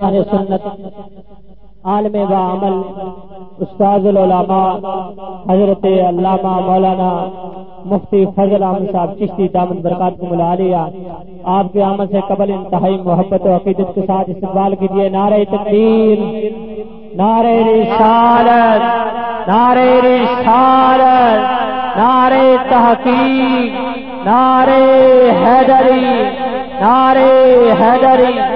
سنت، عالم و عمل استاد العلماء، حضرت علامہ مولانا مفتی فضل احمد صاحب چشتی دامن برکات کو ملا لیا۔ آپ کے عمل سے قبل انتہائی محبت و عقیدت کے ساتھ استقبال کیجیے نعرہ تقدیر نعرہ رسالت نعرہ رسالت، نعرہ تحقیق، نعرہ حیدری نعرہ حیدری۔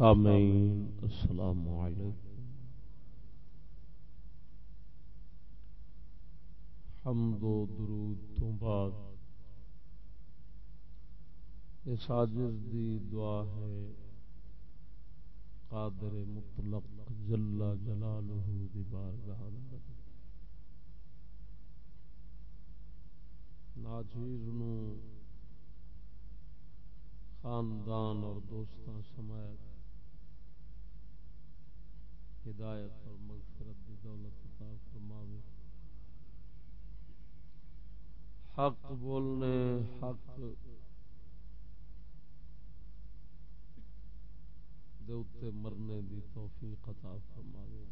سامعین السلام علیکم۔ حمد و درود تو بعد اس عاجز دی دعا ہے، قادر مطلق جل جلالہ دی بارگاہ اندر ناچیز نو خاندان اور دوستان سمایت ہدایت اور مغفرت دی دولت عطا فرماوے۔ حق بولنے، حق دے مرنے دی توفیق عطا فرماوے۔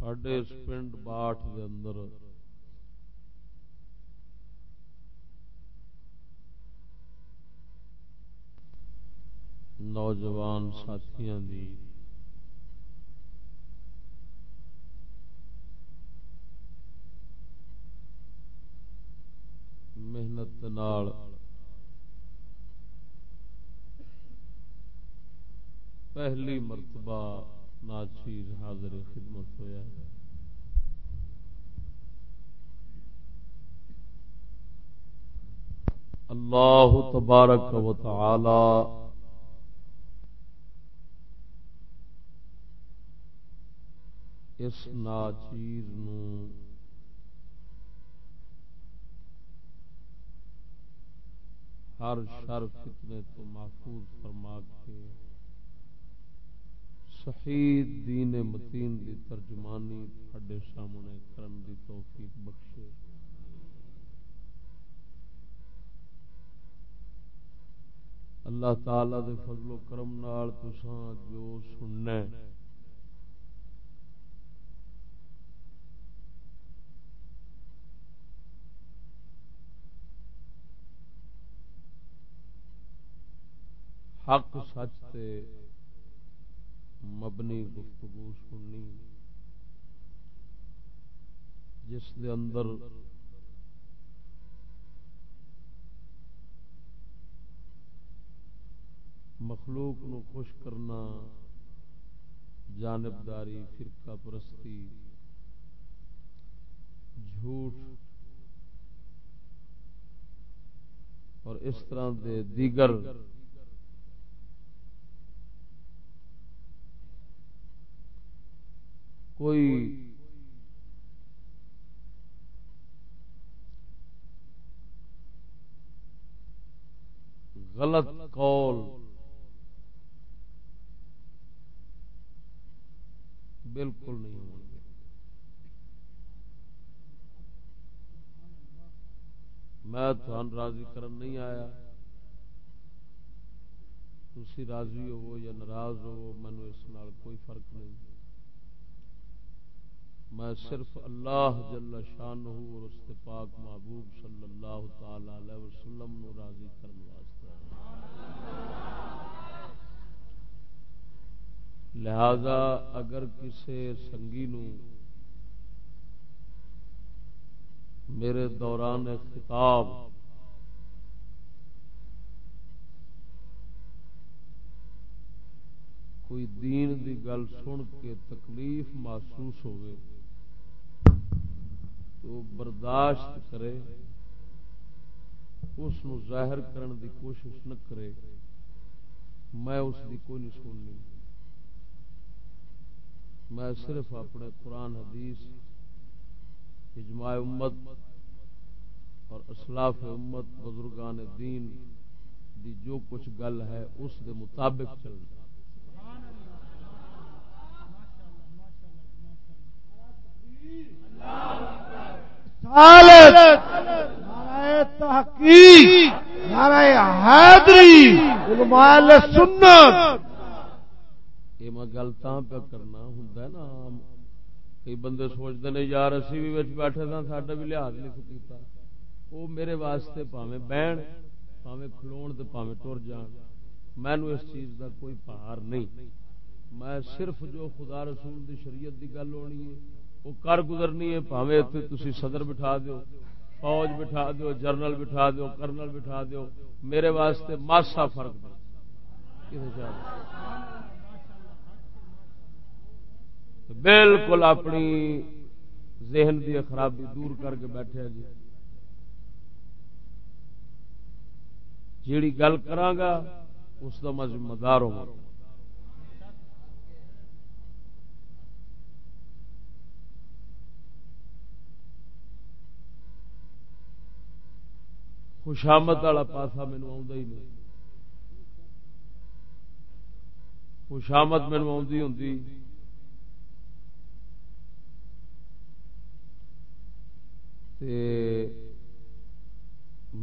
ساڈے اس پنڈ باٹھ دے اندر نوجوان ساتھیاں دی۔ محنت نال۔ پہلی مرتبہ ناچیر حاضر خدمت ہوا اللہ تبارک و تعالی اس ناچیر نو ہر شر فتنے تو محفوظ فرما کے صحیح دین متین دی ترجمانی تھڈے سامنے کرن دی توفیق بخشے۔ اللہ تعالی دے فضل و کرم نال تساں جو سننا ہے حق سچ تے مبنی گفتگو سننی۔ جس دے اندر مخلوق نو خوش کرنا، جانبداری، فرقہ پرستی، جھوٹ، اور اس طرح دے دیگر کوئی غلط قول بالکل نہیں ہو گے میں تھان راضی کرن نہیں آیا۔ تھی راضی ہو یا ناراض ہو مینو اس نال کوئی فرق نہیں۔ میں صرف اللہ جل شان اور اس پاک محبوب صلی اللہ تعالی علیہ وسلم نو راضی کرنے واسطے لہذا اگر کسی سنگی نو میرے دوران خطاب کوئی دین دی گل سن کے تکلیف محسوس ہوئے تو برداشت کرے، اس ظاہر کرن دی کوشش نہ کرے، میں اس دی کوئی نہیں سننی۔ میں صرف اپنے قرآن، حدیث، اجماع امت اور اسلاف امت، بزرگان دین دی جو کچھ گل ہے، اس دے مطابق چلنا۔ تحقیق حیدری سنت۔ یہ میں گل پہ کرنا ہوں نا کئی بندے سوچتے ہیں یار اسی بھی بیٹھے تھا ساڈا بھی لحاظ نہیں کیتا۔ وہ میرے واسطے پاوے بہن پاوے کھلو تو پاوے ٹر جان۔ مینو اس چیز دا کوئی پہار نہیں۔ میں صرف جو خدا رسول دی شریعت دی گل ہونی ہے وہ کر گزرنی ہے پاوے تھی صدر بٹھا دیو، فوج بٹھا دیو جرنل بٹھا دیو، کرنل بٹھا دیو، میرے واسطے ماسا فرق نہیں بالکل اپنی ذہن کی خرابی دور کر کے بیٹھے جی۔ جیڑی گل کرا اس کا میں ذمہ دار ہوں۔ خوشامت والا پاسا مینو ہی نہیں۔ خوشامت مینو آ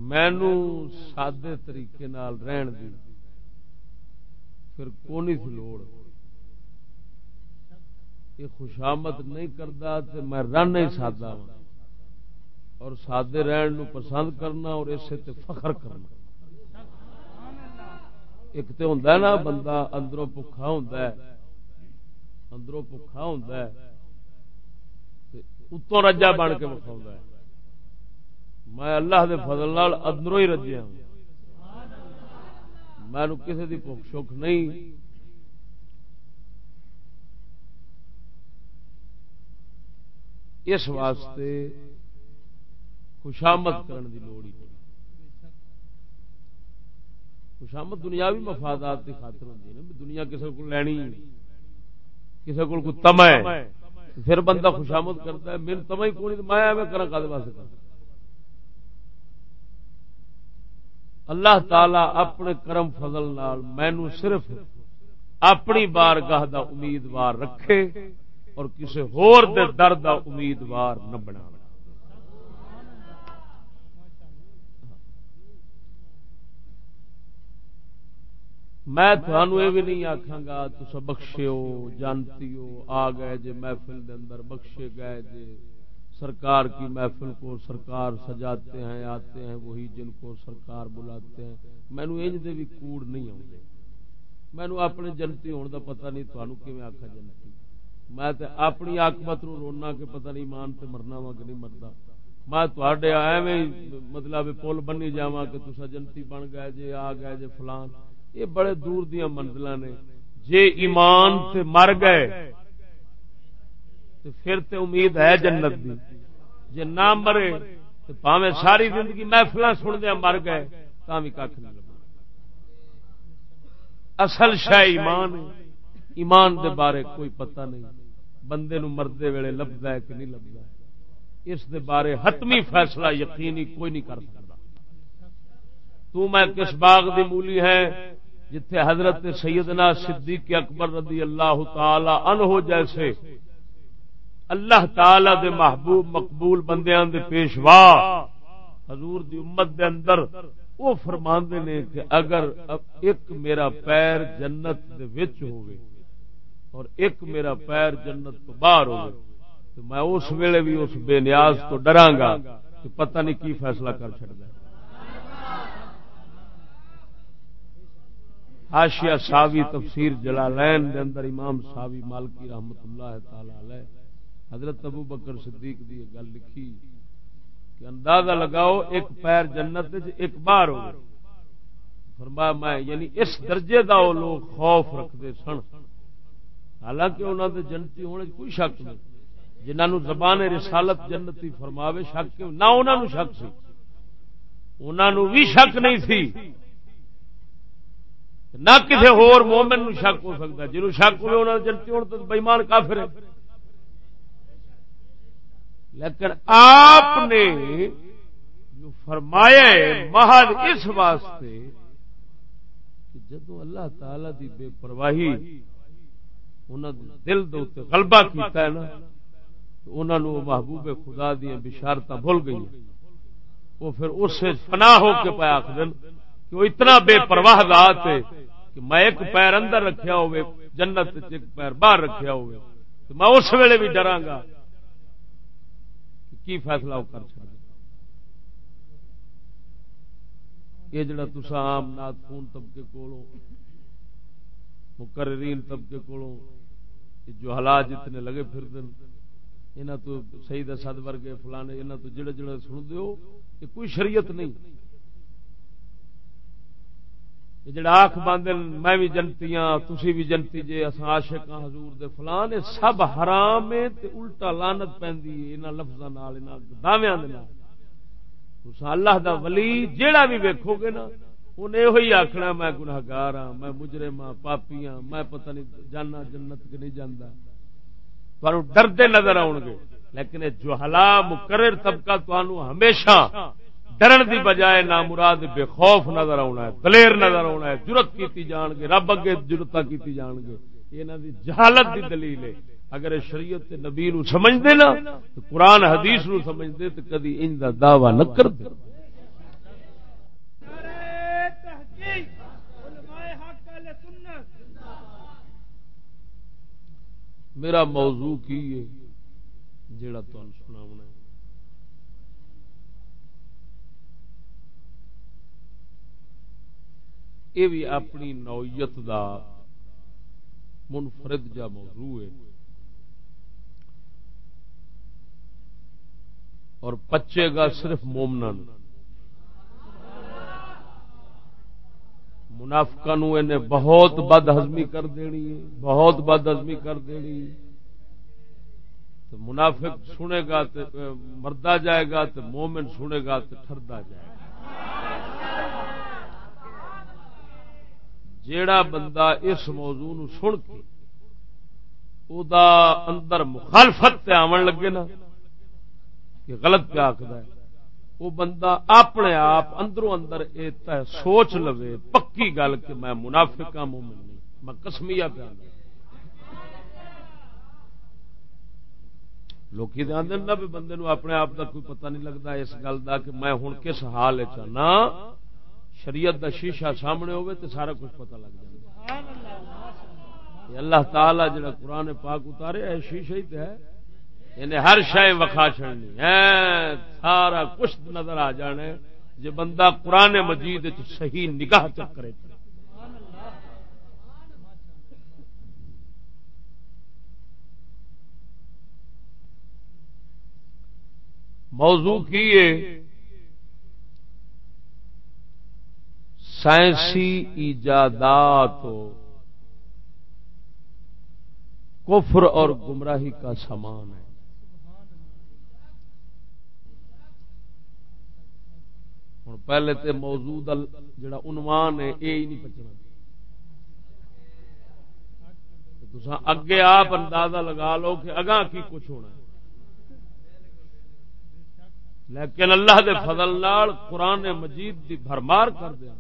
مینو سادے طریقے نال رہن دی پھر کونی تھی لوڑ؟ یہ خوشامت نہیں کرتا تو میں رن ہی سادہ ہوں اور سادے رہن نو پسند کرنا اور اسے تے فخر کرنا۔ ایک تو ہوں نا، بندہ اندروں بخا ہوں اندروں بخا ہوں اتوں رجا بن کے بکھاؤں میں اللہ دے فضل نال اندروں ہی رجیا ہوں۔ میں کسی دی بھوک شک نہیں۔ اس واسطے خوشامد کرن دی لوڑ ہی خوشامد دنیاوی مفادات کی خاطر ہوتی ہے دنیا کسی کو لینی کسی کو تما پھر بندہ خوشامد کرتا ہے میرے تما ہی کون میں کرا کا واسطے اللہ تعالی اپنے کرم فضل نال مینو صرف اپنی بارگاہ دا امیدوار رکھے اور کسی ہور دے در دا امیدوار نہ بنا میں تھانو یہ بھی نہیں آخا گا تو بخشو جانتی ہو آ گئے جے محفل دے اندر، بخشے گئے جے۔ سرکار کی محفل کو سرکار سجاتے ہیں، آتے ہیں، وہی جن کو سرکار بلاتے ہیں۔ مینو انج دے بھی کوڑ نہیں آتے مینو اپنے جنتی ہونے دا پتہ نہیں تھانو کیویں آخا جنتی۔ میں تے اپنی آکمت نو رونا کہ پتہ نہیں مان تے مرنا وا کہ نہیں مردا۔ میں تواڈے ایویں مطلب پل بنی جاواں کہ تسا جنتی بن گئے جے، آ گئے جے فلان۔ یہ بڑے دور دیا منزل نے۔ جے ایمان سے مر گئے تو پھر تے امید ہے جنت دی۔ جے نہ مرے تو پاوے ساری زندگی محفل سن دیا مر گئے تا بھی کھ نہیں لگا اصل شہ ایمان ایمان دے بارے کوئی پتہ نہیں۔ بندے نو مردے ویلے لبدا ہے کہ نہیں لبدا اس دے بارے حتمی فیصلہ یقینی کوئی نہیں کر سکتا۔ تو میں کس باغ دی مولی ہے؟ جتھے حضرت سیدنا صدیق اکبر رضی اللہ تعالی عنہ جیسے اللہ تعالی دے محبوب مقبول بندیاں دے پیشوا حضور دی امت دے اندر وہ فرما نے کہ اگر ایک میرا پیر جنت دے وچ ہوئے اور ایک میرا پیر جنت تو باہر ہوئے تو میں اس ویلے بھی اس بے نیاز تو ڈراں گا کہ پتہ نہیں کی فیصلہ کر چڑ گا ہاشیا ساوی تفسیر جلالین دے اندر امام ساوی مالکی رحمت اللہ تعالی علیہ، حضرت ابو بکر صدیق دی گل لکھی کہ اندازہ لگاؤ ایک پیر جنت ایک بار ہو فرمایا میں یعنی اس درجے دا وہ لوگ خوف رکھتے سن۔ حالانکہ انہوں نے جنتی ہونے کوئی شک نہیں۔ جنہوں زبان رسالت جنتی فرماوے، شک نہ انہوں شک سی۔ انہوں بھی شک نہیں سی۔ نہ کسی ہور مومن نو شک ہو سکتا، جنہوں شک ہوئے انہوں نے جنتی ہونے تو بےمان کافر ہے لیکن آپ نے جو فرمایا محض اس واسطے کہ جدو اللہ تعالی دی بے پرواہی انہوں نے دل دے غلبہ کیتا ہے نا، تو انہوں نے محبوب خدا دیا بشارت بھول گئی وہ پھر اس سے فنا ہو کے پایا آخر کہ وہ اتنا بے پرواہ ذات ہے کہ میں ایک پیر اندر رکھیا ہوئے، جنت ایک پیر باہر رکھیا ہوئے، تو میں اس ویلے بھی ڈراں گا کی فیصلہ وہ کر سکتے یہ جڑا تسا عام نات خون طبقے کولو مقررین طبقے کولو جو حالات جتنے لگے پھر دن یہاں تو صحیح دسد ورگے فلانے یہاں تو جڑے جڑے سن دو یہ کوئی شریعت نہیں۔ جڑا آخ باندھ میں بھی جنتی ہاں تھی بھی جنتی جے اصا عاشق ہاں حضور دے فلان، یہ سب حرام ہے تے الٹا لانت پی لفظوں دعویا اللہ دا ولی جیڑا بھی ویکھو گے نا انہیں یہ آخنا میں گناگار ہاں میں مجرم ہاں پاپی ہاں میں پتہ نہیں جانا جنت کے نہیں جانا پر ڈردے نظر آؤ گے لیکن جو حلا مقرر طبقہ تو ہمیشہ ڈرن دی بجائے نہ مراد بے خوف نظر آنا ہے، دلیر نظر آنا ہے، جرت کیتی جان گے، رب اگے جرت کیتی جان گے۔ یہ دی جہالت دی دلیل ہے۔ اگر شریعت نبی نو سمجھتے نا، تو قرآن حدیث نو سمجھتے تو کدی ان کا دعوی نہ کرتے میرا موضوع کی ہے جڑا تمہیں سنا یہ بھی اپنی نوعیت دا منفرد جا موضوع ہے۔ اور پچے گا صرف مومنا منافقا بہت بد ہزمی کر دینی ہے، بہت بد ہزمی کر دینی تو منافق سنے گا تو مردا جائے گا تو مومن سنے گا تو ٹردا جائے گا۔ جیڑا بندہ اس موضوع نو سن کے او دا اندر مخالفت تے آون لگے نا کہ غلط پہ آخر وہ بندہ اپنے آپ اندروں اندر سوچ لو پکی گل کہ میں منافقہ ہاں، مومن نہیں، میں کسمیا پہ لوگ آدھے نا بھی بندے نو اپنے آپ کا کوئی پتہ نہیں لگتا اس گل کا کہ میں ہوں کس حال چاہنا شریعت دا شیشہ سامنے ہوئے تو سارا کچھ پتہ لگ جائے۔ اللہ تعالی جڑا قرآن پاک اتارے ہے شیشہ ہی ہے۔ انہیں ہر شے وکھا چڑنی ہے سارا کچھ نظر آ جانے جی بندہ قرآن مجید صحیح نگاہ چکرے موضوع کی سائنسی ایجادات کفر اور گمراہی کا سامان ہے۔ ہوں، پہلے تو موجود جڑا عنوان ہے یہ ہی نہیں پچنا اگے آپ اندازہ لگا لو کہ اگاں کی کچھ ہونا لیکن اللہ دے فضل نال قرآن مجید دی بھرمار کر دیا۔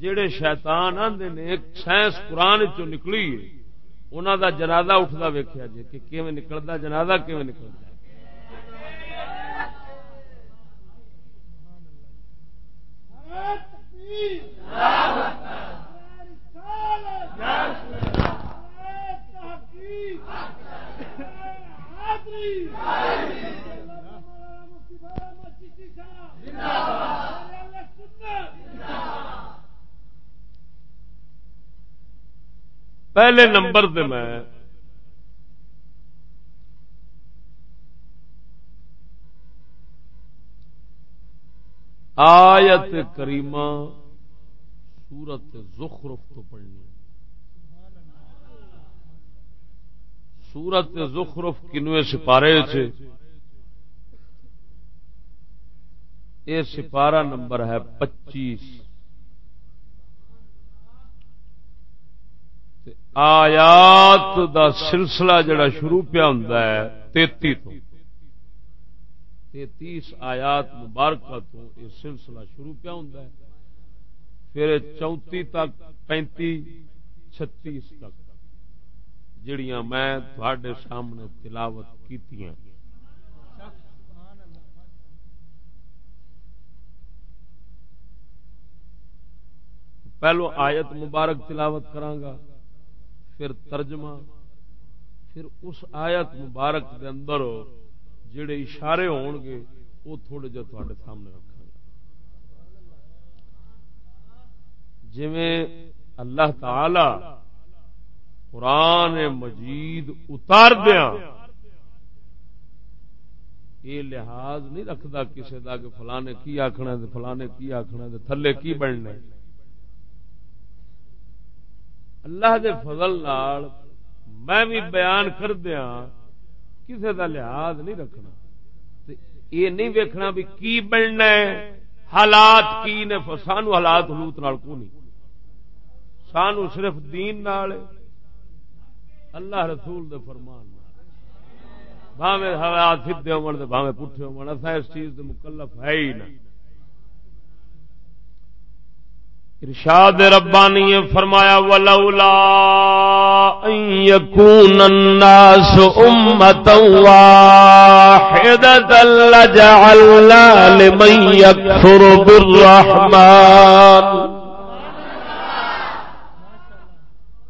جڑے شیطان آندے نے سائنس قرآن چو نکلی انہوں دا جنازہ اٹھتا ویکیا جی کہ کیون نکلتا جنازہ کیون نکلتا پہلے نمبر پہ میں آیت کریمہ سورت زخرف تو پڑھنی سورت زخرف کنوے سپارے سے یہ سپارہ نمبر ہے پچیس۔ آیات دا سلسلہ جڑا شروع پیا ہوں تیتی تو۔ تیتیس آیات مبارکہ تو یہ سلسلہ شروع پیا ہوں پھر چونتی تک، پینتی، چھتیس تک، جڑیاں میں تھوڑے سامنے تلاوت کی پہلو آیت مبارک تلاوت کرانگا پھر ترجمہ، پھر اس آیت مبارک دے اندر جڑے اشارے ہون گے، وہ تھوڑے جو تھوڑے سامنے رکھا گا جی اللہ تعالی قرآن مجید اتار دیا یہ لحاظ نہیں رکھتا کسی کا کہ فلانے کی آخنا فلانے کی آخنا تھلے کی بننا اللہ دے فضل نال میں بھی بیان کر دیا کسی کا لحاظ نہیں رکھنا۔ یہ نہیں ویکھنا بھی کی بننا حالات کی نے، سانو حالات ہلوت نال کو نہیں۔ سانو صرف دین نال اللہ رسول دے فرمان بھاوے حالات سیدے ہو بھاوے پٹھے ہو اس چیز دے مکلف ہے ہی نہیں ارشاد ربانی فرمایا ولولا ان يكون الناس امه واحده لجعلنا لمن يكفر بالرحمن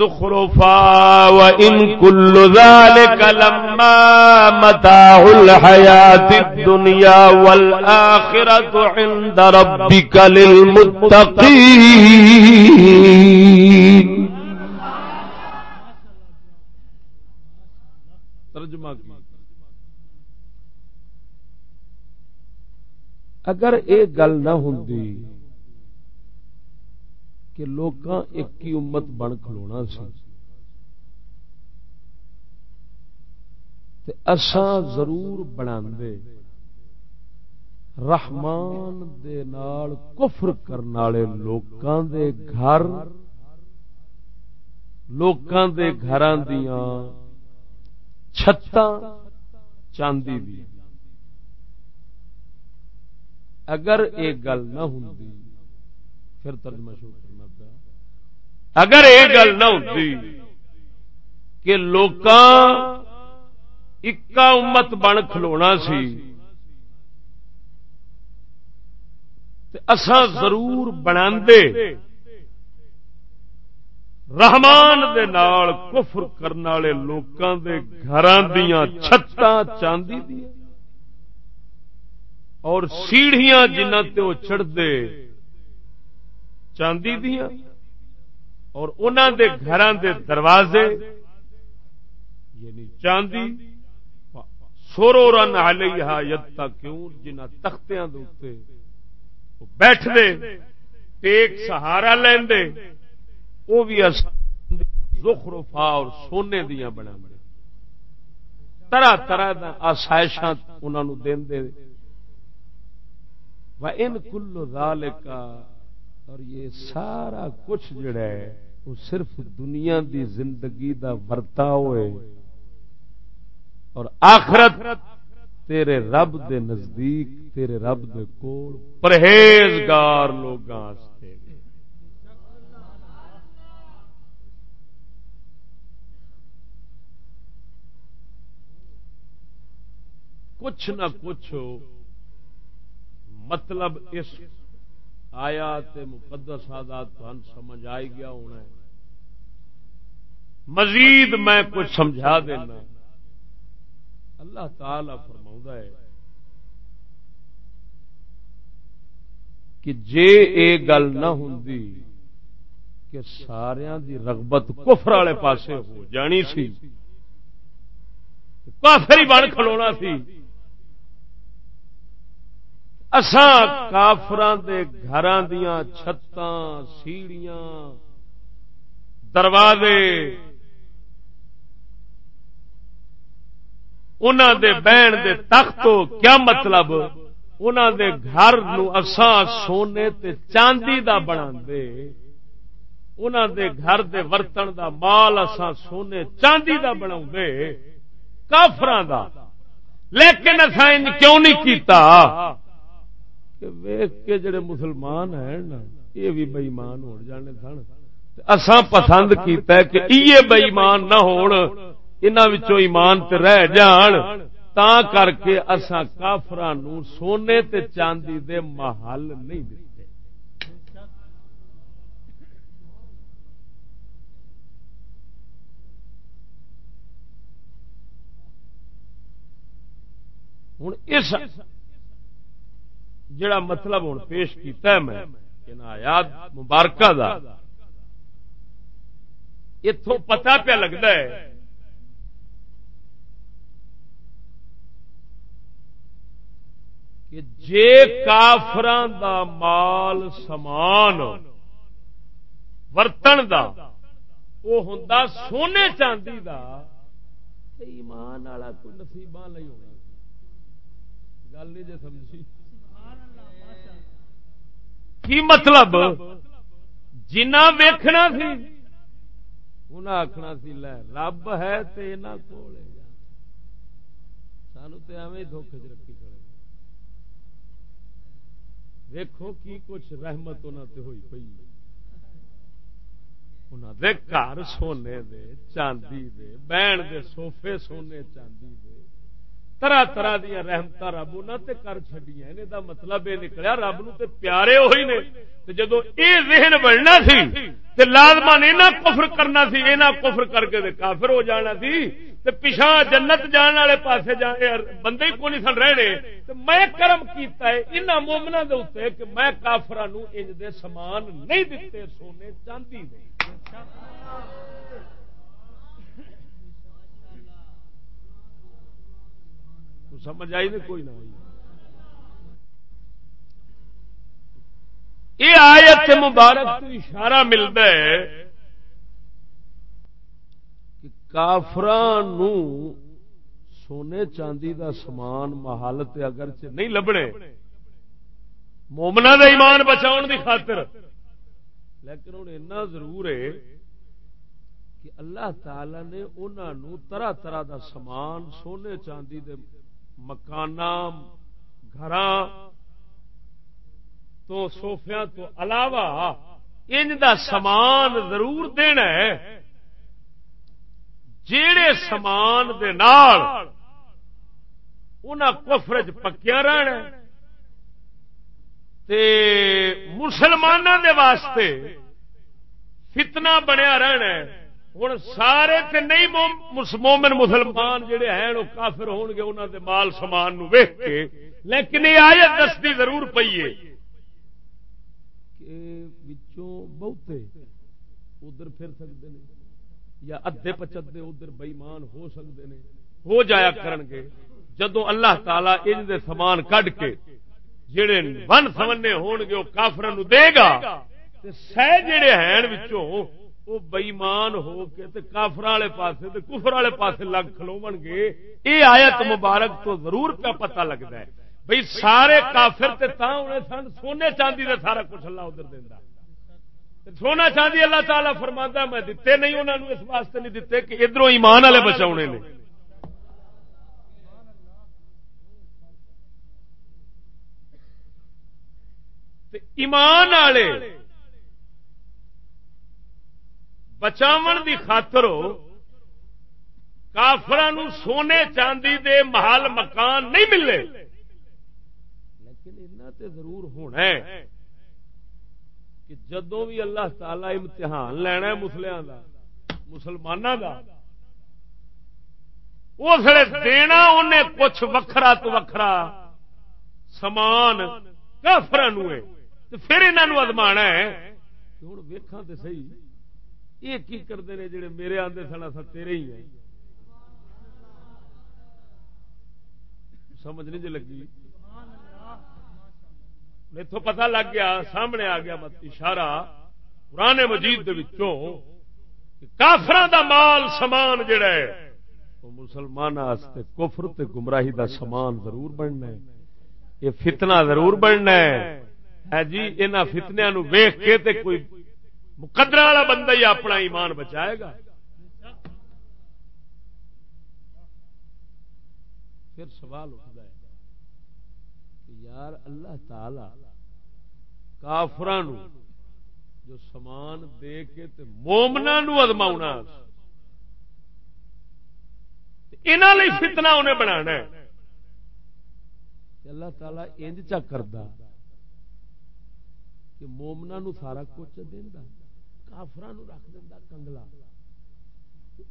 زخرفا وإن كل ذلك لما متاع الحياة الدنيا والآخرة عند ربك للمتقين. ترجمہ کی اگر ایک گل نہ ہوں کہ لوگ ایک ہی امت بن کھلونا سی۔ اساں ضرور بنا دے رحمان دے نال کفر کرنے والے لوکاں دے گھر۔ لوکاں دے گھراں دیاں چھتاں چاندی دی۔ اگر ایک گل نہ ہوں پھر ترجمہ شروع کرنا پیا۔ اگر یہ گل نہ ہوتی کہ لوگ اکا امت بن کھلونا سی اساں ضرور بنا رحمان دے نال کفر کرنے والے لوگوں دے گھر دیا چھتاں چاندی دیا اور سیڑھیاں جنہ تے وہ چڑھتے چاندی دیا اور انہوں دے گھر دے دروازے یعنی چاندی سورو رن علیہ یتا کیوں جنہ تختیاں دے بیٹھ دے ٹیک سہارا لیندے وہ بھی زخرفا اور سونے دیا بنا طرح طرح آسائشاں انہوں دے دے ان کلو رال کا اور یہ سارا کچھ جڑا ہے، وہ صرف دنیا دی زندگی دا ورتا ہوئے۔ اور آخرت تیرے رب دے نزدیک، تیرے رب دے کول پرہیزگار لوگ کچھ نہ کچھ مطلب اس آیا مقدس آدات سمجھ آئی گیا ہونا ہے۔ مزید میں کچھ سمجھا دینا۔ اللہ تعالی فرما ہے کہ جے اے گل نہ ہوں کہ سارا دی رغبت کفر والے پاسے ہو جانی سی کافر ہی بن کھلونا سی۔ اسان کافران دے گھران دیاں چھتاں سیڑیاں دروازے انہوں دے بہن دے تخت کیا مطلب؟ انہوں دے گھر نو اساں سونے تے چاندی دا بنا دے انہوں دے گھر دے ورتن دا مال اساں سونے چاندی دا بنا دے کافران دا۔ لیکن اساں کیوں نہیں کیتا؟ کہ ویخ کے جڑے مسلمان ہیں نا، یہ بھی بئیمان ہو جانے سن۔ اساں پسند کیتا ہے کہ یہ بئیمان نہ ہون انہوں ایمان تے رہ جان۔ تا کر کے اساں کافران سونے تے چاندی دے محل نہیں دیتے ہوں اس جڑا مطلب ہوں پیش کیتا ہے میں آیات مبارکہ دا اتوں پتا پیا لگتا ہے کہ جے کافران دا مال سمان ورتن دا وہ ہوں سونے چاندی دا ایمان والا کوئی نصیبہ نہیں ہونا۔ گل نہیں جی سمجھی؟ کی مطلب؟ جنا ویکھنا سی انہیں آخنا سی، لے، رب ہے تو یہاں کو سانو تو ایویں دھوکھے چ رکھی کھڑے۔ ویکھو کی کچھ رحمت انہوں تے ہوئی پی انہوں دے گھر سونے دے، چاندی دے، بہن دے سوفے سونے، چاندی دے۔ طرح طرح دیا رحمت رب انہوں کر چڈیا ان دا مطلب یہ نکلیا رب نو تے پیارے ہوئی نے۔ جدو یہ ذہن بننا سی تے لازمان اینا کفر کرنا سی، اینا کفر کر کے دے کافر ہو جانا سی۔ تے پیچھا جنت جان والے پاسے بندے ہی کون سن رہے تے میں کرم کیتا ہے ان مومنا دے اتنے کہ میں کافرا انج دے سامان نہیں دیتے سونے چاندی دے۔ سمجھ آئی نہیں کوئی نہ آئی یہ آیت مبارک تو اشارہ ملتا ہے کہ کافران سونے چاندی دا سامان محالت اگر نہیں لبنے مومنا دا ایمان بچاؤ دی خاطر۔ لیکن ہوں اینا ضرور ہے کہ اللہ تعالی نے انہوں طرح طرح دا سامان سونے چاندی دے مکان گھر تو سوفیا تو علاوہ ان دا سامان ضرور دینا ہے۔ جیڑے سامان دے نال کفرج پکیا رہنا تے مسلمانوں دے واسطے فتنہ بنیا رہنا ہے۔ ہوں سارے تے نہیں مومن مسلمان جڑے ہیں، وہ کافر ہون گے انہوں دے مال سامان ویخ کے۔ لیکن یہ آیت دستی ضرور پی ہے بہتے ادھر پھر سکتے ہیں یا ادے پچدے ادھر بئیمان ہو سکتے ہیں ہو جایا کرن گے۔ جدو اللہ تعالی ان دے سامان کڈ کے جڑے ون سمنے ہون گے، وہ کافر دے گا۔ سہ جڑے ہیں وہ بئیمان ہو کے کافر والے پاسے کفر والے پاسے لگ کھلو گے۔ یہ آیت مبارک تو ضرور پہ پتہ لگتا ہے۔ بھائی سارے کافر تے تا انہیں سن سونے چاندی کا سارا کچھ اللہ ادھر دینا سونا چاندی اللہ تعالیٰ فرما میں دیتے نہیں انہوں نے اس واسطے نہیں دیتے کہ ادھر ایمان والے بچاؤ نے۔ ایمان والے بچاو دی خاطر کافران سونے چاندی دے محل مکان نہیں ملے۔ لیکن تے ضرور ہونا ہے کہ جدو بھی اللہ تعالی امتحان لینا ہے مسلیاں دا مسلمانوں کا اس دینا انہیں کچھ وکھرا تو وکھرا سمان کافر پھر انہوں ادما ہے ہوں ویخا تو سی یہ کی کرتے ہیں جڑے میرے آدھے سن، اصل تیرے ہی ہیں؟ سمجھ نہیں جی لگی؟ میتھو پتا لگ گیا، سامنے آ گیا مت اشارہ پرانے مجید کافر دا مال سامان جڑا ہے، وہ مسلمان کفر تے گمراہی دا سامان ضرور بننا ہے۔ یہ فتنہ ضرور بننا ہے۔ ہاں جی ان فتنیا نو ویخ کے تے کوئی مقدر والا بندہ ہی اپنا ایمان بچائے گا۔ پھر سوال اٹھتا ہے کہ یار اللہ تعالی کافران جو سامان دے کے مومنا ادما فتنا انہیں بنا اللہ تعالی انج چا کرتا کہ مومنا سارا کچھ دینا کافر رکھ دینا کنگلا۔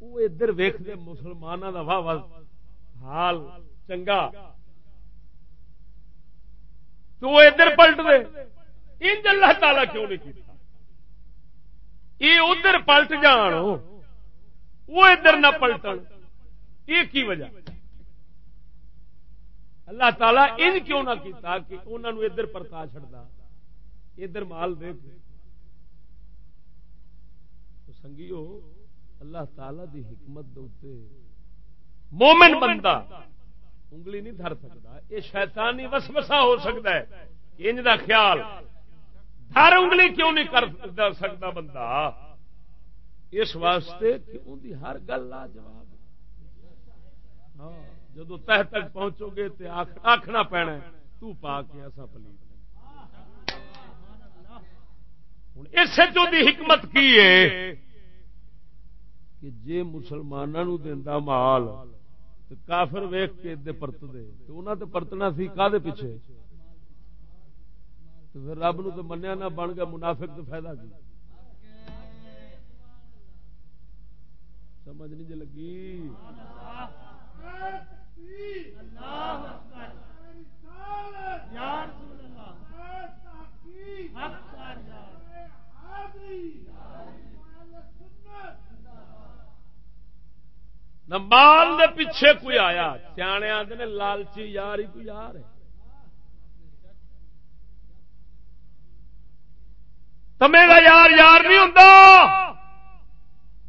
وہ ادھر ویخ مسلمانوں کا واہ حال چنگا۔ تو وہ ادھر پلٹ دے انج اللہ تعالی کیوں نہیں کیتا؟ یہ ادھر پلٹ جان۔ وہ ادھر نہ پلٹن۔ یہ کی وجہ؟ اللہ تعالیٰ ان کیوں نہ کیتا کہ انہوں نے ادھر پرتا چڑتا ادھر مال دے سنگیو اللہ تعالی دی حکمت دے مومن بندہ انگلی نہیں دھر سکتا یہ شیطانی وسوسہ ہو سکتا ہے انج دا خیال۔ ہر انگلی کیوں نہیں کر سکتا بندہ؟ اس واسطے کہ ان کی ہر گل لا جواب ہاں، جدو تہ تک پہنچو گے تو آخنا پینا تو پا کے ایسا پلی اس حکمت کی ہے کہ جے مسلمانوں دینا مال کافر ویخ کے پرت دے تو انہوں نے پرتنا سی کا پیچھے؟ تو پھر رب نو تو منیا نہ بن گیا، منافق تو فائدہ کی؟ سمجھ نہیں جی لگی؟ مال دے پیچھے کوئی آیا، سیانے آدھے لالچی، یار ہی کوئی یار ہے۔ میرا یار یار نہیں ہوں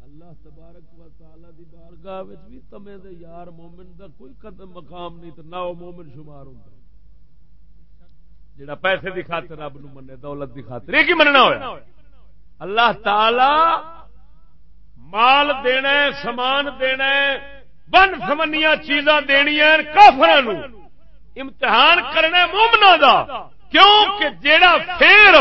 اللہ تبارک و تعالی دی بارگاہ بھی تمے دے یار مومن دا کوئی قدم مقام نہیں تو نہ وہ مومن شمار ہوں جڑا پیسے دی خاطر رب نو منے، دولت دی خاطر، یہ کی مننا ہوا اللہ تعالی مال دینا سامان دینا بن سمنیا چیزاں دنیا کافر امتحان کرنا مومنا دا۔ کیوں کہ جیڑا پھر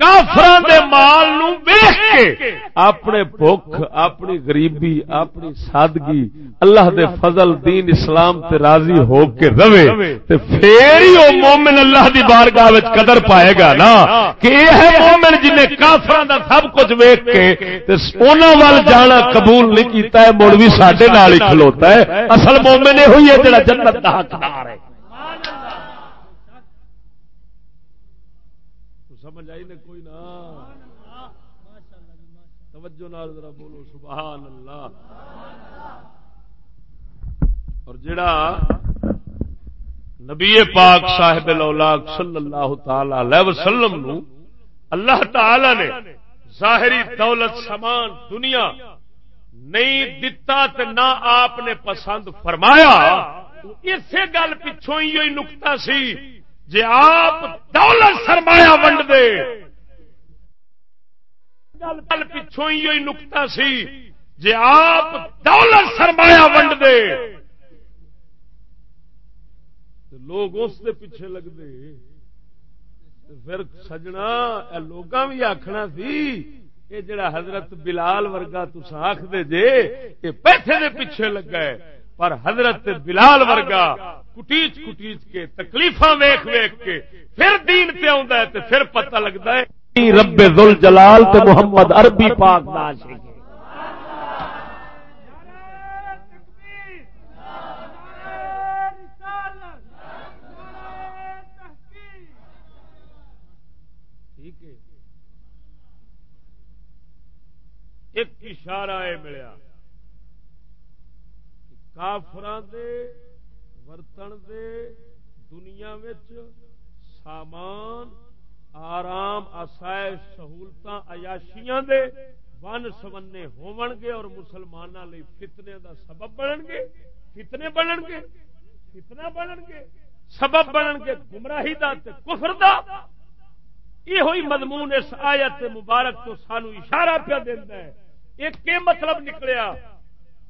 کافران دے مال نو ویخ کے اپنے بھوک، اپنی غریبی، اپنی سادگی، اللہ دے فضل، دین اسلام تے راضی ہو کے روے تے پھر ہی او مومن اللہ دی بارگاہ وچ قدر پائے گا نا، کہ اے ہے مومن جنے کافران دا سب کچھ ویخ کے، تے انہاں وال جانا قبول نہیں کیتا ہے مڑ بھی ساڈے نال ہی کھلوتا ہے۔ اصل مومن اے ہوئی ہے جڑا جنت دا حقدار ہے سمجھ آئی نے کوئی نہ۔ توجہ نال ذرا بولو، سبحان اللہ۔ اور جڑا نبی پاک صاحب صلی اللہ تعالی علیہ وسلم نو اللہ تعالی نے ظاہری دولت سامان دنیا نہیں دتا تے نہ آپ نے پسند فرمایا اسی گل پچھوں ہی نکتا سی۔ جی آپ دولت سرمایا ونڈ دے۔ گل پچھوں ہی نکتا سی۔ جی آپ دولت سرمایا ونڈ دے۔ لوگ اس دے پیچھے لگتے پھر سجنا لوگ بھی آخنا سی یہ جڑا حضرت بلال ورگا تسا آخ دے جے یہ پیسے دے پیچھے لگا ہے۔ پر حضرت بلال ورگا کٹیچ کٹیچ کے تکلیف ویخ ویخ کے پھر دین پہ آ پھر پتہ لگتا ہے رب ذل جلال تے محمد عربی پاک ناش ایک اشارہ ملیا۔ کافران دے، ورتن دے دنیا وچ سامان، آرام، آسائش سہولت عیاشیاں دے ون سمنے ہون گے اور مسلمانوں لئی فتنے دا سبب بنن گے۔ فتنے بنن گے۔ فتنہ بنن گے۔ سبب بنن گے گمراہی دا تے کفر دا۔ یہ ہوئی مضمون اس آیت مبارک تو سانو اشارہ پہ دینا ہے۔ ایک مطلب نکلیا؟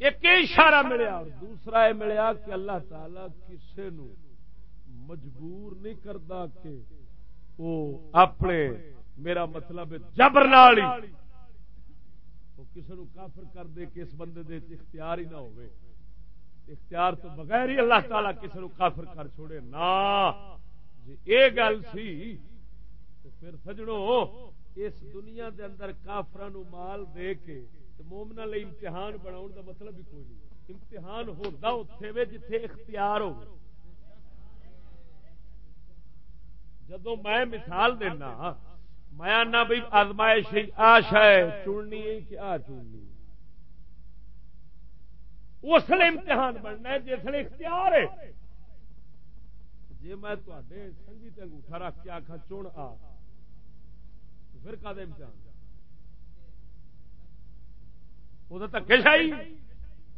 ایک اشارہ ملیا اور دوسرا یہ ملیا کہ اللہ تعالی کسے نو مجبور نہیں کرتا کہ وہ اپنے میرا مطلب جبر نال وہ کسی نو کافر کر دے کہ اس بندے دے اختیار ہی نہ ہوئے۔ اختیار تو بغیر ہی اللہ تعالی کسی نو کافر کر چھوڑے۔ نا جی یہ گل سی، تو پھر سجڑوں اس دنیا دے اندر کافران مال دے کے مومنا لئی امتحان بنا دا مطلب ہی کوئی نہیں۔ امتحان ہوتا اتے جتھے اختیار ہو جدو میں مثال دینا، میں آنا بھائی آزمائش آشا ہے، چننی ہے کہ آ چننی اس لیے امتحان بننا ہے، جس لیے اختیار ہے۔ جی میں تے انگوٹھا رکھ کے آخا چن آ۔ پھر کا امتحان؟ وہ تو دکے شاہی۔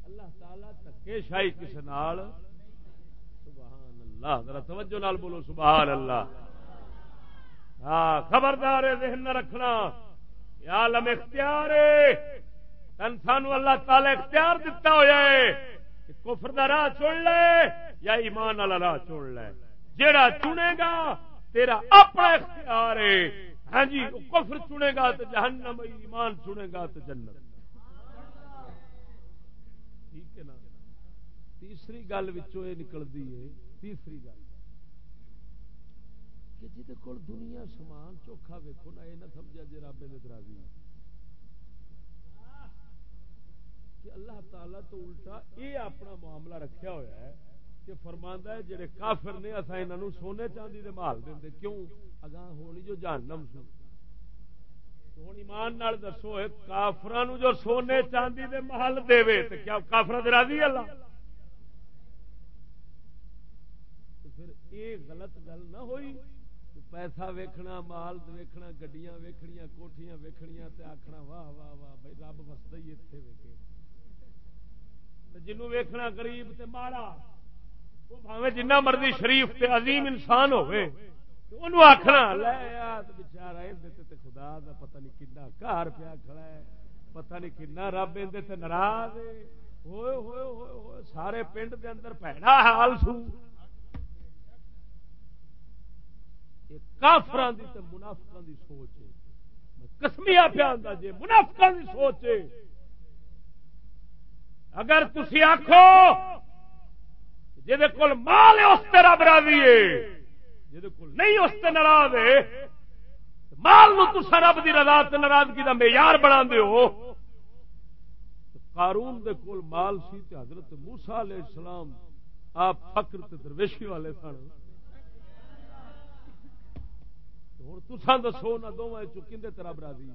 اللہ تعالی دکے شاہی کسی نال۔ سبحان اللہ ذرا توجہ نال بولو سبحان اللہ ہاں خبردار ذہن نہ رکھنا۔ یا لم اختیار تن اللہ تعالی اختیار دیتا ہوا ہے کفر دا راہ چن لے یا ایمان والا راہ چن لے۔ جیڑا چنے گا، تیرا اپنا اختیار ہے۔ ہاں جی کفر چنے گا تو جہنم، ایمان چنے گا تو جنت۔ ٹھیک ہے نا؟ تیسری گل یہ نکلتی ہے، تیسری گل۔ کہ جی کو دنیا سامان چوکھا ویکو نہ یہ نہ سمجھا جی رابے نے درازی کہ اللہ تعالی تو الٹا یہ اپنا معاملہ رکھیا ہوا ہے کہ فرماندہ ہے، جڑے کافر نے اصا انہوں سونے چاندی دے مال دیں کیوں؟ اگاں ہونی جو جانم سو ہوں ایمان نال دسو کافران جو سونے چاندی دے محل دے تو کیا کافر راضی اللہ؟ پھر یہ غلط گل نہ ہوئی پیسہ ویکھنا، مال ویکھنا، گڈیاں ویکھنیاں، کوٹھیاں ویکھنیاں تے آکھنا، واہ واہ واہ، بھائی رب وسدا ہی ایتھے ویکھے۔ جنوں ویکھنا غریب تے ماڑا وہ بھاویں جنہ مرضی شریف تے عظیم انسان ہوئے آخنا لے بچارا خدا دا پتہ نہیں کنا گھر پیا کھڑا ہے، پتہ نہیں کنا رب اندر ناراض ہوئے ہوئے ہوئے ہوئے، سارے پنڈ دے اندر پیڑا حال سو۔ کافران دی تے منافقان دی سوچ ہے۔ کسمیا پیا جی منافقان دی سوچ ہے۔ اگر تھی آخو جی کول مال اس طرح برادری ہے۔ نہیں، اس سے ناراض ہے۔ مال نو تسا رب کی رضا سے ناراضگی کا معیار بنا قارون دے کول مال سی تے حضرت موسا علیہ السلام آپ فکر تے درویشی والے سن۔ ہوں تسان دسو نہ دونوں چکے تیرا برادری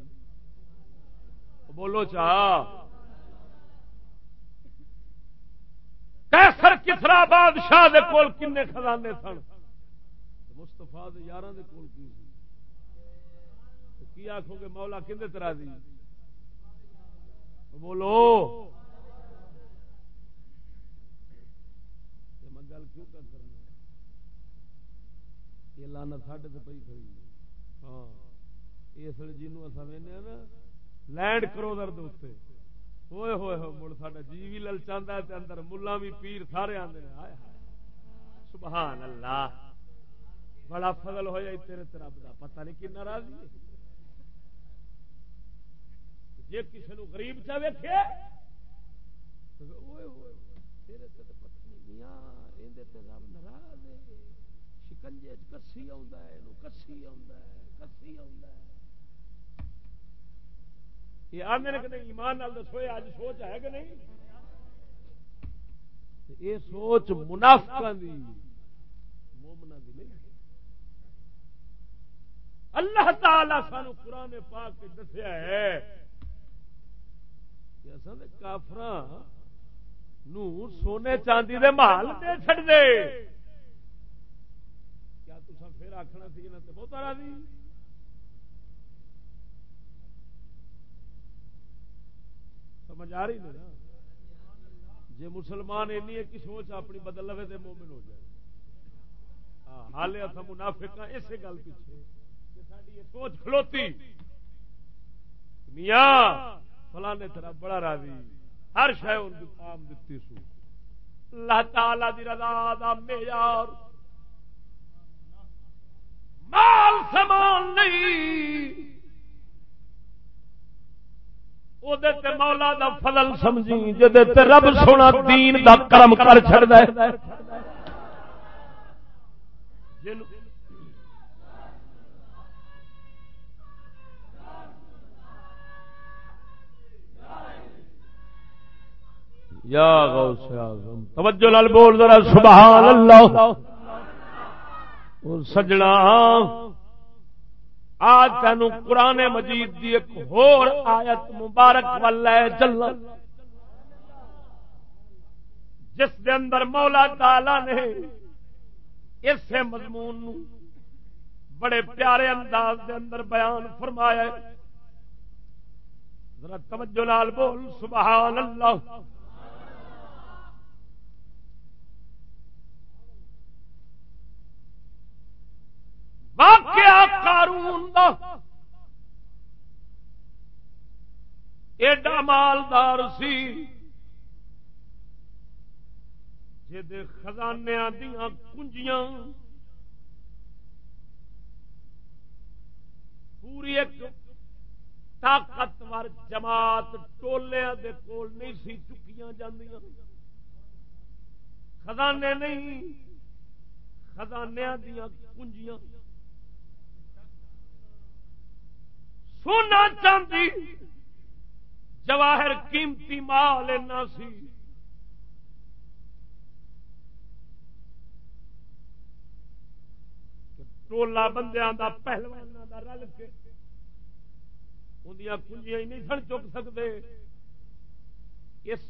بولو چاہ کیسر کسرا بادشاہ دے کول کنے خزانے سن۔ مستفا یار کول کی کی آخو گے مولا کھے طرح دی؟ بولو میں گل کیوں کر کرنا؟ یہ لانا ساڈے تو پی کھڑی ہاں اس جنوب اصا وہنے ہاں نا، لینڈ کروزر دے ہوئے ہوئے ہوئے، مڑ سا جی بھی للچا اندر ملا بھی پیر سارے آدھے سبحان اللہ۔ بڑا فضل ہو جائے تیرے رب کا پتہ نہیں کن راضی جی کسی نو غریب چا ویکھے رب ناراض شکنجے کسی کسی کسی یہ آدھے کہ نہیں ایمان نال دسو اج سوچ ہے کہ نہیں؟ یہ سوچ منافقہ دی مومنا دی نہیں۔ اللہ تعالی سانو قرآن پاک دسیا ہے کہ اصل کافر سونے چاندی دے محل دے چڑ دے۔ کیا تصا پھر آخنا سی یہاں بہت راضی سمجھ آ رہی نا؟ جی مسلمان اینی ایک سوچ اپنی بدل لے تو مومن ہو جائے۔ حال اتنا منافق اسی گل پیچھے۔ سوچ کھلوتی۔ میاں، فلانے طرح بڑا راضی۔ ہر شہ ان کی کام دیتی سو۔ اللہ تعالی دی رضا دا معیار۔ مال سامان نہیں۔ مولا دا فضل سمجھی جب رب سونا دین دا کرم کر چڑ دے یا غوث اعظم، توجہ لال بول ذرا سبحان اللہ اور سجنا، آج تین قرآن مجید دی ایک ہور آیت مبارک والے چلنا جس دے اندر مولا تالا نے اس مضمون نو بڑے پیارے انداز دے اندر بیان فرمایا ذرا توجہ لال بول سبحان اللہ واقعہ قارون دا۔ ایڈا مالدار سی خزانے دیا کنجیاں۔ پوری ایک طاقتور جماعت ٹولیا دے کول نہیں سی، چکیاں جاندیاں۔ خزانے نہیں خزانے دیا کنجیاں۔ سونا چاندی جواہر قیمتی مال اینا سی۔ ٹولا بندیاں دا پہلوانا دا رل کے اندیاں کنجیاں ہی نہیں سن چک سکتے اس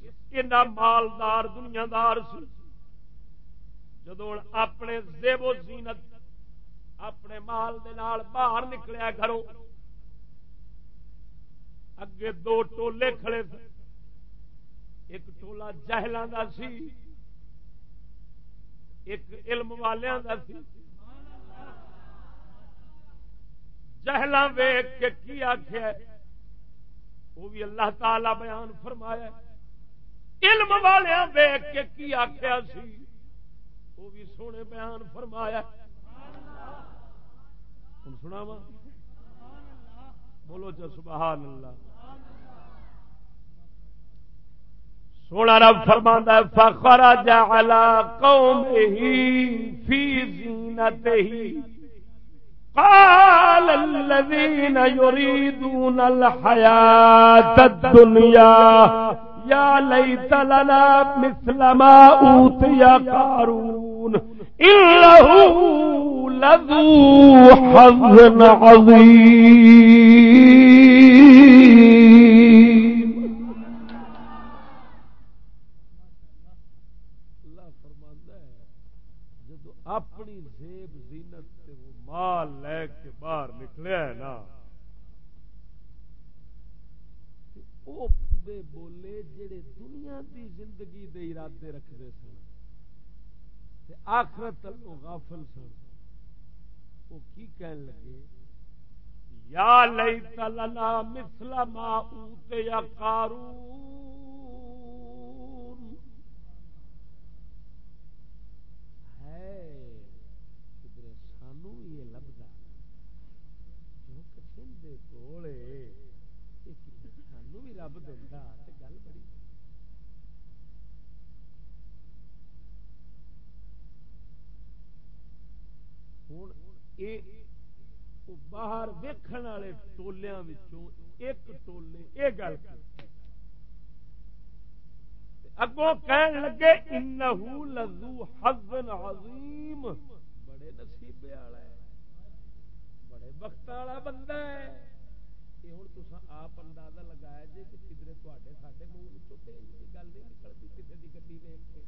مالدار دنیا دار سی جدو اپنے زیب و زینت، اپنے مال دے نال باہر نکلیا گھروں اگے دو ٹولے کھڑے تھے۔ ایک ٹولا جہلوں کا سی، ایک علم والوں کا سی۔ جہل ویگ کے کی آخیا وہ بھی اللہ تعالی بیان فرمایا علم والوں ویگ کے کی آخیا سی؟ وہ بھی سونے بیان فرمایا سنا وا بولو چا سبحان اللہ۔ سونا رب فرما فخر جعلا قوم ہی فی زینت ہی قال الذين يريدون الحياة الدنيا، يا ليت لنا مثل ما أوتي قارون۔ حظ عظیم اپنی زیب زینت سے وہ مال لے کے باہر نکلیا نا وہ بولے جڑے دنیا دی زندگی دے ارادے رکھتے آخرت وہ غافل سن۔ وہ کی کہن لگے؟ یا لئی تلنا مثل ما اوت یا قارون ہے کدھر سانو بھی یہ لبدا جو کسندے کولے یہ کدھر سانو بھی رب دیندا تے گل بڑی ہوں یہ باہر ویکھن والے ٹولیاں وچوں ایک ٹولے یہ گل اگوں کہن لگے انہو لذو حظ عظیم بڑے نصیبے والا ہے بڑے وقت والا بندہ ہے یہ ہوں تصا آپ اندازہ لگایا جی کہ کدھر تے سارے منہ چوٹے گل نہیں نکلتی کسی کی گڈی ویک کے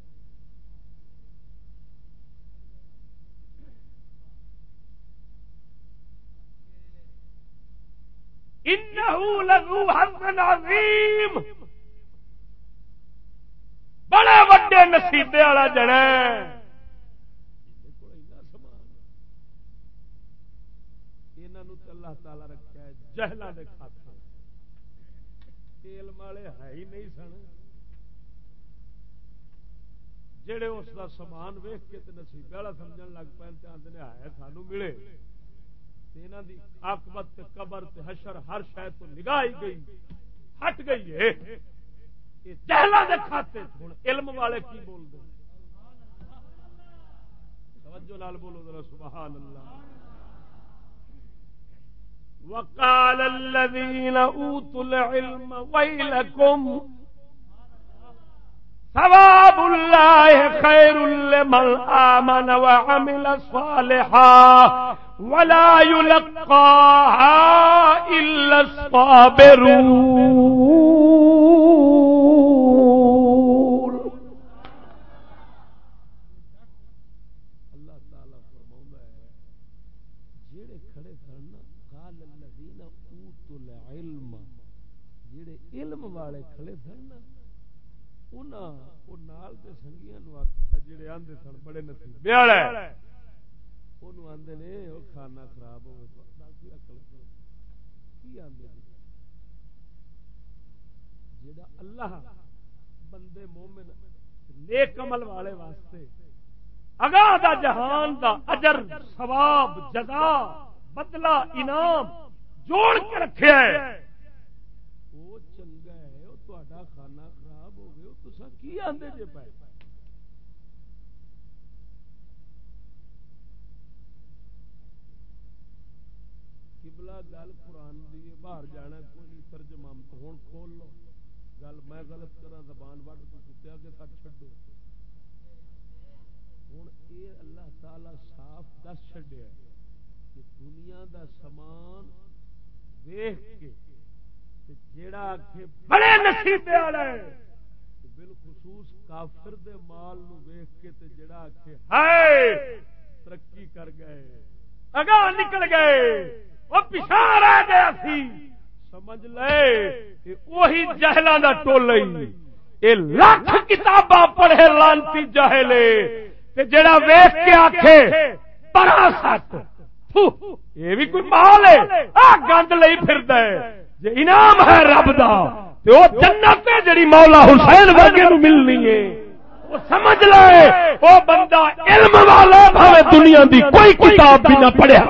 انہو لذو حظ عظیم بڑے وڈے نصیبے والا جڑا اللہ تعالی رکھا ہے جہلا دے کھاتے علم والے ہے ہی نہیں سن۔ جڑے اس کا سامان ویخ کے نصیبے والا سمجھ لگ پے آدھے ہے سانو ملے۔ آکبت قبر تے حشر ہر شاید تو نگاہ گئی، ہٹ گئی ہے۔ چہلا دے کھاتے ہوں علم والے کی بول دے توجہ لال بولو ذرا سبحان اللہ وقال الذين اوتوا العلم ويلكم ثواب الله خير لمن آمن وعمل صالحا۔ ولا يلقاها إلا الصابرون. اللہ تعالی فرماؤں ہے جیڑے کھڑے کرنا قال الذين اوتوا العلم. جیڑے علم والے کھڑے کرنا انہاں، او نال دے سنگیاں نو آکھیا جیڑے آندے سن، بڑے نصیب والے۔ انہوں آندے نے وہ کھانا خراب ہوئے کی عقل کی آندے اللہ بندے مومن نیک عمل والے واسطے اگاں دا جہان دا اجر، ثواب، جزا، بدلہ، انعام جوڑ کے رکھیا ہے۔ وہ چنگا ہے، وہ تہاڈا کھانا خراب ہو گیا تساں کی آندے جے پے قبلہ گل قرآن دی باہر جانا کوئی نہیں، ترجمہ ہوں کھول لو۔ گل میں غلط کرا زبان وڈ کو کتیا کے سٹ چڈو ہوں یہ اللہ تعالی صاف دس چڈیا کہ دنیا دا سامان ویخ کے جیڑا بڑے نصیبے والا ہے بالخصوص کافر دے مال نو ویخ کے تے جڑا آخے ہائے، ترقی کر گئے اگاں نکل گئے۔ وہ پچھا رہ گیا سی۔ سمجھ لے وہی جہلان کا ٹول یہ لاکھ کتاباں پڑھے لانتی جہلے۔ جڑا ویخ کے آخے پرا سچ یہ بھی کوئی مال ہے۔ آ گند لئی پھر جی انعام ہے رب دا وہ جنت ہے جڑی مولا حسین ورگے نو ملنی ہے۔ وہ سمجھ لے وہ بندہ علم والا بھاوے دنیا دی کوئی کتاب بھی نہ پڑھیا۔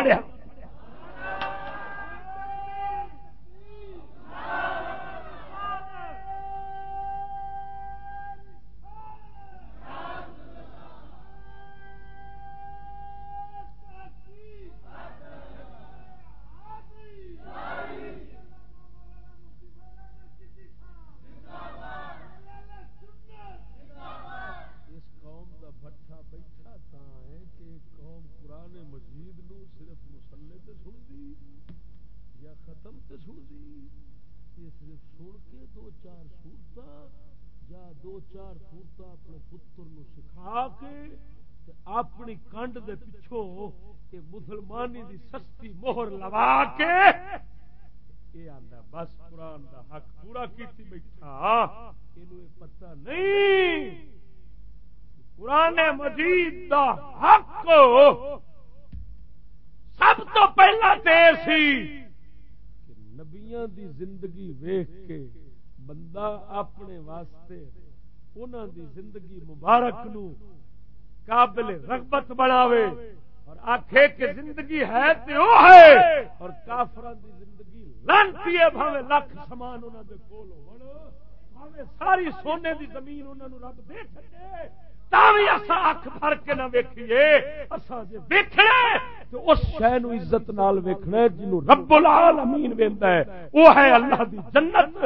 دو چار سورت اپنے پتر نو سکھا کے اپنی کنڈ دے پچھوں یہ مسلمانی دی سستی مہر لوا کے یہ آتا بس قرآن دا حق پورا کیتی بیٹھا۔ یہ پتہ نہیں قرآن مجید دا حق سب تو پہلا تے سی نبیاں دی زندگی ویخ کے بندہ اپنے واسطے انہوں دی زندگی مبارک نو قابل رغبت بناوے اور آخے کہ زندگی ہے تو وہ ہے اور کافران دی زندگی لانتی ہے بھاوے لکھ سامان انہوں دے کول بھاوے ساری سونے دی زمین انہوں نے رب دے سکے تاوی اسا اکھ بھر کے نہ ویکھیے اسا جے ویکھنا تو اس شے نو عزت نال ویکھنا جنوں رب العالمین ویندا ہے وہ ہے اللہ دی جنت۔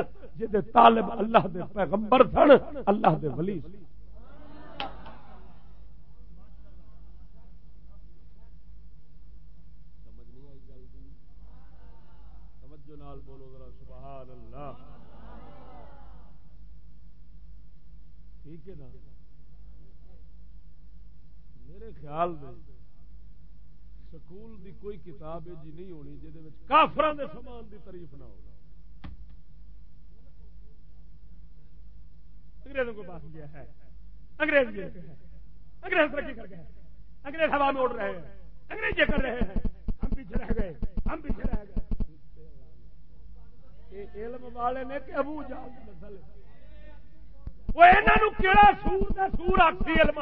جے طالب اللہ دے پیغمبر سن، اللہ دے ولی سن۔ ٹھیک ہے نا؟ میرے خیال میں سکول دی کوئی کتاب جی نہیں ہونی جہد کافران دے سامان دی تعریف نہ ہو۔ انگریزوں کو پاس گیا ہے۔ انگریز یہ ہے۔ انگریز ترقی کر گئے۔ انگریز ہوا میں اڑ رہے ہیں۔ انگریز یہ کر رہے ہیں۔ ہم پیچھے رہ گئے۔ ہم پیچھے رہ گئے۔ علم والے نے کہ ابو جال نسل وہ انہوں کہڑا سور دا سور آخری علم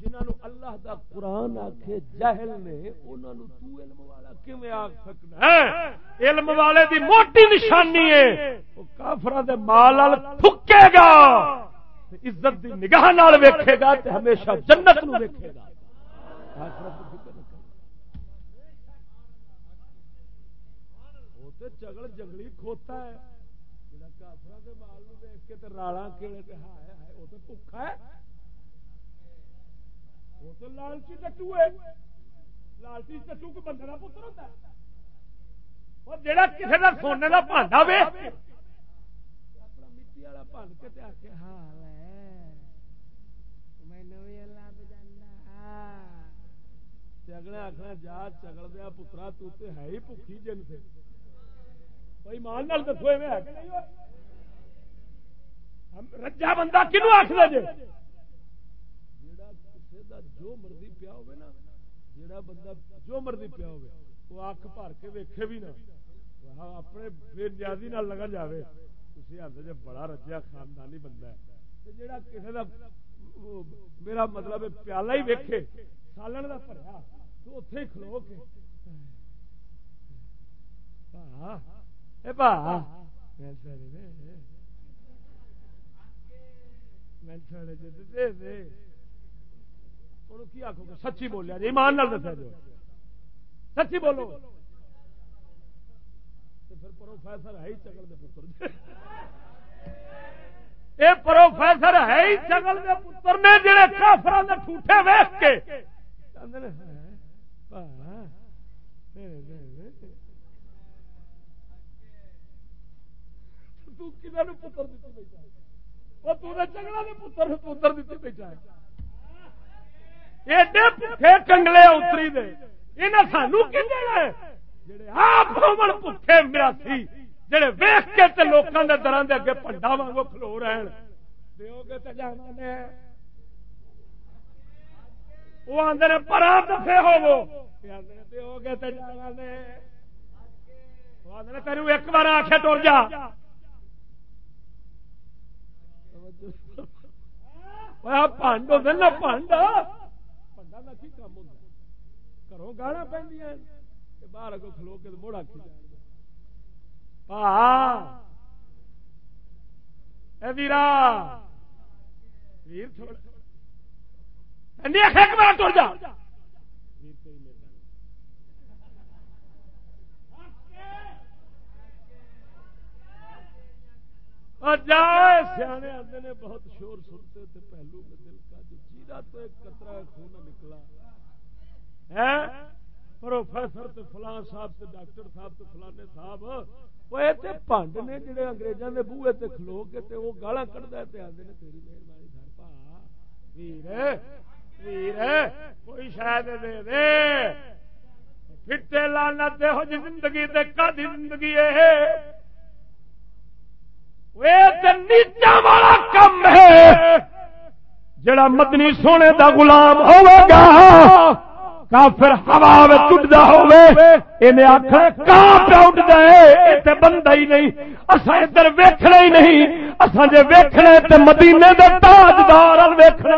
جنہوں اللہ دا قرآن آخے جہل نے انہوں تو علم والا کیویں آخ سکنا علم والے دی موٹی نشانی ہے۔ وہ کافر دے مال تھکے گا۔ عزت دی نگاہ نال ویکھے گا تے ہمیشہ جنت نو ویکھے گا۔ چگل جنگلی کھوتا ہے۔ جڑا کافر دے مال نو ویکھ کے تے رالا کیڑے تے ہائے ہائے او تے بھکھا ہے۔ لالچی ٹٹو ہے۔ لالچی ٹٹو کو بندے کا پتر ہوتا ہے۔ اور جڑا کسی کا سونے کا بانڈا وے اپنا والا بن کے آ کے حال ہے اگلے آخنا جا چگل دیا پترا تو ہے ہی بھوکی جن سے کوئی مان نال دسو رجا بندہ کنو آخر جی جو مرضی پیا ہو نا جڑا بندہ جو مرضی پیا ہو وہ اک بھر کے ویکھے بھی نہ اپنے بے نیازی نال لگن جاوے تھی آتے جی بڑا رجیا خاندانی بندہ ہے۔ جڑا کسی کا میرا مطلب پیالہ ہی ویکھے، سالن کا بھریا تو اتے کھلو کے۔ سچی بولیا جی ایمان نال دسیا جو۔ سچی بولو۔ پھر پروفیسر ہے ہی چگل دے پتر اے پروفیسر ہے ہی چگل دے پتر نے جڑے کافران دے ٹھوٹے ویکھ کے۔ تو کدھر پتر دیتی بیٹھا وہ تو چگلا دے پتر پتر دیتی بیٹھا ہے ایڈے پٹھے کنگلے اتری دے۔ سانو جڑے آپ پٹھے میراسی جڑے ویخ کے تے لوکاں دے دراں دے اگے پنڈا وانگو کھلو رہن۔ دیو گے تے جانا نے۔ وہ آندے نے پرا دفے ہوو دیو گے تے جانا نے۔ وہ آندے نے، تیرو ایک بار آکھے ٹر جا۔ پانڈ ہوندے نا پانڈ گھروں گالا پہ باہر اگو کھلو کے موڑا کھی ویرا! ویر چھوڑ ٹر جا۔ جائے سیانے آتے نے بہت شور سنتے تھے پہلو میں دل کا جو چیرا تو ایک قطرہ خون نکلا۔ پروفیسر تے فلاں صاحب تے ڈاکٹر صاحب تے فلانے صاحب، وہ تے پنڈ نے جڑے انگریزاں دے بوئے تے کھلو کے تے وہ گالاں کڈدا تے آندے نے تیری مہربانی گھر پا۔ ویر ویر، کوئی شاید دے دے۔ پھٹے لانا دے ہو جی زندگی دے کا زندگی ہے۔ نیچا والا کم ہے۔ جڑا مدنی سونے دا غلام ہوگا کافر ہوا ٹوٹتا ہونے آخر کان پہ اٹھتا ہے؟ بندہ ہی نہیں۔ اصا ادھر ویکھنا ہی نہیں۔ اصا جی ویکھنا تو مدینے دے تاجدار ویکھنا۔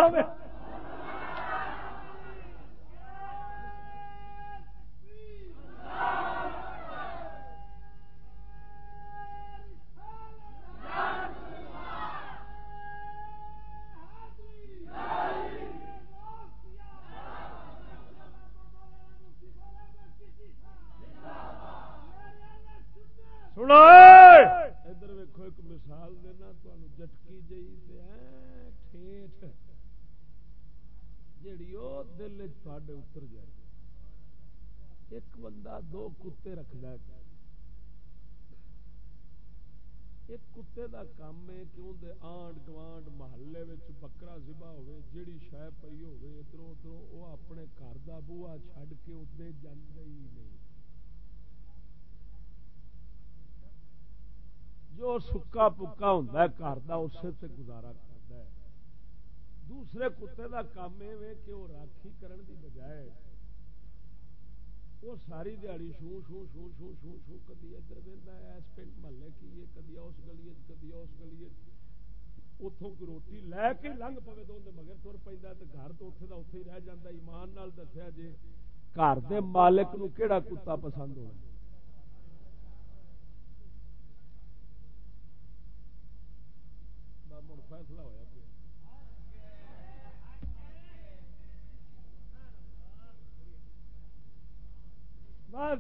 سنا ادھر ویکو ایک مثال دینا جٹکی جی ٹھیٹ جیڑی وہ دل اتر جائے۔ ایک بندہ دو کتے رکھد ایک کتے دا کام ہے کہ اندر آنڈ گوانڈ محلے بکرا سبا ہوے جیڑی شہ پی ہوے ادھر ادھر وہ اپنے گھر کا بوا چڈ کے ادے جانا ہی نہیں جو سکا پکا ہوں گھر کا اسے سے گزارا کرتا ہے۔ دوسرے کتے کا کام یہ کہ وہ راکھی کرن دی بجائے وہ ساری دیہی شو شو شو شو شو شو کدی ادھر اس پنڈ محلے کی کدی اس گلی کدی اس گلی اتوں کی روٹی لے کے لنگ پوے تو مگر تر پہ گھر تو اتنے کا اتنے ہی رہ جا ایمان دسیا جی گھر کے مالک نو کہڑا کتا پسند ہونا فیصلہ ہوا بس۔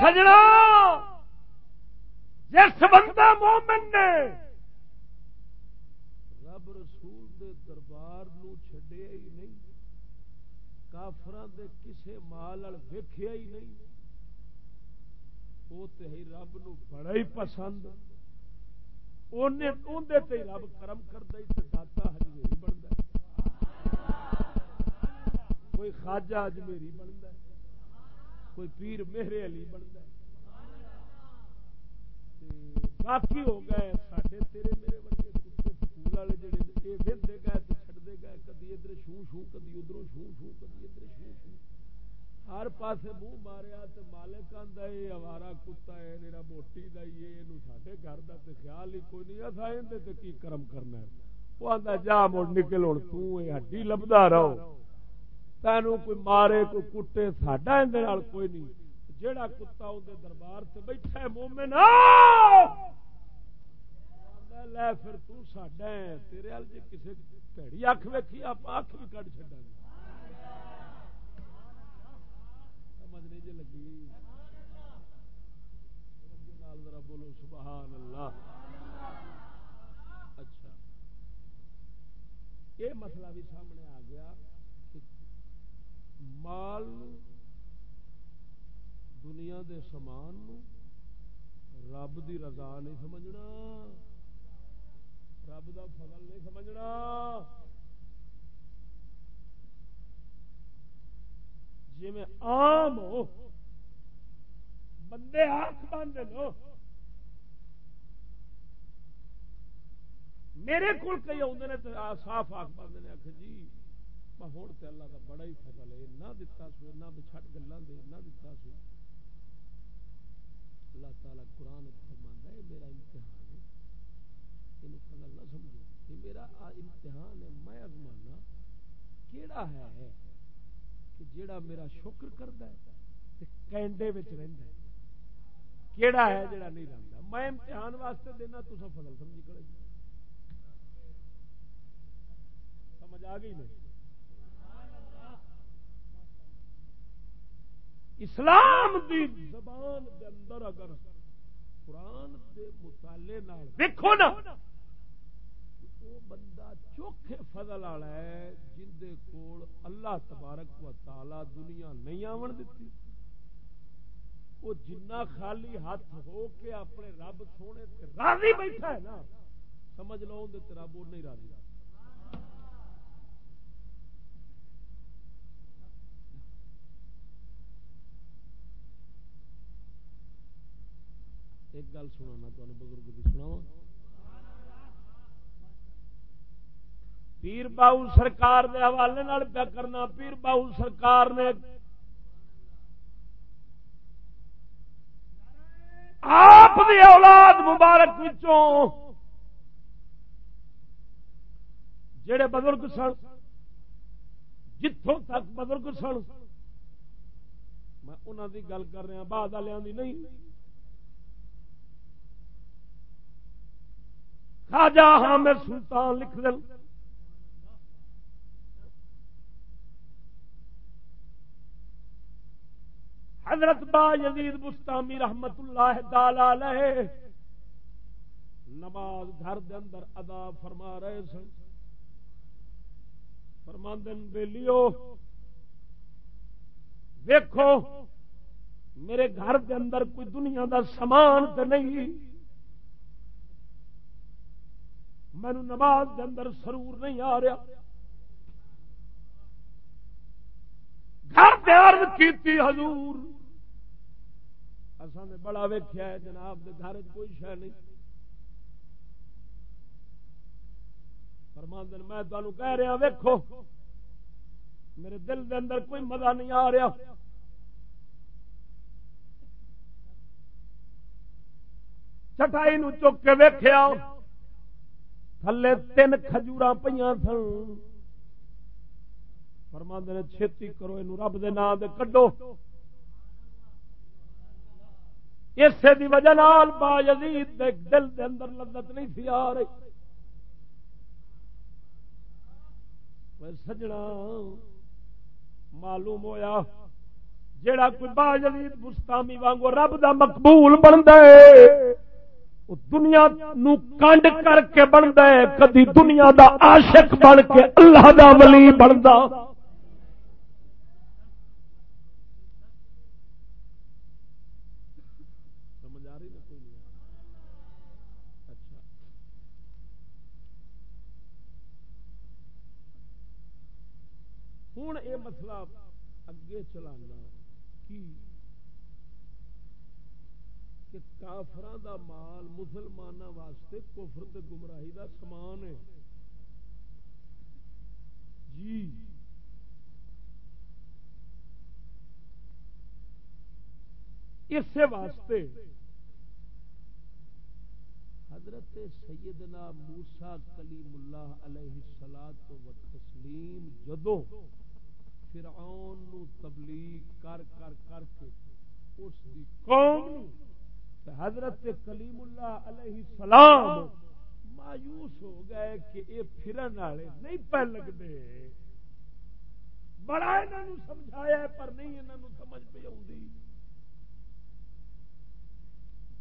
سجنا جس بندہ مومن نے رب رسول دے دربار نو چھڈیا ہی نہیں کافران دے کسے مال ویکھیا ہی نہیں وہ تو ہی رب نو بڑا ہی پسند۔ رب کرم کرتا ہی داتا ہجمیری بنتا کوئی خاجا ہجمیری بنتا ہے، کوئی پیر میرے علی بنتا ہے۔ باقی ہو گئے، ساڈے تیرے میرے بڑے کتے سکول والے جڑے یہ وہدے گئے، تو چڑھتے گئے، کدی ادھر شو شو کدی ادھر شو شو کدی ادھر شو شو ہر پاسے منہ ماریا تو مالک آتا ہے اوارا کتا ہے میرا موٹی کا یہ سارے گھر کا تو خیال ہی کوئی نہیں اصا یہ کی کرم کرنا ہے؟ وہ آتا جا مڑ نکل ہوں تڈی لبدا رہو۔ تین کوئی مارے، کوئی کٹے، ساڈا اندر کوئی نہیں۔ جیڑا کتا اندر دربار سے بیٹھا ہے، مومن لے پھر تڈا ہے، تیرے جی کسی پیڑی اکھ ویکھی، آپ اکھ بھی کٹ چڈا گے لگی۔ ذرا بولو، سبحان اللہ۔ اچھا۔ یہ مسئلہ بھی سامنے مال دنیا دے سامان رب دی رضا نہیں سمجھنا، رب دا فضل نہیں سمجھنا۔ جی میں آم ہو، بندے آنکھ باندھ لو میرے کو کئی آدھے نے صاف آنکھ باندھ نے آخ جی ہوں تو اللہ کا بڑا ہی فضل ہے، نہ دتا سو نہ بچھٹ گلا دے، نہ دتا سو اللہ تعالیٰ قرآن فرمانا ہے، میرا امتحان ہے۔ یہ فضل نہ سمجھو یہ میرا امتحان ہے، میں ازمانا کیڑا ہے کہ جیڑا میرا شکر کرتا ہے کینڈے رہتا ہے۔ کیڑا ہے جڑا نہیں رہتا میں امتحان واسطے دینا تو سب فضل سمجھی کرے سمجھ آ گئی نہیں؟ اسلام دی زبان دے اندر اگر قرآن دے مطالعے دیکھو نا وہ بندہ چوکھے فضل والا ہے جن دے کول اللہ تبارک و تعالی دنیا نہیں آون دیتی وہ جنا خالی ہاتھ ہو کے اپنے رب سونے راضی بیٹھا ہے نا، سمجھ لو تیرا بول نہیں راضی۔ ایک گل سنا تمہیں بزرگ کی سنا پیر باؤ سرکار دے حوالے پیا کرنا، پیر باؤ سرکار نے آپ دی اولاد مبارک وچوں جڑے بزرگ سن جتوں تک بزرگ سن، میں انہوں دی گل کر رہا، بعد والوں دی نہیں۔ خاجا حامد سلطان لکھ دیں حضرت با یزید بستامی رحمت اللہ تعالی نماز گھر دے اندر ادا فرما رہے سن۔ فرماندن، بیلیو، ویکھو، میرے گھر دے اندر کوئی دنیا دا سامان تو نہیں۔ مینو نماز دے اندر سرور نہیں آ رہا۔ گھر کیتی حضور۔ اصل نے بڑا ویخیا ہے جناب، دے گھر کوئی شہ نہیں۔ فرماندن، میں تمہیں کہہ رہا، ویکھو، میرے دل دے اندر کوئی مزہ نہیں آ رہا۔ چٹائی نو چک کے ویخیا تھلے تین کھجورا پہ سن فرماند نے چھتی کرو یہ رب دے نام دے کڈو اسے دی وجہ نال با یزید دے دل دے اندر لذت نہیں تھی آ رہی سجنا معلوم ہویا جیڑا کوئی با یزید بستامی وانگو رب دا مقبول بنتا ہے دنیا نو کنڈ کر کے بنتا ہے، کدی دنیا دا عاشق بن کے اللہ دا ولی بنتا۔ اچھا۔ ہوں یہ مسئلہ اگے چلانا، کی کہ کافر دا مال مسلمان واسطے کفر تے گمراہی دا سامان ہے۔ جی۔ اسے واسطے حضرت سیدنا موسا کلیم اللہ علیہ السلام و تسلیم جدو فرعون نو تبلیغ کر کر کر کے اس دی قوم حضرت کلیم اللہ علیہ السلام مایوس ہو گئے کہ یہ پھرن والے نہیں پہ لگتے۔ بڑا انہوں سمجھایا پر نہیں انہوں سمجھ پہ آتی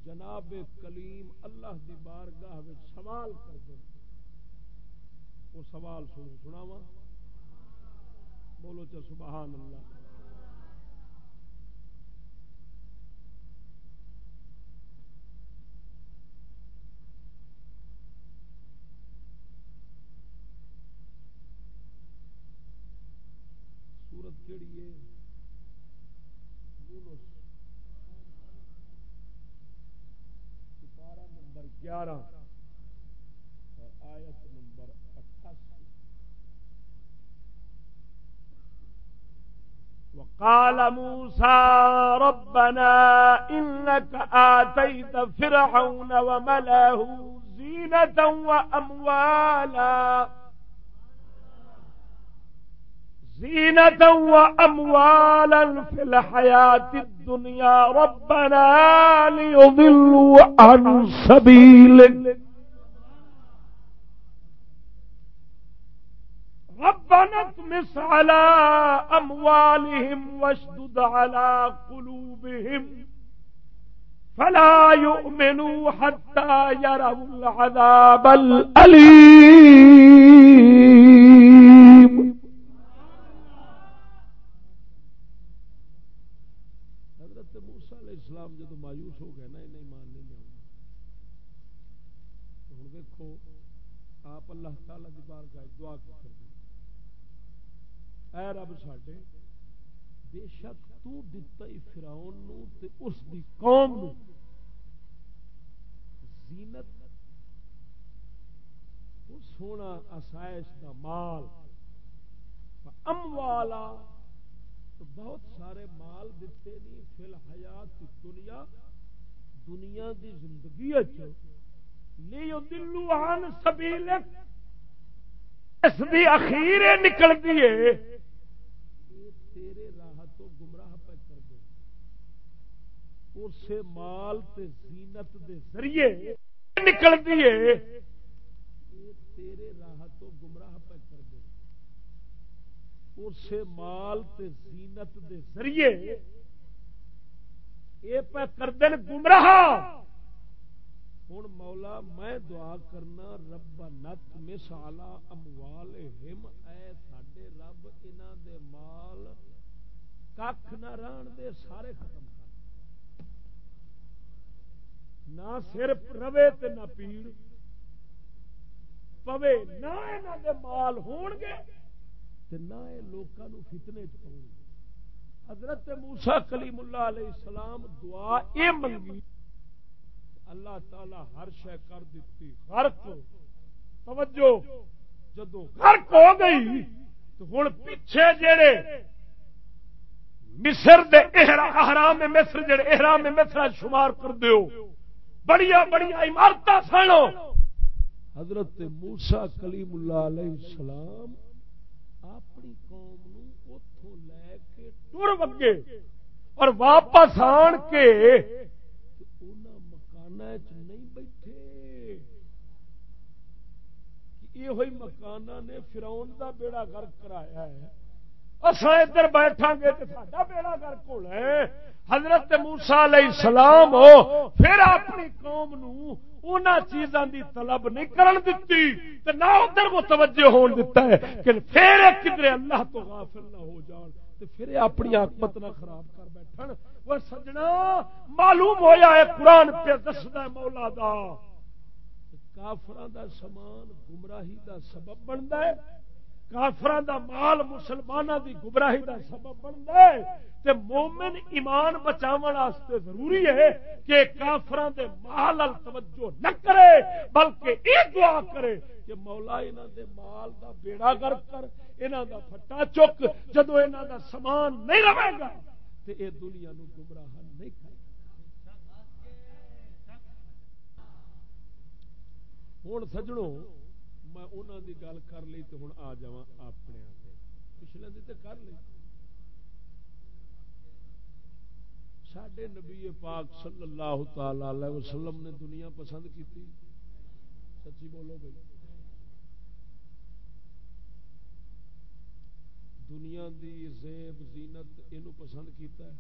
جناب کلیم اللہ دی بارگاہ سوال کر دیں وہ سوال سنو سناواں۔ بولو چل سبحان اللہ۔ سورت ہے سپارہ نمبر گیارہ قال موسى ربنا إنك آتيت فرعون وملاه زينة وأموالا. زينة وأموالا في الحياة الدنيا. ربنا ليضلوا عن سبيلك. ربنا اطمس على أموالهم واشدد على قلوبهم. فلا يؤمنوا حتى يروا العذاب الأليم حضرت موسیٰ علیہ السلام جدو مایوس ہو گئے نا نہیں مان نہیں لیا۔ ویکھو آپ اللہ تعالی دی بارگاہ دعا کر دیں اے رب ساڈے، بے شک تو دتا ہی فرعون تے اس دی قوم نو۔ زینت سونا آسائش دا مال۔ اموالا تو بہت سارے مال دیتے نہیں فل حیات دنیا دنیا دی زندگی لیو دلو آن سبیل اس دی اخیر نکل دیے تیرے راہ تو گمراہ پہ کر دے۔ اسے مال تے زینت دے ذریعے نکل دیے تیرے راہ تو گمراہ پہ کر دے اسے مال تے زینت دے ذریعے اے پہ کر گمراہ۔ ہوں مولا میں دعا کرنا رب نت مسالا اموال ہم اے ساڈے رب، انہاں دے مال کھ نہ رہن دے، سارے ختم کر۔ نہ صرف روے تے نہ پیڑ پوے نہ یہاں دے مال ہون گے۔ نہ یہ لوکاں فتنے چ پاؤ حضرت موسا کلیم اللہ علیہ السلام دعا اے منگی۔ اللہ تعالی ہر شے کر دیتی، غرق۔ توجہ جدو غرق ہو گئی، تو ہن پیچھے جڑے مصر دے احرام مصر، جڑے احرام مصر شمار کر دیو۔ بڑیا بڑیا عمارت سنو۔ حضرت موسا کلیم اللہ علیہ السلام اپنی قوم اتوں لے کے ٹر وگے اور واپس آن کے مکان نہیں بیٹھے۔ یہ مکان نے فراؤن دا بیڑا گرک کرایا ہے۔ اصا ادھر بیٹھا گے تو سا بیڑا گرک ہونا ہے۔ حضرت موسا علیہ السلام ہو، پھر اپنی قوم نو چیزاں دی طلب نہیں کرن دیتی نہ ادھر متوجہ ہون دیتا ہے کہ پھر کدھر اللہ تو غافل نہ ہو جان تے پھر اپنی آکمت نہ خراب کر بیٹھن۔ وہ سجنا، معلوم ہویا ہے قرآن پہ دستا مولا دا کافران دا سامان گمراہی دا سبب بنتا ہے۔ کافران دا مال مسلمانوں دی گمراہی دا سبب بنتا ہے۔ تے مومن ایمان بچاون واسطے ضروری ہے کہ کافران دے مال ال توجہ نہ کرے، بلکہ یہ دعا کرے کہ مولا انہاں دے مال دا بیڑا گرک کر، انہاں دا پھٹا چک جدو انہاں دا سامان نہیں رہے گا تے اے دنیا نو گمراہ نہیں کرے ہوں سجڑوں میں انہوں دی گل کر لی تو ہوں آ جا اپنے پچھلے دی تو کر لی۔ سڈے نبی پاک صلی اللہ تعالی وسلم نے دنیا پسند کی سچی بولو بھائی۔ دنیا دی زیب زینت یہ پسند کیتا ہے۔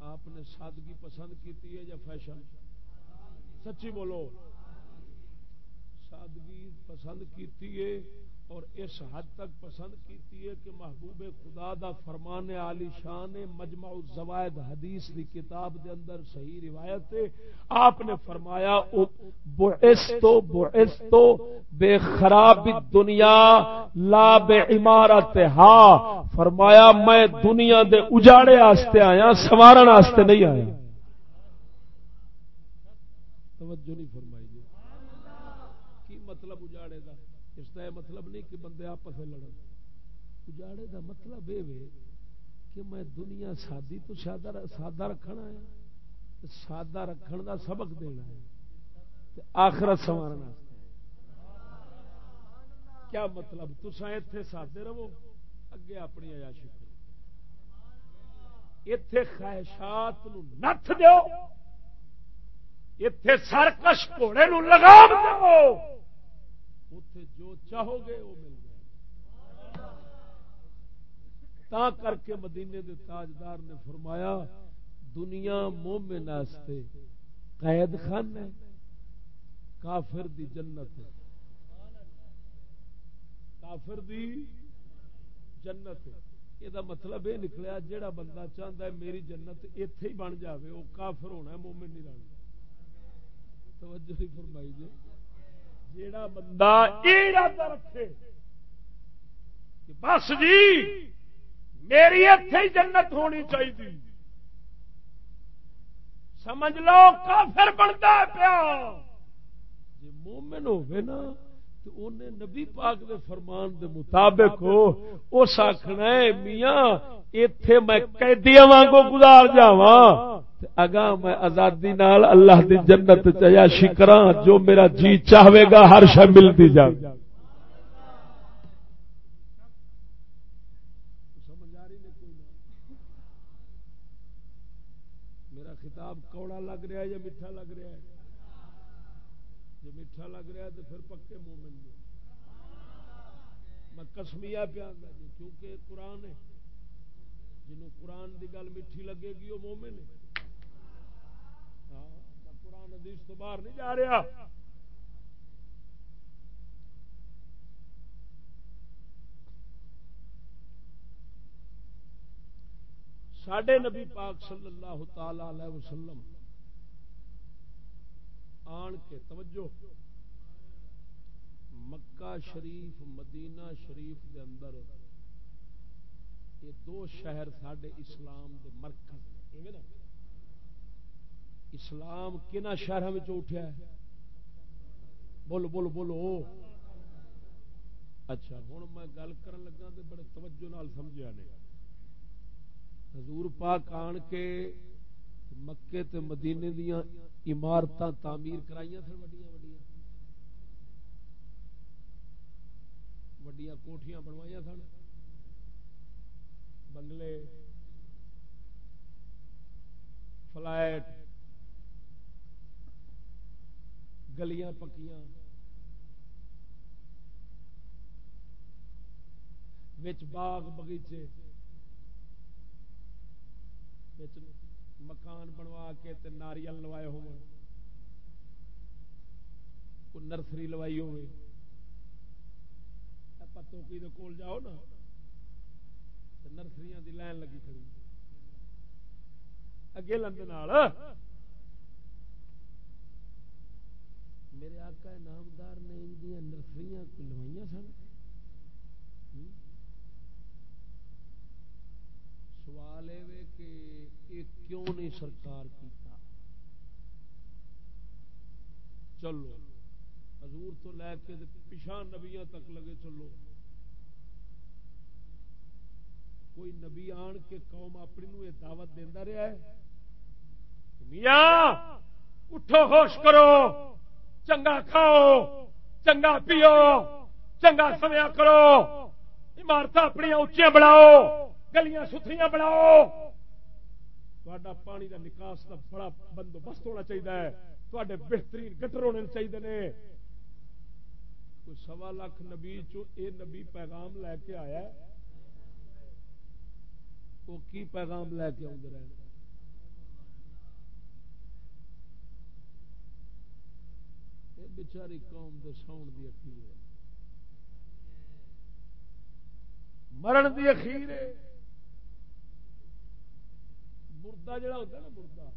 آپ نے سادگی پسند کی یا فیشن؟ سچی بولو۔ سادگی پسند کیتی ہے اور اس حد تک پسند کیتی ہے کہ محبوب خدا دا فرمان علی شان مجمع الزوائد حدیث دی کتاب دے اندر صحیح روایت ہے۔ آپ نے فرمایا بعثتو بعثتو بے خراب دنیا لا بے عمارت ہا فرمایا، میں دنیا دے اجاڑے واسطے آیا، سوارن واسطے نہیں آیا۔ توجہ نہیں فرمایا یہ مطلب نہیں کہ بندے آپس میں لڑ اجاڑے دا مطلب یہ کہ میں دنیا سادی تو سادہ سادہ رکھنا ہے سادہ رکھن دا سبق دینا ہے آخرت سوارنا کیا مطلب؟ تسا اتے سادے رہو، اگے اپنی عیاشی کرو۔ اتے خواہشات نت دو اتے سرکش گھوڑے لگام دو اتے جو چاہو گے وہ مل جائے۔ تا کر کے مدینے دے تاجدار نے فرمایا، دنیا مومن واسطے قید خان ہے، کافر دی جنت ہے۔ کافر دی جنت یہ مطلب یہ نکلیا جہا بندہ چاہتا ہے میری جنت اتے ہی بن جاوے وہ کافر ہونا ہے، مومن نہیں رہنا۔ توجہ نہیں فرمائی جی۔ جیڑا بندہ ارادہ رکھے کہ بس جی میری اتے ہی جنت ہونی چاہیے سمجھ لو، کافر بنتا پیا۔ جی مومن ہوگی نا، تو انہیں نبی پاک دے فرمان دے مطابق ہو اس آخنا میاں اتے میں قیدیاں وانگو گزار جاوا اگا میں آزادی نال اللہ دی جنت چیا شکرا جو میرا جی چاہے گا، ہر شہ ملتی جائے میرا خطاب کوڑا لگ رہا ہے یا میٹھا لگ رہا ہے؟ جو میٹھا لگ رہا ہے تو پھر پکے مومن میں میں کسمیا پیا کیونکہ قرآن ہے۔ جنہوں قرآن دی گل میٹھی لگے گی، وہ مومن ہے۔ قرآن حدیث تو باہر نہیں جا رہا۔ ساڈے نبی پاک صلی اللہ تعالی علیہ وسلم آن کے، توجہ، مکہ شریف، مدینہ شریف دے اندر یہ دو شہر ساڈے اسلام دے مرکز نا؟ اسلام کنا شہر میں اٹھیا ہے؟ بولو بولو بولو۔ اچھا ہوں میں گل کر لگا تو بڑے توجہ نال سمجھا نہیں حضور پاک آن کے مکے تے مدینے دیا عمارت تعمیر کرائی سن وڈیا وڈیا وڈیا کوٹیاں بنوائی سن۔ بنگلے، فلائٹ گلیاں پکیاں۔ باغ بغیچے مکان بنوا کے تے ناریل لوائے ہو نرسری لوائی ہوئے پتو کی کول جاؤ نا۔ نرسری دی لائن لگی کھڑی۔ اگے لندے میرے آقا نامدار نے ان نرسری لوائیاں سن۔ سوال یہ کہ یہ کیوں نہیں سرکار کیتا؟ چلو، حضور تو لے کے پچھا نبیاں تک لگے چلو۔ کوئی نبی آن کے قوم اپنی نو یہ دعوت دینا رہا ہے؟ میاں، اٹھو، ہوش کرو۔ چنگا کھاؤ، چنگا پیو، چنگا سمیا کرو۔ عمارت اپنی اچیا بناؤ، گلیاں ستھریاں بناؤ۔ تا پانی کا نکاس کا بڑا بندوبست ہونا چاہیے تے بہترین گٹر ہونے چاہیے نے۔ کوئی سوا لاکھ نبی چو اے نبی پیغام لے کے آیا وہ کی پیغام لے کے آدھے رہے یہ بچاری قوم دے ساؤن دی اخیر ہے۔ مرن دی اخیر ہے۔ مردہ جڑا ہوتا ہے نا مردہ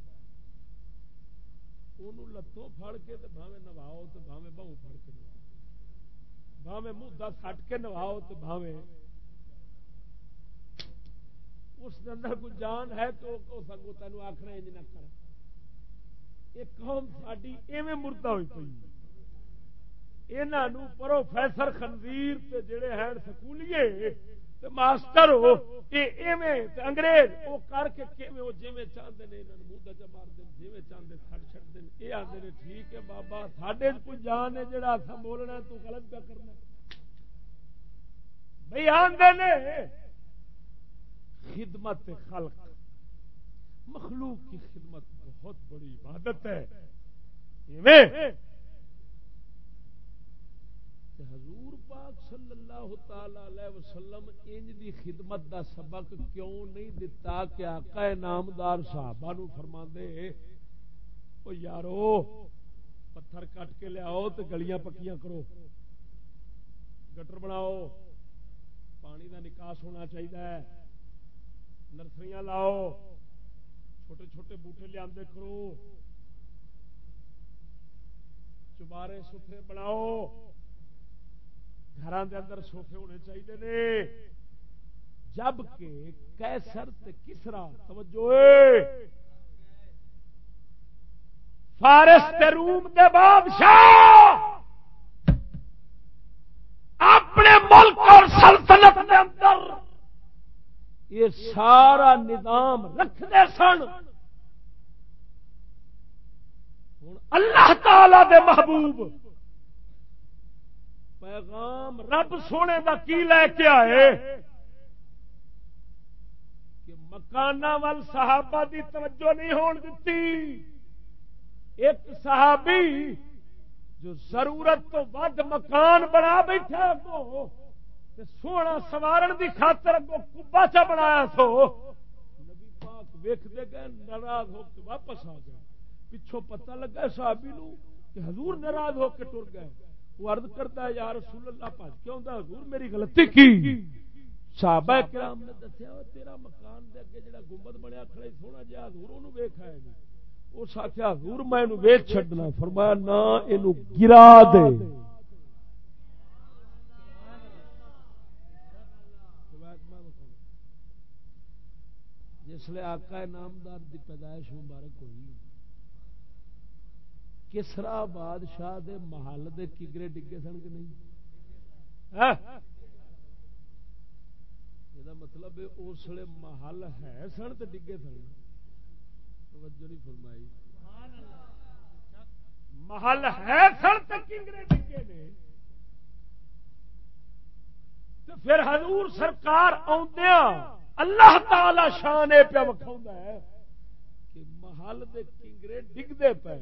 انہوں لتوں پھڑ کے تو بھاوے نواؤ تو بھاوے بہو پھڑ کے نواؤ۔ بھاوے مردہ سٹ کے نواؤ تو بھاوے اس اندر کوئی جان ہے تو سگو تین آخنا انج نہ کر۔ یہ قوم ساری ایویں مردہ ہوئی پی یہ پروفیسر خنزیر جڑے ہیں سکولیے ماسٹر ہو انگریز وہ کر کے جی چاہتے ہیں منہ چ مار دیں جی چاہتے سٹ چڑ دیں یہ آتے ہیں ٹھیک ہے بابا سڈے کوئی جان ہے جڑا اصا بولنا تو غلط پہ کرنا بھائی آدھے نے خدمت خلق، مخلوق کی خدمت بہت بڑی عبادت ہے۔ حضور پاک صلی اللہ تعالی علیہ وسلم انج دی خدمت دا سبق کیوں نہیں دتا کہ آقا نامدار صحابہ نو فرما دے او یارو پتھر کٹ کے لیاؤ تو گلیاں پکیاں کرو۔ گٹر بناؤ۔ پانی دا نکاس ہونا چاہیے نرسریاں لاؤ۔ چھوٹے چھوٹے بوٹے لیا کرو چبارے سوفے بناؤ۔ گھر اندر سوفے ہونے چاہیے نے۔ جبکہ کیسر کسرا، توجہ فارس روم دے بادشاہ۔ اپنے ملک اور سلطنت کے اندر۔ یہ سارا نظام رکھتے سن۔ اللہ تعالی دے محبوب۔ پیغام رب سونے دا کی لے کے آئے؟ کہ مکان وال صحابہ دی توجہ نہیں ہون دیتی ایک صحابی جو ضرورت تو ود مکان بنا بیٹھا کو سونا سوارن دی خاطر کو کبا چا بنایا سو؟ نبی پاک ویکتے گئے، ناراض ہو کے واپس آ گئے۔ پچھوں پتہ لگا صحابی نو کہ حضور ناراض ہو کے ٹر گئے۔ وہ عرض کرتا ہے، یا رسول اللہ پاک کیوں دا حضور میری غلطی کی؟ صحابہ کرام نے دسیا تیرا مکان دے اگے جڑا گنبد بنیا، کھڑا سونا جا، حضور اونوں ویکھ آئے اس آخیا حضور میں اینو ویچ چھڈنا فرمایا، نہ، اینو گرا دے۔ جسے آقا نامدار دی پیدائش مبارک ہوئی۔ کسرا بادشاہ دے محل دے کگرے ڈگے سن کہ نہیں؟ ہاں؟ یہ مطلب اس لیے محل ہے سن تو ڈگے سن۔ توجہ نہیں فرمائی۔ محل ہے سن تو کگرے ڈگے نے۔ پھر حضور سرکار آدھا اللہ تعالی شان یہ پیا وکھاؤں ہے کہ محل دے کنگرے ڈگتے پے۔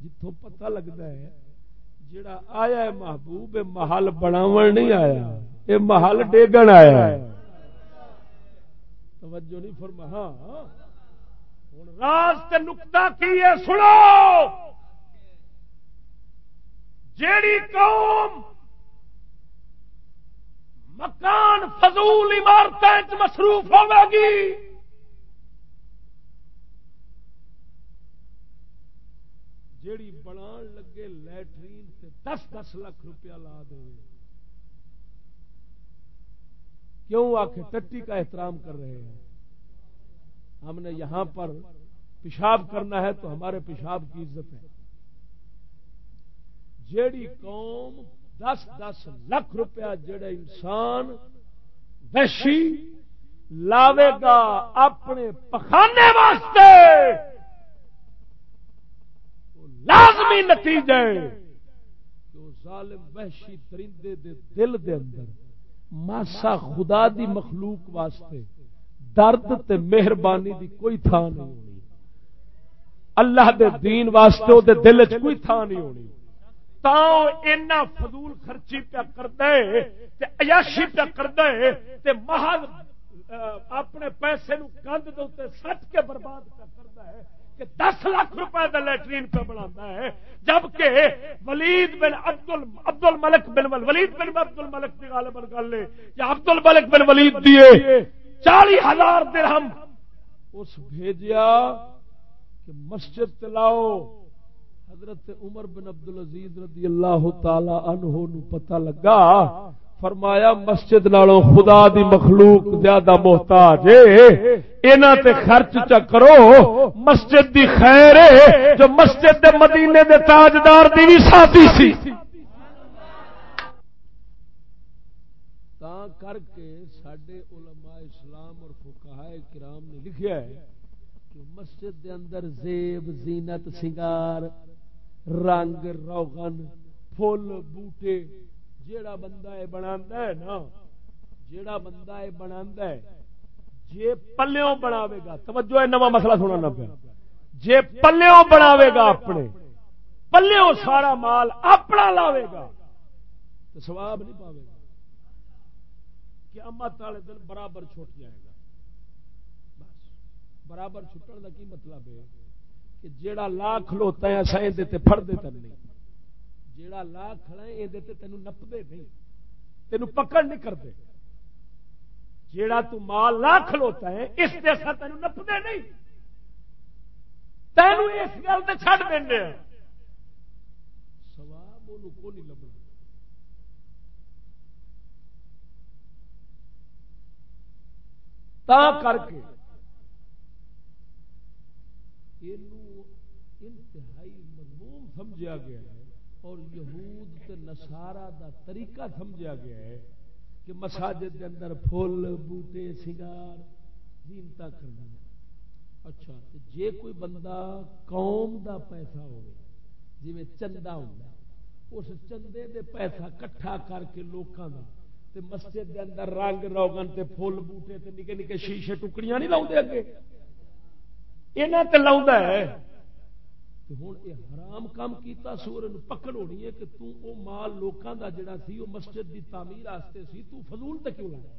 جتوں پتہ لگتا ہے جڑا آیا ہے محبوب محل بناو نہیں آیا یہ محل ڈیگن آیا ہے۔ توجہ نہیں فرما ہاں ہوں راز تے نکتا کی ہے؟ سنو۔ جیڑی قوم مکان فضول عمارت مصروف ہوے گی۔ جیڑی بنا لگے لیٹرین سے دس دس لاکھ روپیہ لا دے۔ کیوں آخ ٹٹی کا احترام کر رہے ہیں؟ ہم نے یہاں پر پیشاب کرنا ہے تو ہمارے پیشاب کی عزت ہے۔ جیڑی قوم دس دس لاکھ روپیہ جڑے انسان وحشی لاوے گا اپنے پخانے واسطے۔ لازمی نتیجے جو ظالم وحشی درندے دے دل دے اندر ماسا خدا دی مخلوق واسطے درد تے مہربانی دی کوئی تھان نہیں ہونی۔ اللہ دے دین واسطے دے دل چ کوئی تھان نہیں ہونی۔ اینا فضول خرچی پیا کرتا عیاشی پیا کرتا ہے محل اپنے پیسے نو گند دے سٹ کے برباد پیا کرتا ہے کہ دس لاکھ روپے کا لیٹرین پہ بنا ہے جبکہ ولید بن عبدل عبد الملک بن ولید بن عبد الملک کی گال بن گل یا عبد الملک بن ولید دیے چالی ہزار درہم۔ اس بھیجیا کہ مسجد تلاؤ حضرت عمر بن عبد العزیز رضی اللہ تعالی عنہ نو پتہ لگا، فرمایا مسجد نالوں خدا دی مخلوق زیادہ محتاج اینا تے خرچ چا کرو، مسجد دی خیر ہے، جو مسجد دے مدینے دے تاجدار دی بھی ساتھی سی۔ تا کر کے ساڈے علماء اسلام اور فقہاء کرام نے لکھیا ہے کہ مسجد دے اندر زیب، زینت، سنگار رنگ، روغن فل بوٹے، جیڑا بندہ ہے بنا ہے نا، جیڑا بندہ ہے بنا ہے جے پلوں بناوے گا۔ توجہ ہے، نواں مسئلہ سننا پیا۔ جے پلوں بناوے گا اپنے پلوں سارا مال اپنا لاوے گا، تو سواب نہیں پاوے گا۔ قیامت والے دن برابر چھوٹ جائے گا۔ بس، برابر چھٹن کا کی مطلب ہے؟ کہ جیڑا لا کھلوتا ہے اصا یہ پڑ دے تن نہیں۔ جیڑا لا کھڑا ہے یہ تینوں نپتے نہیں۔ تینوں پکڑ نہیں کرتے جیڑا تو مال لا کھلوتا ہے، اس سے اصا تینوں نپتے نہیں۔ تینوں اس گل سے چڑ دیں کو نہیں لبنا۔ تا کر کے انتہائی سمجھا گیا ہے اور یہود تے نسارا دا طریقہ سمجھا گیا ہے کہ مساجد کے اندر پھول، بوٹے، سنگار زینتا کرنا اچھا جے کوئی بندہ قوم دا پیسہ ہوئے جی میں چندہ ہوتا اس چندے دے پیسہ کٹھا کر کے لوکاں دا، تے مسجد دے اندر رنگ روگن تے پھول، بوٹے تے نکے نکے شیشے ٹکڑیاں نہیں لاؤں دے اگے؟ یہاں تے لاؤں ہے۔ ہوں یہ حرام کام کیتا سور پکڑ ہونی ہے کہ تو او مال لوکاں دا جڑا سی وہ مسجد دی تعمیر واسطے سی، تو فضول تے کیوں لایا؟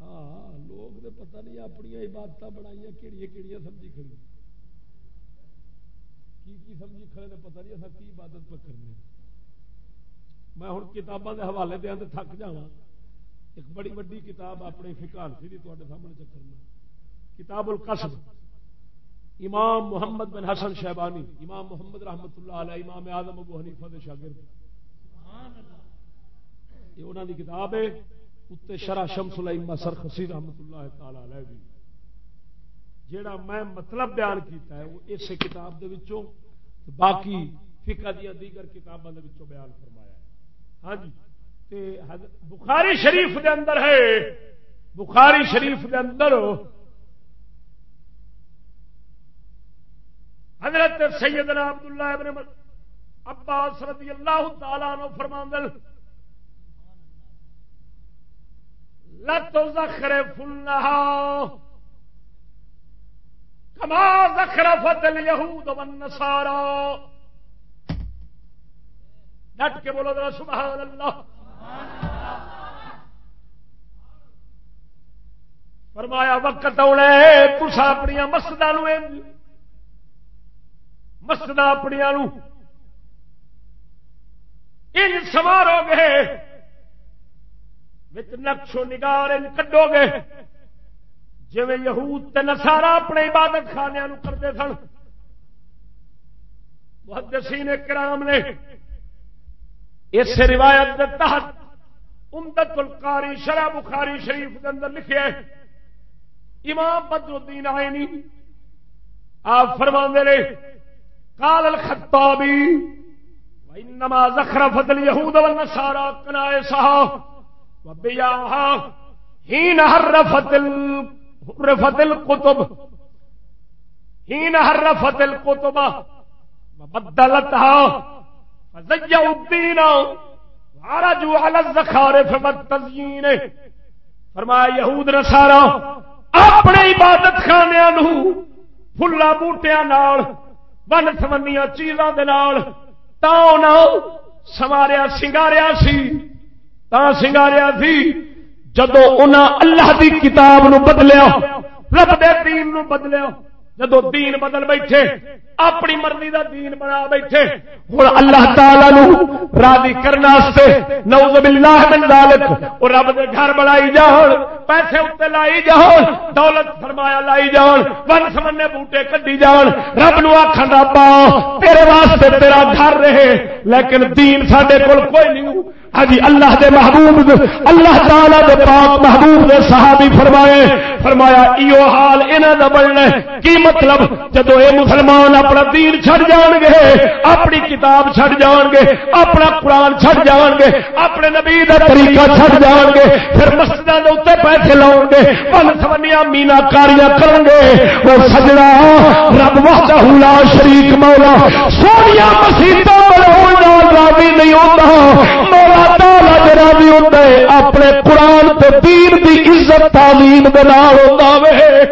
ہاں لوگ تو پتہ نہیں اپنی عبادت بنائی کہڑی کہڑی سمجھی کھڑی کی کی سمجھی کھڑے نے پتہ نہیں اصل کی عبادت پہ کرنے۔ میں ہوں کتابوں کے حوالے دیا تو تھک جا ایک بڑی وڈی کتاب اپنے فکان سی تے سامنے چکر میں۔ کتاب القصب۔ امام محمد بن حسن شہبانی امام محمد رحمت اللہ علیہ، امام اعظم ابو حنیفہ دے شاگرد۔ یہ انہوں دی کتاب ہے اتنے شرح شمس الما سر خسی رحمت اللہ تعالی علیہ دی۔ جیڑا میں مطلب بیان کیتا ہے، وہ اس کتاب دے وچوں، باقی فقہ دیا دیگر کتابوں دے وچوں بیان فرمایا ہے۔ ہاں جی۔ بخاری شریف دے اندر ہے۔ بخاری شریف دے اندر۔ حضرت سیدنا عبداللہ ابن عباس رضی اللہ تعالیٰ عنہ فرماندل لت زخر فلنہا کما زخرفت الیہود والنصارا۔ ڈٹ کے بولو ذرا سبحان اللہ۔ فرمایا، وقت اوڑے تسا اپنی مسجدوں مسجد اپنی ان سوارو گے۔ نقشو نگار ان کڈو گے۔ جی یہود نسارا اپنے عبادت خانے کرتے سن۔ محدثین کرام نے اس روایت کے تحت امدت القاری شرح بخاری شریف کے اندر لکھے امام بدر الدین آئے نہیں آپ فرما رہے قال الخطابي وانما زخرفت اليهود والنصارى كنائسها وبياها حين حرفت حرفت الكتب حين حرفت الكتب وبدلتها فزيوا الدين وعرجوا على الزخارف فرمایا یہود نصارا اپنے عبادت خانے فلا بوٹیا ون سمنیا چیزاں سواریا سنگاریا سی، تا سنگاریا سی، جدو انہاں اللہ دی کتاب نو بدلیا، رب دے دین نو بدلیا، جدو دین بدل بیٹھے اپنی مرضی دا دین بنا بیٹھے۔ ہوں اللہ تعالی نو راضی کرنا نوز باللہ من ذالک اور رب دے گھر بنائی جان، پیسے اتنے لائی جان، دولت فرمایا لائی جان، ون سمنے بوٹے کڈی جان۔ رب نو آخر ربا، تیرے واسطے تیرا گھر رہے، لیکن دین سڈے کول کوئی نہیں۔ ہاں جی، اللہ دے محبوب، اللہ تعالی دے پاک محبوب دے صحابی فرمائے، فرمایا، ایو حال انہاں دا بننا کی مطلب؟ جدو اے مسلمان اپنا دین چھڑ جان گے اپنی کتاب چھڑ جان گے اپنا قرآن چھڑ جان گے اپنے نبی دا طریقہ چھڑ جان گے پھر مسجداں دے اوتے پیسے لاؤ گے پن سونیاں مینا کاریاں کرن گے او سجنا رب وحدہ لا شریک مولا سونیاں مسجداں بناون راضی نہیں ہوتا، مولا جڑا بھی ہوتا ہے، اپنے قرآن تو دین کی عزت تعلیم ہوتا وے۔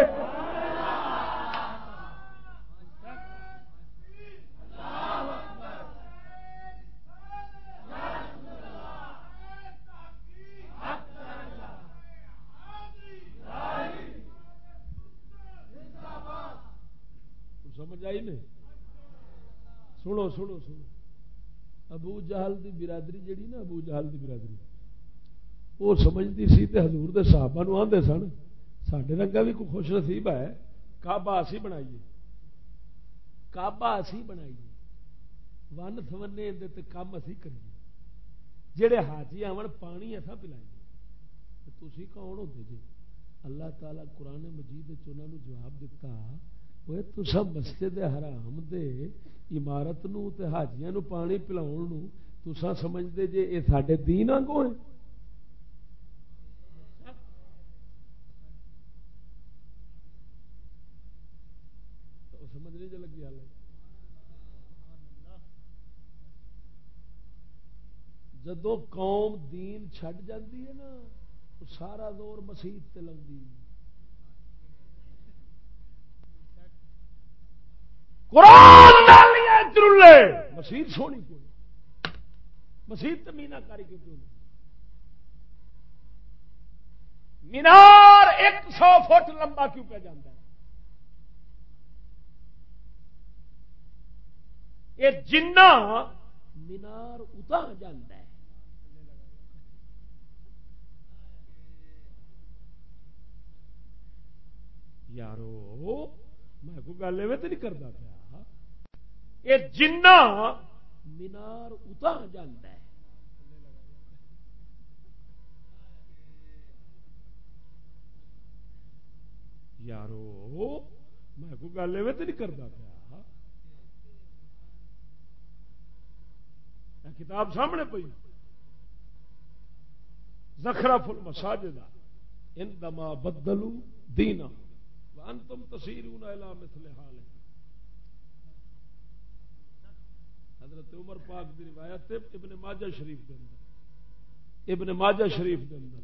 آئی نہیں سنو سنو سنو۔ ابو جہل دی برادری جڑی نا، ابو جہل دی برادری۔ وہ سمجھتی سی تے حضور دے صحابہ نو آندے سن، ساڈے رنگا بھی کوئی خوش نصیب ہے۔ کعبہ اسی بنائیے۔ کابا اسی بنائیے۔ ون سمنے کام اسی کریے۔ جہے حاجی آن پانی ایسا پلائیے۔ تھی کون ہوتے جی؟ اللہ تعالی قرآن مجید جواب دیتا وہ تو سب مسجد حرام دے عمارت نو تے حاجیاں نو پانی پلاؤ تسا سمجھتے جی یہ سارے دین آگوں ہیں سمجھ نہیں لگی حال جدو قوم دین چھڈ جاتی ہے نا سارا دور مسیح تے لگتی لاؤں مسیح سونی کو۔ مسیح تو مینا کاری کیوں مینار ایک سو فٹ لمبا کیوں پہ جانا ہے؟ یہ جنا مینار اتا جانا ہے۔ یارو، میں کوئی گل ایویں تو نہیں کرتا پیا۔ یہ جنا مینار اتا جانا ہے۔ یارو، میں کوئی گل ایویں تو نہیں کرتا پیا۔ کتاب سامنے پی زخرا فل مساجد۔ ان دما بدلو دینا انتم تصیرون الى مثل حال حضرت عمر پاک دی روایت ابن ماجہ شریف دے اندر۔ ابن ماجہ شریف دے اندر۔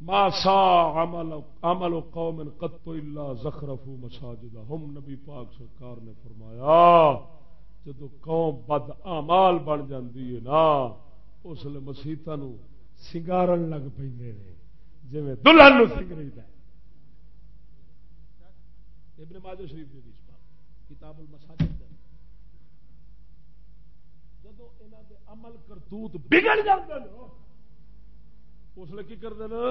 ما سا عمل عمل قوم قط الا زخرفوا مساجدهم نبی پاک سرکار نے فرمایا، جدو قوم بد اعمال بن جاندی ہے نا، اس لیے مسیطا نو سنگارن لگ پہ جی دلہن سنگری ہے ابن ماجہ شریف دی کتاب المساجد۔ جدو دے عمل کرتوت بگڑ جاندے اس لیے کی کردے نا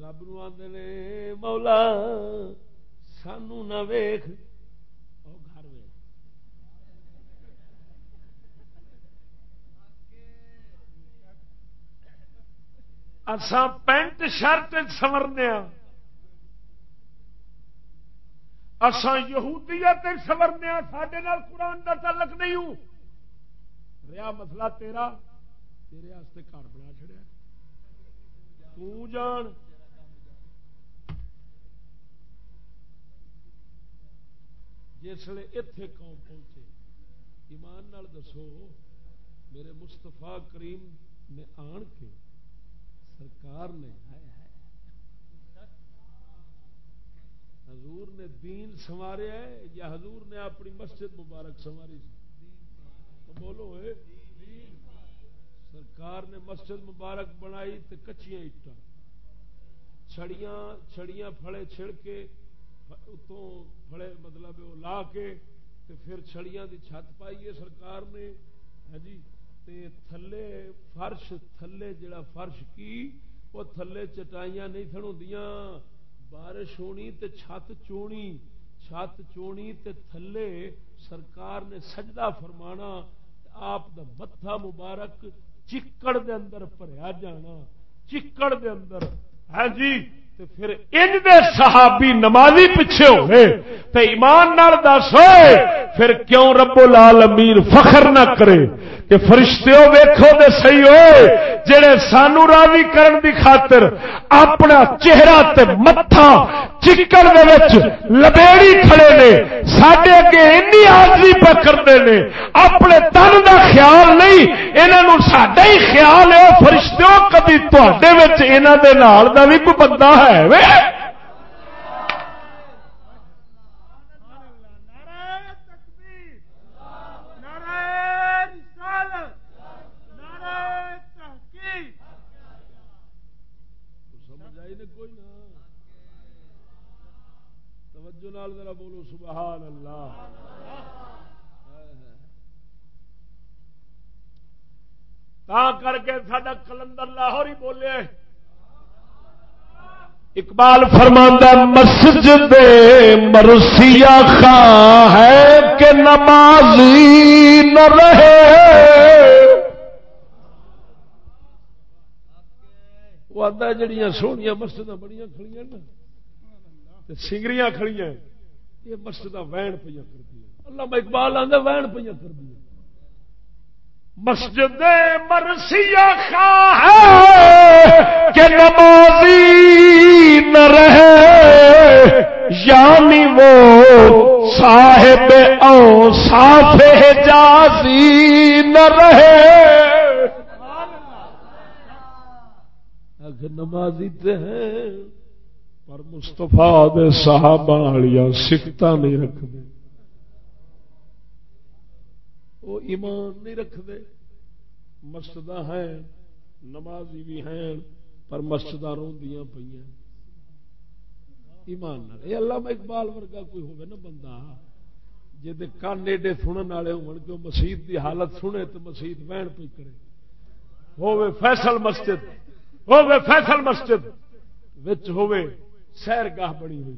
رب نو آندے نے، مولا سانو نہ ویکھ، او گھر پینٹ شرٹ سمرنے ہاں اسان یہودیت سورنے سڈے قرآن کا تعلق نہیں ہوں۔ رہا مسئلہ تیرا، تیرے واسطے گھر بنا چڑیا تان جسے اتے قوم پہنچے، ایمان نال دسو، میرے مستفا کریم نے آن کے سرکار نے حضور نے دین سنوارے ہے یا حضور نے اپنی مسجد مبارک سنواری تو بولو ہے سرکار نے مسجد مبارک بنائی تو کچیاں اٹا چھڑیاں چھڑیاں پھڑے چھڑ کے، اتوں پھڑے مطلب وہ لا کے تے پھر چھڑیاں دی چھت پائی ہے سرکار نے۔ ہاں جی تے تھلے فرش، تھلے جڑا فرش کی، وہ تھلے چٹائیاں نہیں سن ہوں بارش ہونی تے چھت چونی چھت چونی تے تھلے سرکار نے سجدہ فرمانا آپ دا متھا مبارک چکڑ دے اندر بھریا جانا، چکڑ دے اندر۔ ہے جی تے پھر ان دے صحابی نمازی پیچھے ہوئے، تے ایمان نال دس ہوئے، پھر کیوں رب العالمین فخر نہ کرے؟ کہ فرشتے ویکھو دے صحیح ہوئے، جڑے سانو راضی کرن دی خاطر اپنا چہرہ تے متھا چکر دے وچ لبیڑی کھڑے نے، ساڈے اگے انی حاضری پہ کرتے نے، اپنے تن دا خیال نہیں، انہاں نو ساڈا ہی خیال ہے فرشتے کدی تواڈے وچ انہاں دے نال دا بھی کوئی بندہ ہے، وے! نال ذرا بولو، سبحان اللہ۔ تا کر کے ساڈا کلندر لاہور ہی بولے۔ اقبال فرماندہ مسجد مرسیا خاں ہے کہ نمازی نہ رہے۔ وہ آتا جڑیاں سوہنیا مسجد بڑی کھڑی نا سنگریاں کھڑی یہ مسجد وین پہ کر دیا اللہ اقبال آدھا وین پہ کر دیا مسجد مرسیا خواہ ہے کہ نمازی نہ رہے یعنی وہ صاحب او صاف جازی نہ رہے۔ نمازی تے ہیں۔ پر مستفا صحابہ والیاں سکھتا نہیں رکھتے وہ ایمان نہیں رکھتے مسجد ہیں، نمازی بھی ہیں، پر مسجد روندیاں پہ ایمان یہ اللہ میں اقبال ورگا کوئی ہوگا نا بندہ جی کان ایڈے سنن والے ہو مسیت کی حالت سنے تو مسیت وین پہ کرے۔ ہوے فیصل مسجد ہوے فیصل مسجد، وچ ہوے سیر گاہ بنی ہوئی۔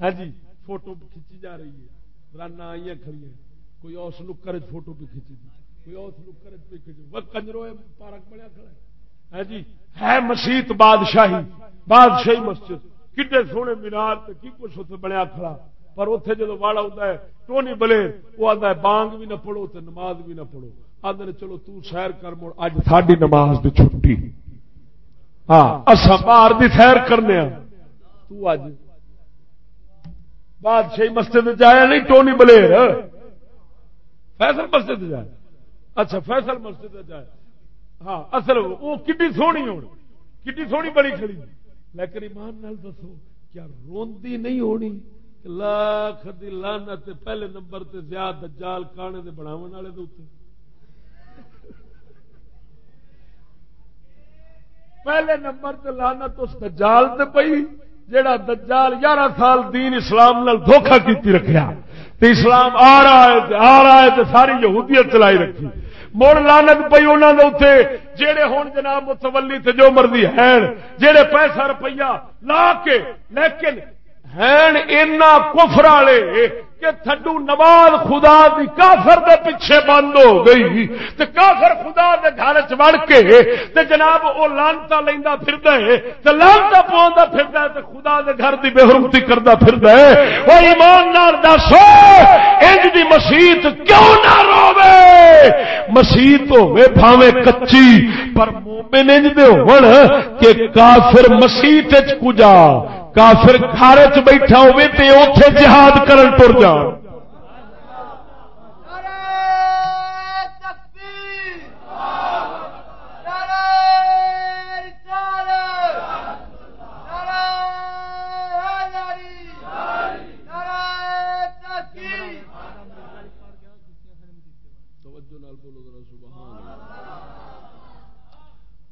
ہاں جی فوٹو کھچی جا رہی ہے۔ رانا آئی کھڑی ہیں۔ کوئی اس نکر فوٹو پہ کھچی دی۔ کوئی اس نکر پہ کھچی وہ کنجرو پارک بنیا کھڑا ہے۔ ہاں جی ہے مسیت بادشاہی بادشاہی مسجد۔ کڈے سونے مینار کی کچھ اتنے بنیا کھڑا۔ پر اتنے جدو واڑا ہوتا ہے ٹونی بلے؟ وہ آتا ہے، بانگ بھی نہ پڑھو تو نماز بھی نہ پڑھو۔ آدھے چلو تو سیر کر مڑ اج ساری نماز بھی چھٹی۔ ہاں اصا باہر بھی سیر کرنے تو اج۔ بادشاہی مسجد جایا نہیں، ٹونی بلیر۔ فیصل مسجد جائے اچھا فیصل مسجد جائے ہاں اصل وہ کڈی سونی ہو کڈی سونی بڑی کھڑی۔ لیکن ایمان نال دسو کیا روندی نہیں ہونی لاکھ دی لانت پہلے نمبر تے زیاد دجال کانے دے بناون والے دے اوتے پہلے نمبر تے لانت اس دجال تے پئی۔ جیڑا دجال یارہ سال دین اسلام نال دھوکھا کیتی رکھیا، تے اسلام آ رہا ہے، تے آ رہا ہے، تے ساری یہودیت چلائی رکھی۔ مڑ لانت پی انہوں نے اتنے جہے ہوں جناب متولی تے جو مرضی ہیں جہے پیسہ روپیہ لا کے، لیکن اینا کفر والے کہ تھڈو نواز خدا دی کافر دے پیچھے بند ہو گئی۔ تے کافر خدا دے گھر چ وڑ کے تے جناب او لانتا لیندا پھردا ہے۔ تے لانتا پوندا پھردا ہے تے خدا دے گھر دی بے حرمتی کردا پھردا ہے۔ او ایمان نال دسو، انج دی مسیت کیوں نہ روے مسیت ہوے بھاوے کچی، پر مومن انج دے ہون کہ کافر مسیت وچ کجا۔ کافر گھر چ بیٹھا ہوے تے اوتھے جہاد کرن ٹر جان۔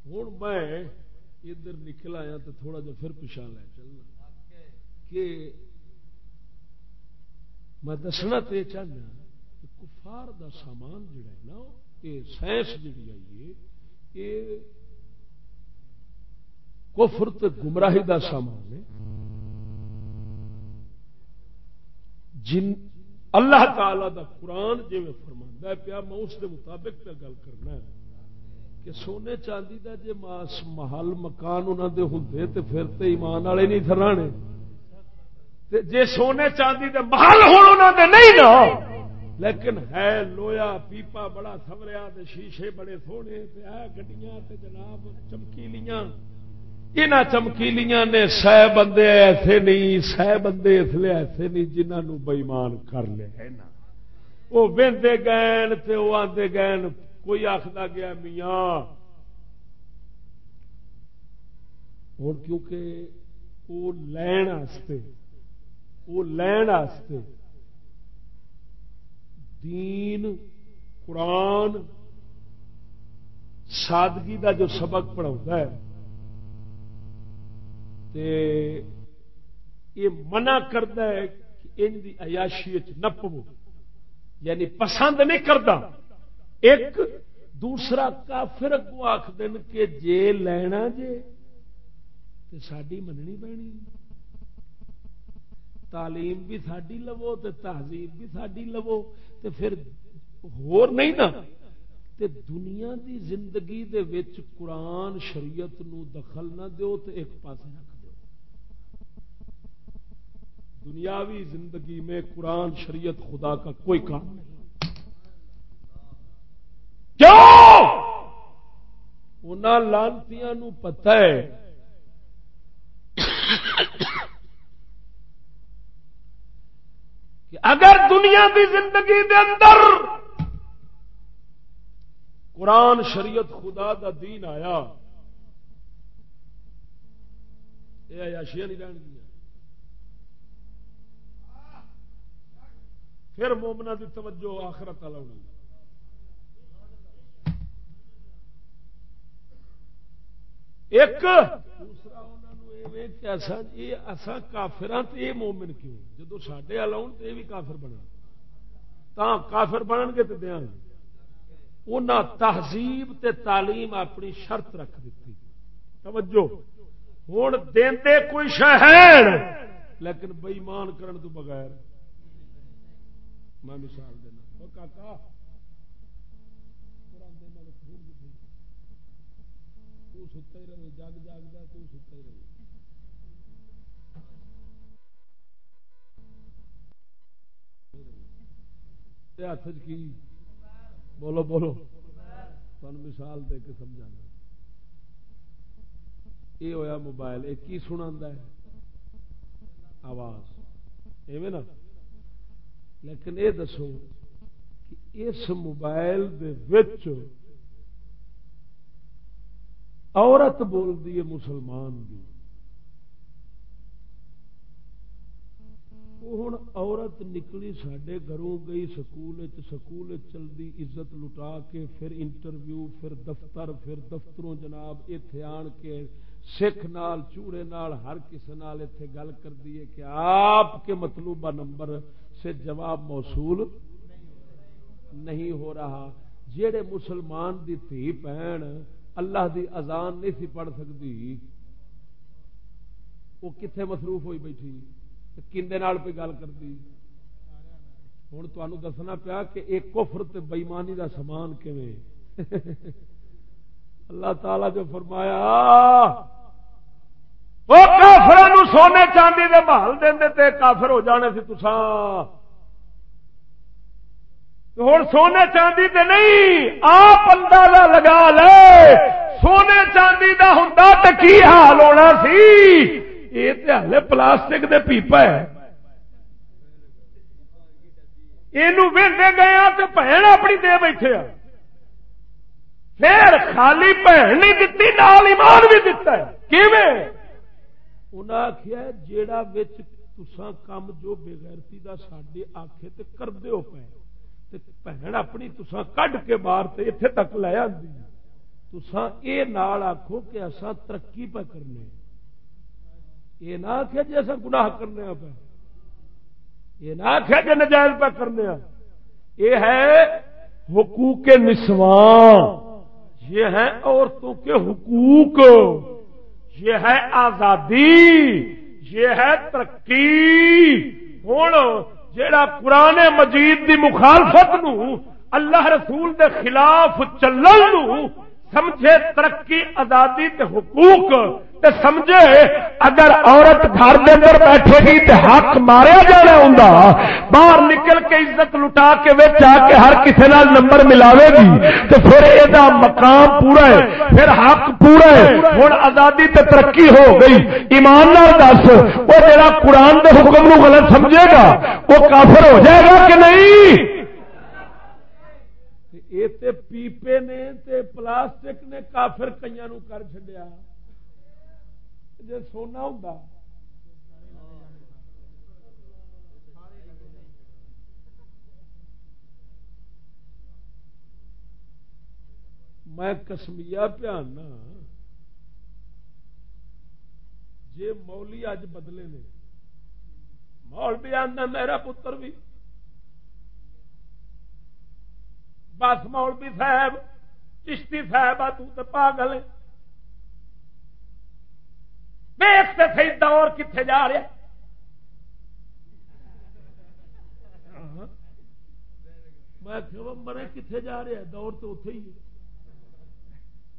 ہوں میں ادھر نکل آیا تو تھوڑا جا پھر پچھا لے کہ میں دسنا تو یہ چاہنا کہ کفار دا سامان جڑا ہے نا یہ سائنس جڑی آئی ہے یہ کفر تے گمراہی دا سامان ہے۔ جن اللہ تعالی دا قرآن جی میں فرما پیا میں اس دے مطابق پہ گل کرنا ہے کہ سونے چاندی دا جے ماس محل مکان انہوں دے ہوں تے پھر تے ایمان والے نہیں تھرانے۔ جے سونے چاندی دے محل ہوں انہوں دے نہیں نا، لیکن ہے لویا پیپا بڑا سوریا شیشے بڑے سونے گڈیاں جناب چمکیلیاں۔ یہاں چمکیلیاں نے سہ بندے ایسے نہیں، سہ بندے اس لیے ایسے نہیں جنہوں بئیمان کر لے ہے نا۔ وہ وہدے گئے تے وہ آدھے گئے کوئی آخر گیا، میاں۔ ہوں کیونکہ وہ لین وہ لین دین، قرآن، سادگی دا جو سبق پڑھا ہے۔ تے یہ منع کرتا ہے کہ ان کی عیاشی نہ پو یعنی پسند نہیں کرتا ایک دوسرا کافر کو آخ دن کہ جے لینا جے تو ساری مننی پینی تعلیم بھی ساری لو تو تہذیب بھی ساری لو تو پھر ہور نہیں نا تے دنیا دی زندگی دے وچ قرآن شریعت نو دخل نہ دیو تو ایک پاس رکھ دو دنیاوی زندگی میں قرآن شریعت خدا کا کوئی کام نہیں۔ کیوں؟ لانتیاں پتہ ہے کہ اگر دنیا کی زندگی دے اندر قرآن شریعت خدا دا دین آیا، یہ عیاشیاں نہیں رہن گیا۔ پھر مومنا دی توجہ آخرت والا ہونا۔ ایک دوسرا کافر یہ مومن کیوں جدو سڈے والا آل تو یہ بھی کافر بنا کافر بنن گے تو دیا گے انہیں تہذیب تے تعلیم اپنی شرط رکھ دیتی توجہ ہوں دے کوئی شہر لیکن بئیمان کرن تو بغیر میں مثال دینا کاکا جگ جاگتا ہاتھ کی؟ بولو بولو۔ تم مثال دے کے سمجھانا۔ یہ ہویا موبائل، یہ کی سنا ہے؟ آواز۔ ایویں نا؟ لیکن یہ دسو کہ اس موبائل دے وچ عورت بولتی ہے، مسلمان بھی۔ ہوں عورت نکلی سڈے گھروں گئی سکول سکول چلتی عزت لٹا کے پھر انٹرویو پھر دفتر پھر دفتروں جناب اتے آن کے سکھ نال چوڑے نال ہر کسی نال اتے گل کر دیے کہ آپ کے مطلوبہ نمبر سے جواب موصول نہیں ہو رہا جہے مسلمان دی تھی بہن اللہ دی اذان نہیں سی پڑھ سکتی وہ کتنے مصروف ہوئی بیٹھی کھے پہ گل کرتی ہوں تمہیں دسنا پیا کہ ایک کفر تے بئیمانی دا سامان کیویں؟ اللہ تعالی جو فرمایا کافر سونے چاندی دے محل دے تے کافر ہو جانے سے تسان ہوں سونے چاندی تے نہیں، آپ اندازہ لگا لے، سونے چاندی دا ہوں تو کی حال ہونا سی؟ یہ تو ہلے پلاسٹک دے پیپا ہے۔ یہ گیا تو بہن اپنی دے بیٹھے ہاں۔ پھر خالی بہن نہیں دتی، نال ایمان بھی دتا ہے۔ کیویں؟ انہیں آخیا جیڑا بچ تسان کام جو بےغیرتی کا سڈے آخے تو کر دو پے۔ بہن اپنی تسا کڈ کے باہر اتنے تک لے آتی تسا یہ نال آخو کہ اصا ترقی پہ کرنے یہ نہ آخیا جی اصا گناہ کرنے پہ۔ یہ نہ آخیا جی نجائز پہ کرنے یہ ہے حقوق نسواں یہ ہے عورتوں کے حقوق۔ یہ ہے آزادی۔ یہ ہے ترقی۔ ہوں جیڑا قرآن مجید دی مخالفت نو، اللہ رسول دے خلاف چلن نو، سمجھے ترقی، آزادی تے حقوق۔ تے سمجھے اگر عورت گھر دے اندر بیٹھے گی تے حق ماریا جانا ہوں باہر نکل کے عزت لٹا کے وچ آ کے ہر کسی نال نمبر ملاوے گی تو پھر یہ مقام پورا ہے، پھر حق پورا ہے۔ ہوں آزادی تے ترقی ہو گئی۔ ایمان نال دس، وہ جڑا قرآن دے حکم نو غلط سمجھے گا، وہ کافر ہو جائے گا کہ نہیں؟ اے تے پیپے نے، تے پلاسٹک نے کافر کئی کر چڈیا جی سونا ہوں میں کسمیا پیانا جی مولی اج بدلے نے مول بھی آدھا میرا پتر بھی بس مولوی صاحب چشتی صاحب آ تو پاگل دیکھتے تھے دور کتنے جا رہے میں مرے کتنے جا رہا دور تو اتے ہی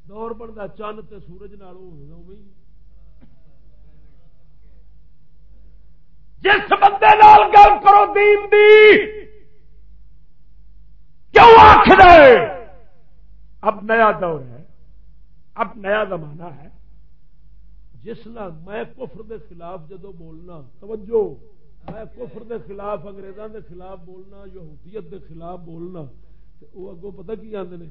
دور بنتا چند تے سورج نال جس بندے نال گل کرو دین دی، کیوں آخر اب نیا دور ہے، اب نیا زمانہ ہے۔ جس نہ میں کفر دے خلاف جدو بولنا، توجہ، میں کفر دے خلاف انگریزوں دے خلاف بولنا، یہودیت دے خلاف بولنا وہ اگوں پتہ کی آدھے نے؟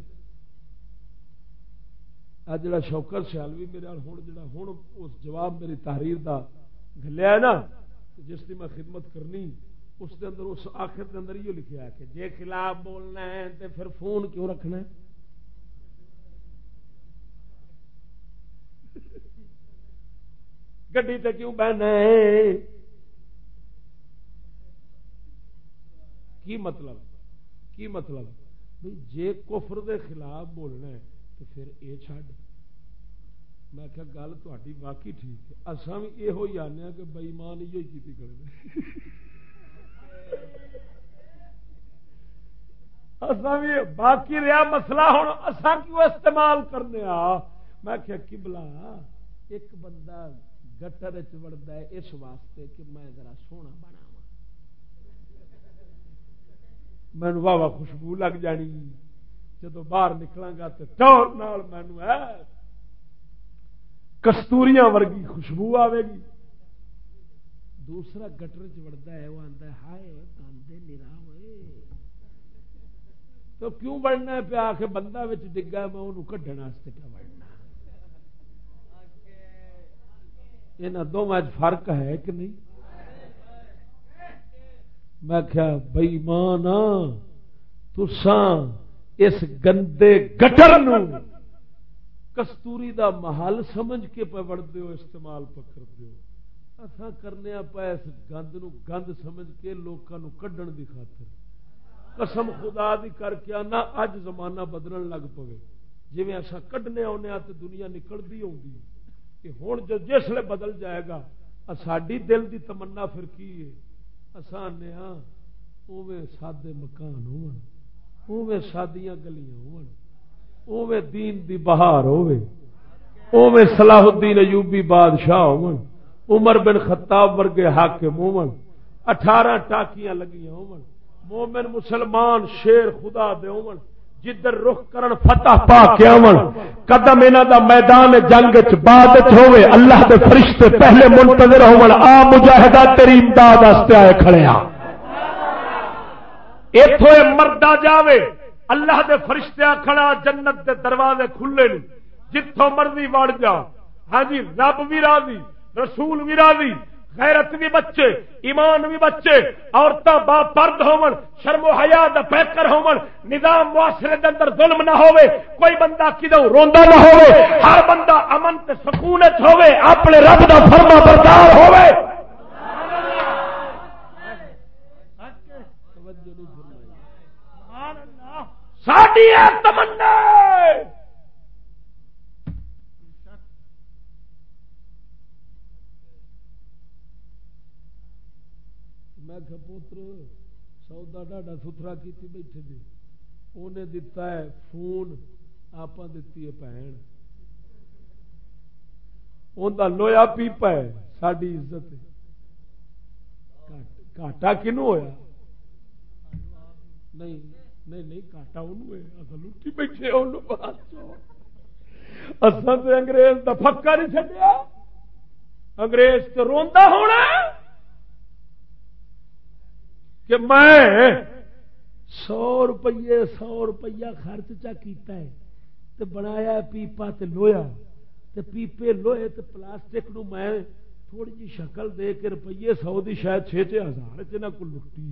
آج جڑا شوکر سیالوی میرے ہوں جڑا ہوں اس جواب میری تحریر دا گلیا ہے نا جس کی میں خدمت کرنی، اس دے اندر، اس آخر دے اندر یہ لکھا ہے کہ جے خلاف بولنا ہے تو پھر فون کیوں رکھنا ہے؟ گڈی تے کیوں بہنا کی مطلب؟ کی مطلب؟ جے کفر دے خلاف بولنا ہے تو پھر اے چھڈ۔ میں کہ گل تھی واقعی ٹھیک ہے۔ اصا بھی یہ آنے کہ بئیمان یہ کی کرے۔ اصا بھی باقی رہا مسئلہ ہوں اصا کیوں استعمال کرنے میں کہ کبلا ایک بندہ گٹر چڑتا ہے، اس واسطے کہ میں ذرا سونا بنا مینو واہ واہ خوشبو لگ جانی۔ جدو باہر نکلاں گا تو ٹور مینو ہے، کستوریاں ورگی خوشبو آئے گی۔ دوسرا گٹر چڑتا ہے، وہ آتا ہے، ہائے، گاندے نرا ہوئے۔ تو کیوں بڑھنا پیا؟ کہ بندہ ڈگا میں انہوں کھڈن پیا بڑھنا یہاں دونوں فرق ہے کہ نہیں؟ میں کیا بئی مان ہاں، تسان اس گندے گٹر کستوری دا محل سمجھ کے پہ دیو استعمال پکڑ دیو اصا کرنے پا اس گند نو گند سمجھ کے لوکاں نو کڈن دی خاطر۔ قسم خدا دی کر کے آنا اج زمانہ بدلن لگ پوے۔ جی اصا کڈنے آنے تو دنیا نکلتی آتی کہ ہوں جس لیے بدل جائے گا ساری دل دی تمنا پھر کی ہے؟ آسان اوے سادے مکان ہوے سادیاں گلیاں ہون اوے دین دی بہار ہوے اوے صلاح الدین ایوبی بادشاہ ہون، عمر بن خطاب ورگے حاکم ہون، اٹھارہ ٹاکیاں لگیاں ہون، مومن مسلمان شیر خدا دے ہون جدھر رخ کرن فتح پا کے آون قدم انہاں دا میدان جنگ وچ بعد وچ اللہ دے فرشتے پہلے منتظر ہون، آ مجاہدہ تیری امداد واسطے آئے کھڑے ہاں۔ ایتھوں مردا جاوے، اللہ دے فرشتے کھڑا، جنت دے دروازے کھلے نے جتوں مرضی وڑ جا۔ ہاں جی رب بھی راضی، رسول بھی راضی غیرت بھی بچے، ایمان بھی بچے عورتیں با پرد ہون، شرم و حیا دا پیکر ہون، نظام معاشرے دے اندر ظلم نہ ہوئے کوئی بندہ کدو روندا نہ ہوئے ہر بندہ امن تے سکون وچ ہوئے اپنے رب دا فرما بردار ہوئے ساری تمنا! میں پوتر سودا ڈاڈا ستھرا کی بیٹھے دے۔ انہیں دتا ہے فون آپ دتی ہے بھن ان لویا پیپا ہے ساری عزت گاٹا کنو ہویا؟ نہیں نہیں نہیں، کاٹا لٹی بیٹھے اصل انگریز کا پکا نہیں چڈیا انگریز تو روا ہونا کہ میں سو روپیے، سو روپیہ خرچ چا کیتا ہے تے بنایا پیپا تے لویا، تے پیپے لوہے تے پلاسٹک نو میں تھوڑی جی شکل دے کے روپیے سو دی شاید چھ چھ ہزار چ کو لٹی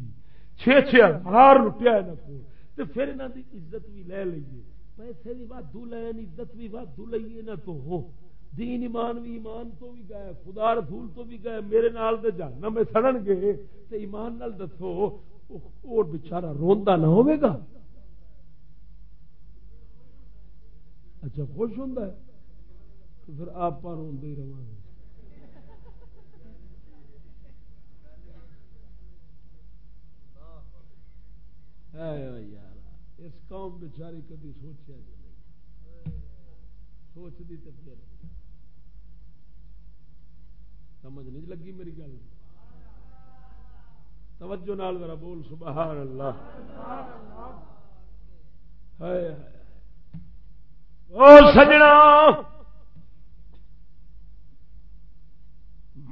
چھ چھ ہزار لٹیا یہاں کو تو پھر یہاں کی عزت بھی لے لیے پیسے بھی وادو لین عزت بھی وادو لئیے، نہ تو ہو۔ دین ایمان بھی ایمان تو بھی گئے، خدا رسول تو بھی گئے، میرے نال دے جاننا میں سڑن گے، تے ایمان نال دسو وہ بچارا روندہ نہ ہوئے گا۔ اچھا خوش ہوں تو پھر آپ روندے ہی رہے یار، اس قوم بچاری کدی سوچیا نہیں۔ سوچتی تو پھر۔ سمجھ نہیں لگی میری گل۔ توجہ نال ذرا بول سبحان اللہ او سجنا۔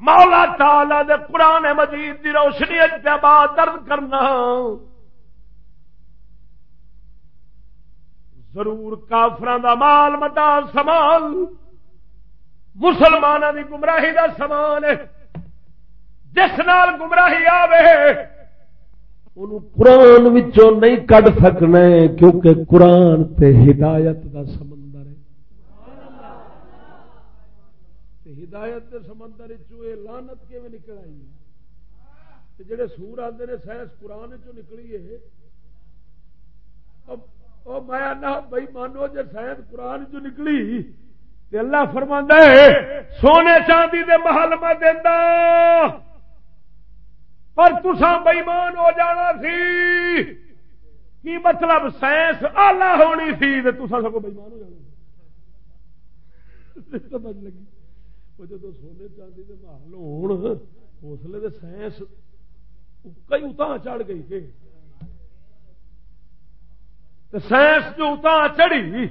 مولا تالا دے قرآن مجید دی روشنی بات درد کرنا۔ ضرور کافران دا مال متا سامان مسلمانوں دی گمراہی دا سامان جس نال گمراہی آوے قرآن نہیں کڈ سکنا کیونکہ قرآن تے ہدایت دا سمندر ہے۔ ہدایت دے سمندر لانت کی نکل آئی جڑے سور آتے ہیں سائنس قرآن چ نکلی ہے میں بھائی مانو جی سائنس قرآن چ نکلی تے اللہ فرما ہے، سونے چاندی دے محل میں دینا پر تسا بئیمان ہو جانا سی۔ کی مطلب سائنس آلہ ہونی سی تے تسا سب بئیمان ہو جانا سمجھ لگی؟ وہ جب سونے چاندی کے محل ہو اسلے تو سائنس کئی اتنا چڑھ گئی کہ سائنس جو اتنا چڑھی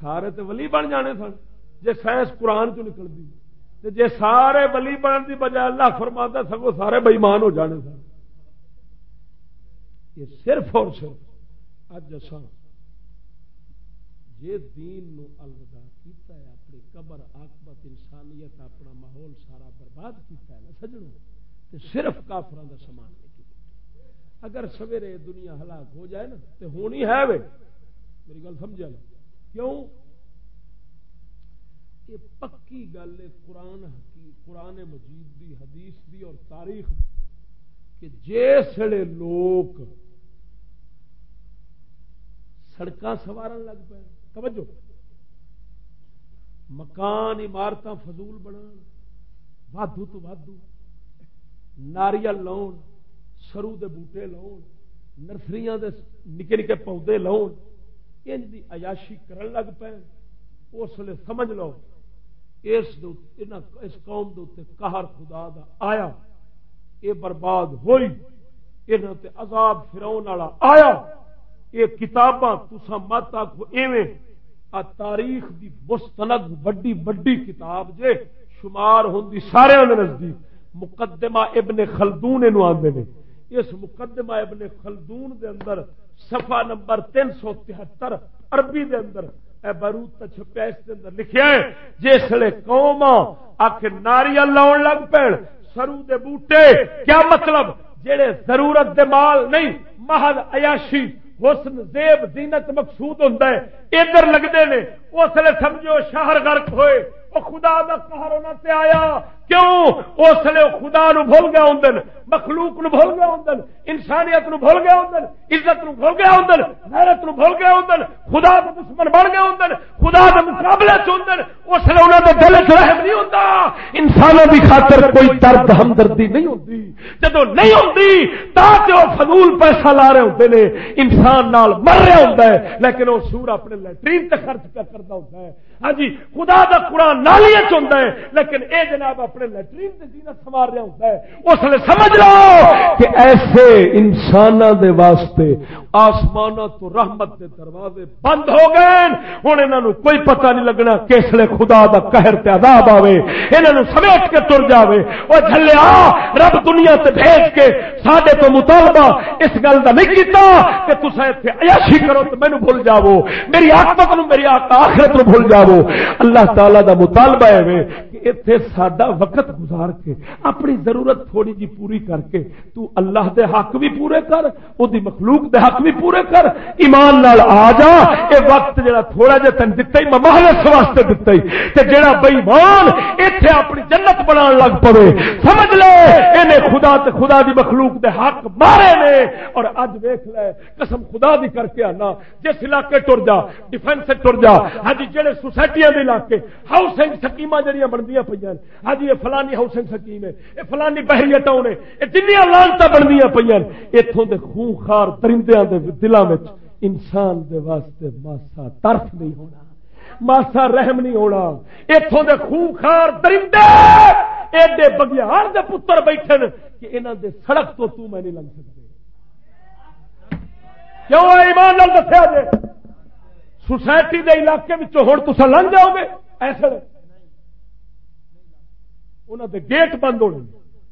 سارے تو ولی بن جانے سن۔ جی سائنس قرآن چ نکلتی جی سارے بلی بننے کی بجائے اللہ فرما سگو سارے بئیمان ہو جانے سن۔ یہ صرف اور صرف اج اصا جی دین نو الوداع کیتا ہے، اپنی قبر آکبت انسانیت، اپنا ماحول سارا برباد کیتا ہے نا، سجنوں۔ تو صرف کافران کا سامان اگر سویرے دنیا ہلاک ہو جائے نا تو ہونی ہے وے۔ میری گل سمجھا کیوں؟ یہ پکی گل ہے قرآن قرآن مجید دی، حدیث دی اور تاریخ کہ جسے لوگ سڑک سوار لگ پے توجہ۔ مکان عمارت فضول بنا وادو تو وادو۔ ناریل لاؤن سرو دے بوٹے لاؤن نرسریاں دے نکے نکے پودے لاؤن ان دی عیاشی کرن لگ پے۔ اس لیے سمجھ لو، اس قوم قہر خدا دا آیا۔ یہ برباد ہوئی۔ یہاں تے عذاب فراؤن والا آیا۔ یہ کتاباں تسا مت آخو ایویں تاریخ دی مستند بڑی بڑی کتاب جے شمار ہوں سارے نزدیک۔ مقدمہ ابن خلدون آدھے نے۔ اس مقدمہ ابن خلدون دے اندر صفحہ نمبر تین سو تہتر، عربی دے اندر بروت چھپیا اس اندر لکھیا ہے جسے قوم آخ ناریل لاؤن لگ پے سرو دے بوٹے، کیا مطلب؟ جہے ضرورت دے مال نہیں، محض عیاشی، حسن، زیب، زینت مقصود ہوں ادھر لگتے ہیں اس لیے سمجھو شہر غرق ہوئے وہ خدا کا قہر ہونا تے آیا۔ کیوں؟ اس لیے خدا نو بھول گیا ہوں مخلوق نو بھول گیا ہوں انسانیت نو بھول گیا ہوں عزت نو بھول گیا ہوں غیرت نو بھول گیا ہوں خدا کے دشمن بن گیا ہوں خدا کے مقابلے چ ہوں اس لیے انہوں نے دل چ رحم نہیں ہوتا انسانوں کی خاطر کوئی درد ہمدردی نہیں ہوتی جب نہیں ہوتی تاکہ وہ فضول پیسہ لا رہے ہوتے ہیں انسان نال مر رہا ہوتا ہے، لیکن وہ سور اپنے لیٹرین تک خرچ کرتا ہوتا ہے۔ ہاں جی خدا کا قرآن نالی چاہتا ہے، لیکن اے جناب اپنے لٹرین سے زینت سوار رہا ہوتا ہے، اس لیے سمجھ لو کہ ایسے انسان دے واسطے آسمان تو رحمت دے دروازے بند ہو گئے ہوں انہوں کوئی پتہ نہیں لگنا کس لیے خدا دا قہر تے عذاب آوے انہوں سمیٹ کے تر جاوے۔ وہ جھلیا رب دنیا سے بھیج کے سڈے تو مطالبہ اس گل کا نہیں کیتا کہ تصا اتنے عیاشی کرو تو مینو بھول جاو میری آکمت نو میری آخرت نو بھول جاو اللہ تعالی دا مطالبہ ہے کہ اتنے سڈا وقت گزار کے، اپنی ضرورت تھوڑی جی پوری کر کے، تو اللہ دے حق بھی پورے کر وہ مخلوق دے حق بھی پورے کر، ایمان نال آ جا۔ یہ وقت جڑا تھوڑا جا تین دتا ہی مہارت واسطے دتا ہی تے جڑا بےمان اتنے اپنی جنت بنا لگ پڑے۔ سمجھ لے انہیں خدا تے خدا دی مخلوق دے حق مارے نے۔ اور اج ویخ لے، قسم خدا دی کر کے آنا، جس علاقے ٹر جا ڈیفینس ٹر جا۔ ہاں جی جہے سوسائٹیاں دے علاقے۔ ہاؤسنگ سکیما جہاں بنتی پہ ہاں جی یہ فلانی ہاؤسنگ سکیم ہے، یہ فلانی بحری ٹاؤن ہے یہ جنیا لانتا بنتی پہ اتوں کے خونخار درندے دلوں میں انسان دے واسطے ماسا ترف نہیں ہونا۔ ماسا رحم نہیں ہونا۔ اتوں کے خونخار درندے ایڈے بگیار دے پتر بیٹھے کہ انہوں دے سڑک تو تو میں نہیں لگ سکتے کیوں ایمان دسیا جی سوسائٹی دے علاقے ہوں تصا لنگ جاؤ گے، ایسے انہوں دے گیٹ بند ہونے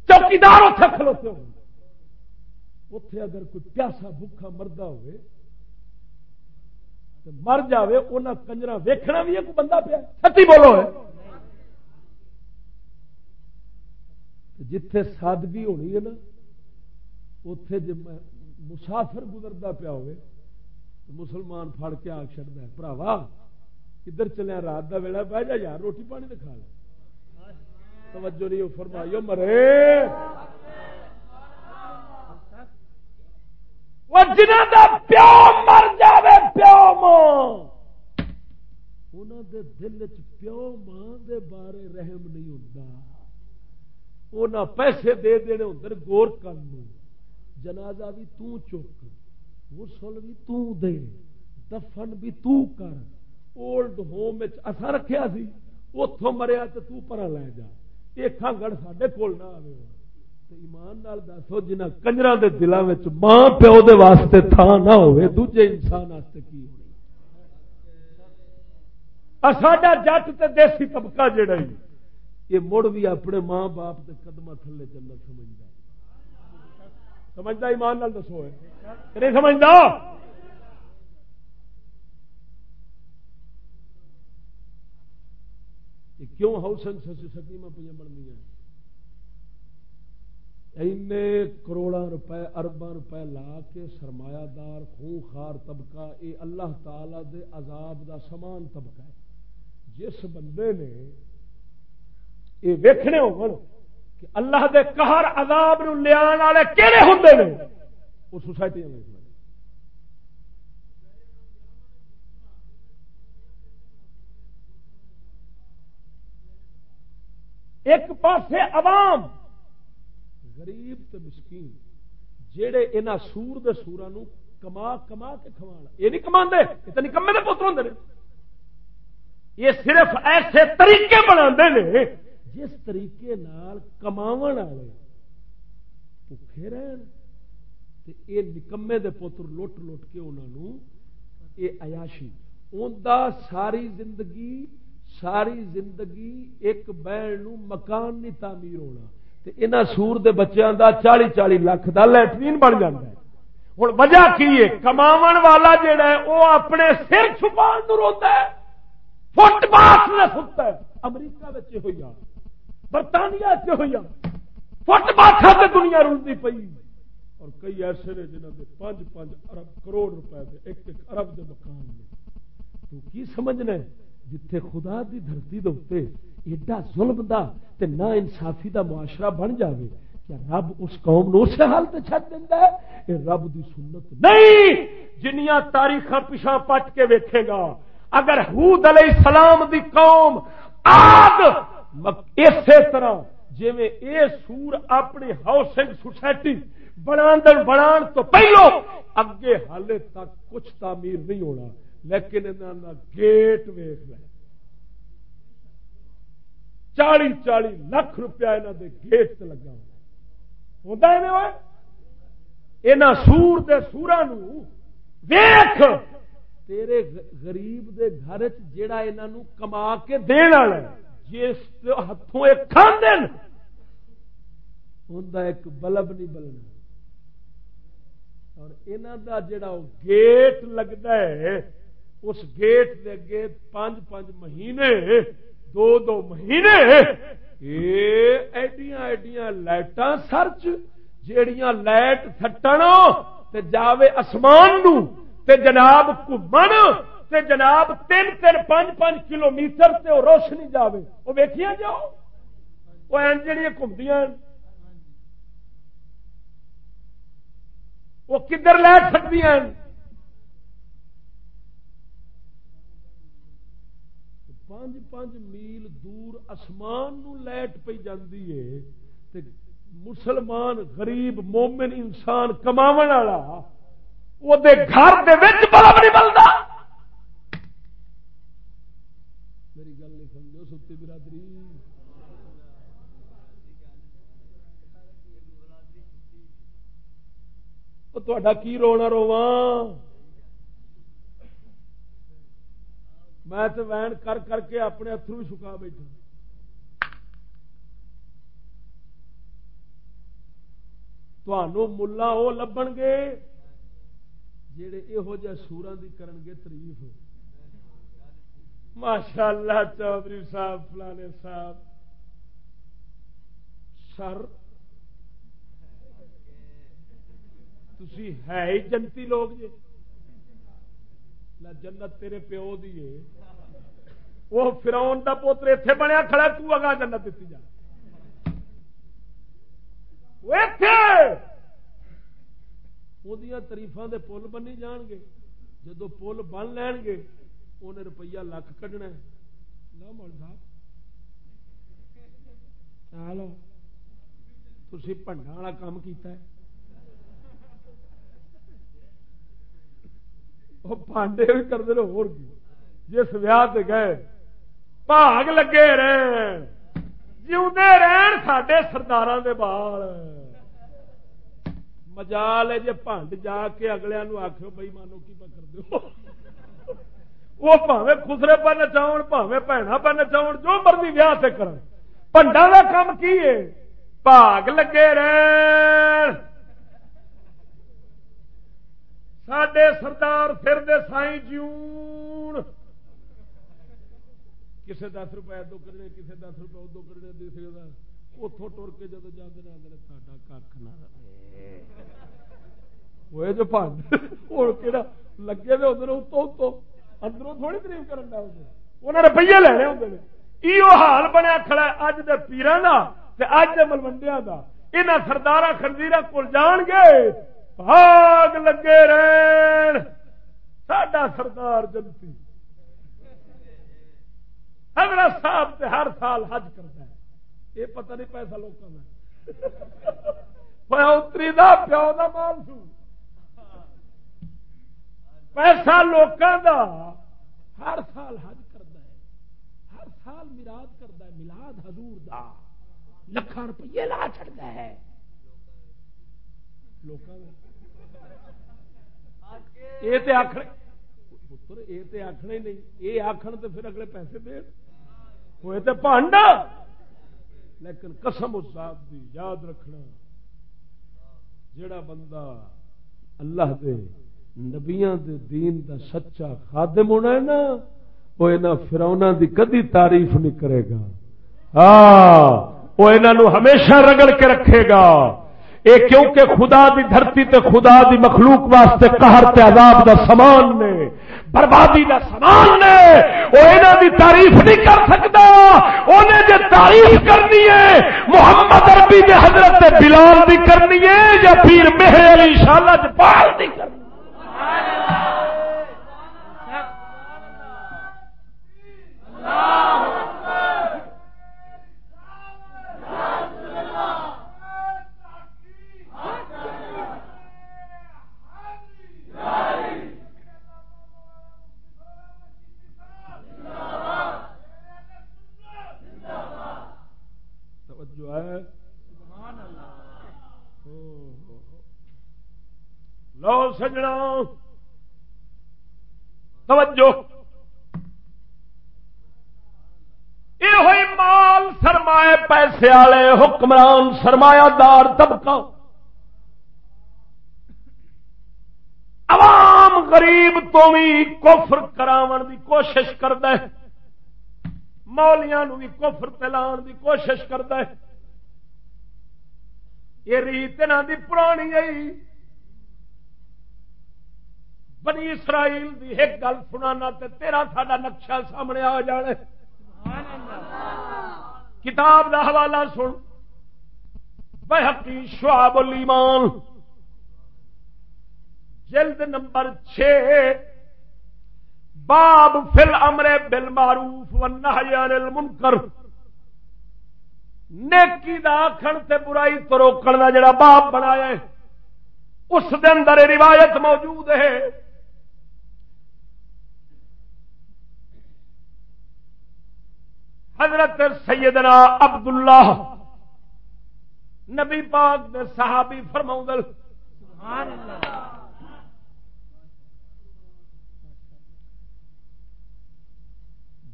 چوکیدار اتنے کھلوتے ہو اتے اگر کوئی پیاسا بکھا مردہ ہوئے تو مر جائے انہیں کنجرا ویکھنا بھی ہے، کوئی بندہ پیا سچی بولو ہے۔ جتھے سادگی ہونی ہے نا اتے جی مسافر گزرتا پیا ہوئے مسلمان فڑ کے آ چڑتا ہے۔ براوا کدھر چلیا رات کا ویلا بہ جا، یار، روٹی پانی تو کھا لے۔ توجہ نہیں فرمائیو، مرے۔ پیو مر جائے پیو ماں۔ دے دل چ پیو ماں دے بارے رحم نہیں ہوتا پیسے دے دینے ہوں گور کر جنازہ بھی تو چک غسل بھی تو دے، دفن بھی تو کر۔ اولڈ ہوم اصا رکھیا سی اتوں مریا تو تو پرا لے جا۔ یہ کھانگڑ سڈے کول نہ آئے ایمان نال دسو جنہ کنجر دے دلوں میں ماں پیو دے واسطے تھان نہ ہوئے دوجے انسان واسطے کی ہونی ساڈا جٹ تے دیسی طبقہ جڑا ہی یہ مڑ بھی اپنے ماں باپ کے قدم تھلے چلنا سمجھتا سمجھتا ایمان نال دسو نہیں سمجھتا کیوں ہاؤسنگ سکیم پہ بن کروڑا روپے اربا روپے لا کے سرمایہ دار خون خار طبقہ یہ اللہ تعالی دے عذاب دا سمان طبقہ ہے۔ جس بندے نے یہ ویکھنے ہو کہ اللہ دے قہر عذاب نو لیا والے کہڑے ہوں وہ سوسائٹی میں ایک پاسے عوام، غریب تو مسکین جہے یہاں سور دے سورا کما کما کے کما یہ نہیں کما یہ تو نکمے کے پتر ہوں یہ صرف ایسے طریقے بنا جس طریقے کما والے بھوکے رہن یہ نکمے دے پوتر لٹ لٹ کے انہوں یہ ایاشی اندر ساری زندگی ساری زندگی ایک بہن مکان نہیں تعمیر ہونا۔ تے یہاں سور دے بچیاں دا چالی چالی لاکھ دا لٹرین بن جا ہے۔ ہوں وجہ کی ہے؟ کما والا جہا ہے وہ اپنے سر چھپا روتا ہے۔ فٹ پاتھ میں ستا ہے۔ امریکہ ہوئی برطانیہ چ ہوئی فٹ پاتھ دنیا رلتی پی اور کئی ایسے نے جنہوں نے پانچ پانچ ارب کروڑ روپے دے ایک ایک ارب دے مکان نے۔ تو کی سمجھنا جتھے خدا دی دھرتی دے ایڈا ظلم دا تے نا انصافی دا معاشرہ بن جاوے، کیا رب اس قوم نو اسے حال تے چھٹ دیندا ہے؟ اے رب دی سنت نہیں! جنیاں تاریخ پیچھا پٹ کے ویکھے گا۔ اگر حود علیہ السلام دی قوم آگ اسی طرح جی اے سور اپنی ہاؤسنگ سوسائٹی بنا بنا تو پہلو اگے حالے تک کچھ تعمیر نہیں ہونا، لیکن گیٹ ویخ لے چالی چالی لاکھ روپیہ یہاں دے گیٹ سے لگا ہوتا ہے۔ یہاں سور دے سورا ویخ تیرے غریب دے گھر جا کما کے دن والا جس ہاتھوں ایک کھانے ہوں ایک بلب نہیں بلنا۔ اور انہوں دا جڑا گیٹ لگتا ہے، اس گیٹ دے اگے پانچ پانچ مہینے، دو دو مہینے ایڈیاں ایڈیاں لائٹاں سرچ، جیڑیاں لائٹ سٹن تے جاوے اسمان نو تے جناب گھومن تے جناب تین تین پانچ پانچ کلو میٹر تے روشنی جاوے۔ وہ ویکیا جاؤ جی وہ؟ این جڑی گھومدیاں وہ کدھر لے سکتی ہیں؟ پانچ پانچ میل دور اسمان نو لائٹ پی جاندی ہے تے مسلمان، غریب، مومن انسان کما والا، وہ گھر دے وچ بلب نہیں بلدا میری گل نہیں سمجھو، ستی برادری۔ تا کی رونا رواں میں تو وین کر کر کے اپنے اترو بھی سکا بیٹھا۔ ملا وہ لبن گے جڑے یہو جہ سورا دی کرن گے تریف۔ ماشاء اللہ چودھری صاحب، فلانے صاحب۔ سر۔ تھی ہے ہی جنتی لوگ جی جنت تیرے پیو دی وہ فراؤن کا پوتر اتے بنیا کھڑا، تو اگا جنت دیتی جا۔ تریفا دے پل بنی جان گے۔ جدو پل بن لین گے انہیں روپیہ لکھ کھڈنا لو مول صاحب۔ چلو تھی پنڈا والا کام کیتا ہے۔ وہ پانڈے بھی کرتے رہے جس ویاہ سے گئے بھاگ لگے رہن۔ سڈے سردار دے بال۔ مجال ہے جی پانڈ جا کے اگلے آخو بئی مانو کی کر دو وہ پاوے خسرے پہ نچاؤ پاوے بھنا پہ نچاؤ جو مرضی ویاہ سے کر پنڈا کا کام کی ہے؟ بھاگ لگے رہ سڈے سردار پھر دے سائی جیون۔ کسے دس روپئے ادو کرنے، کسے دس روپئے ادو کرنے، دوسرے کا اتوں ٹر کے جب جاتے آدھے ساڈا کھ نہ وہ جو پانچ ہوں کہڑا لگے ہوئے ادھر اتو اتو اندروں تھوڑی تریف کرنا انہیں روپیے لینے ہوں یہ حال بنیا کھڑا اج دے پیران کا اج دے ملوڈیا کا یہاں سردار خنزیر کول جان گے، بھاگ لگے رہن۔ ساڈا سردار جنتی۔ حضرت صاحب تے ہر سال حج کرتا ہے۔ یہ پتہ نہیں پیسہ لوگوں میں اتری دا، پیو دا مال سو پیسہ لوگوں دا ہر سال حج کرتا ہے۔ ہر سال مراد کرتا ہے ملاد حضور دا۔ لکھان روپیے لا چڑھتا ہے۔ لوگوں یہ آخر پتر یہ آخنا ہی نہیں۔ یہ آخر تو پھر اگلے پیسے دے۔ ہوئے تو پانڈ لیکن قسم صاحب دی، یاد رکھنا۔ جڑا بندہ اللہ دے نبیاں دے دین دا سچا خادم ہونا ہے نا، وہ یہاں فرونا دی کدی تعریف نہیں کرے گا۔ ہاں وہ انہوں ہمیشہ رگڑ کے رکھے گا۔ اے کیونکہ خدا دی دھرتی تے خدا دی مخلوق واسطے قہر تے عذاب دا سامان نے، بربادی دا سامان نے، وہ انہاں دی تعریف نہیں کر سکتا۔ انہیں جو تعریف کرنی ہے، محمد عربی دے حضرت بلال دی کرنی ہے یا پیر مہر علی شالہ جپال دی کرنی اللہ! لو سجنا۔ توجہ۔ یہ ہوئی مال سرمائے پیسے والے، حکمران سرمایہ دار طبقہ۔ عوام غریب تو بھی کفر کراون دی کوشش کرد مولیاں بھی کفر تلان دی کوشش کرد یہ ریت دی پرانی آئی بنی اسرائیل دی ایک گل سنانا تے تیرا ساڈا نقشہ سامنے آ جانا کتاب دا حوالہ سن۔ بحقی شعب الایمان۔ جلد نمبر چھ باب فل امرے بل معروف المنکر۔ نیکی دا آخر تے برائی تو روکن کا جڑا باب بنایا اس دے اندر روایت موجود ہے۔ حضرت سیدنا عبداللہ، نبی پاک دے صحابی فرما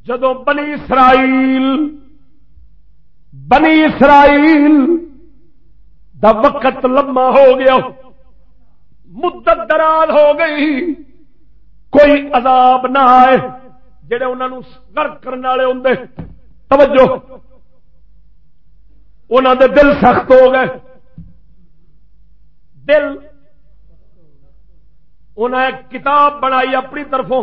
جدو بنی اسرائیل بنی اسرائیل دا وقت لما ہو گیا، مدت دراز ہو گئی، کوئی عذاب نہ آئے، جڑے انہوں گرک کرنے والے ہوں توجہ۔ انہوں دے دل سخت ہو گئے۔ دل۔ انہیں ایک کتاب بنائی اپنی طرفوں۔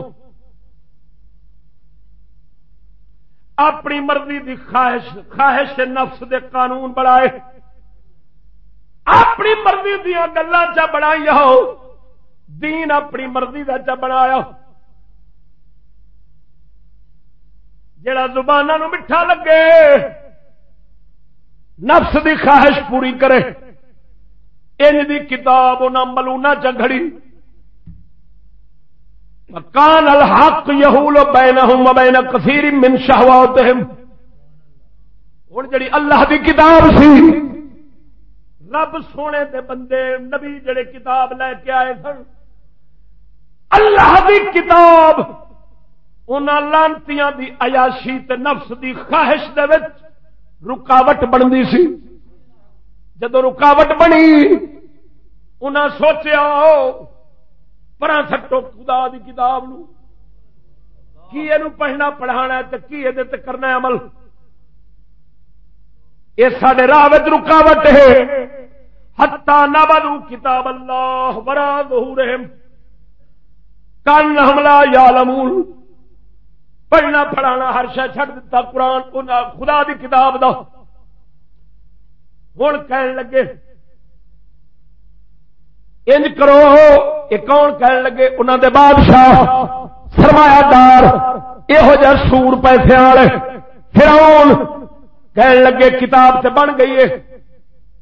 اپنی مرضی دی خواہش خواہش نفس دے قانون بنائے۔ اپنی مرضی دیا گلا چا بنائی دین اپنی مرضی کا چا بنایا جڑا زبان میٹھا لگے، نفس دی خواہش پوری کرے۔ ان دی کتاب انہیں ملونا چگڑی کان الحق یہول بینہم و بین کثیر من شہواتہم۔ ہوں جڑی اللہ دی کتاب سی، رب سونے دے بندے نبی جڑے کتاب لے کے آئے سن، اللہ دی کتاب ان لانتیاں دی عیاشی تے نفس دی خواہش دے وچ رکاوٹ بنتی سی۔ جدو رکاوٹ بنی انہیں سوچیا پرا سٹو خدا دی کتاب نو، کی یہ پڑھنا پڑھانا تو کی یہ کرنا عمل؟ یہ سارے راہ رکاوٹ ہے۔ ہتا نہ بدو کتاب اللہ برا رحم کن حملہ یا لمول پڑھنا پڑھانا ہر شہ چھڈ دتا قرآن خدا دی کتاب دا۔ ہوں کہن لگے، انج کرو، یہ کون کہن لگے؟ انہوں دے بادشاہ، سرمایہ دار یہو جہ سور پیسے والے فراؤن کہن لگے، کتاب سے بن گئی ہے۔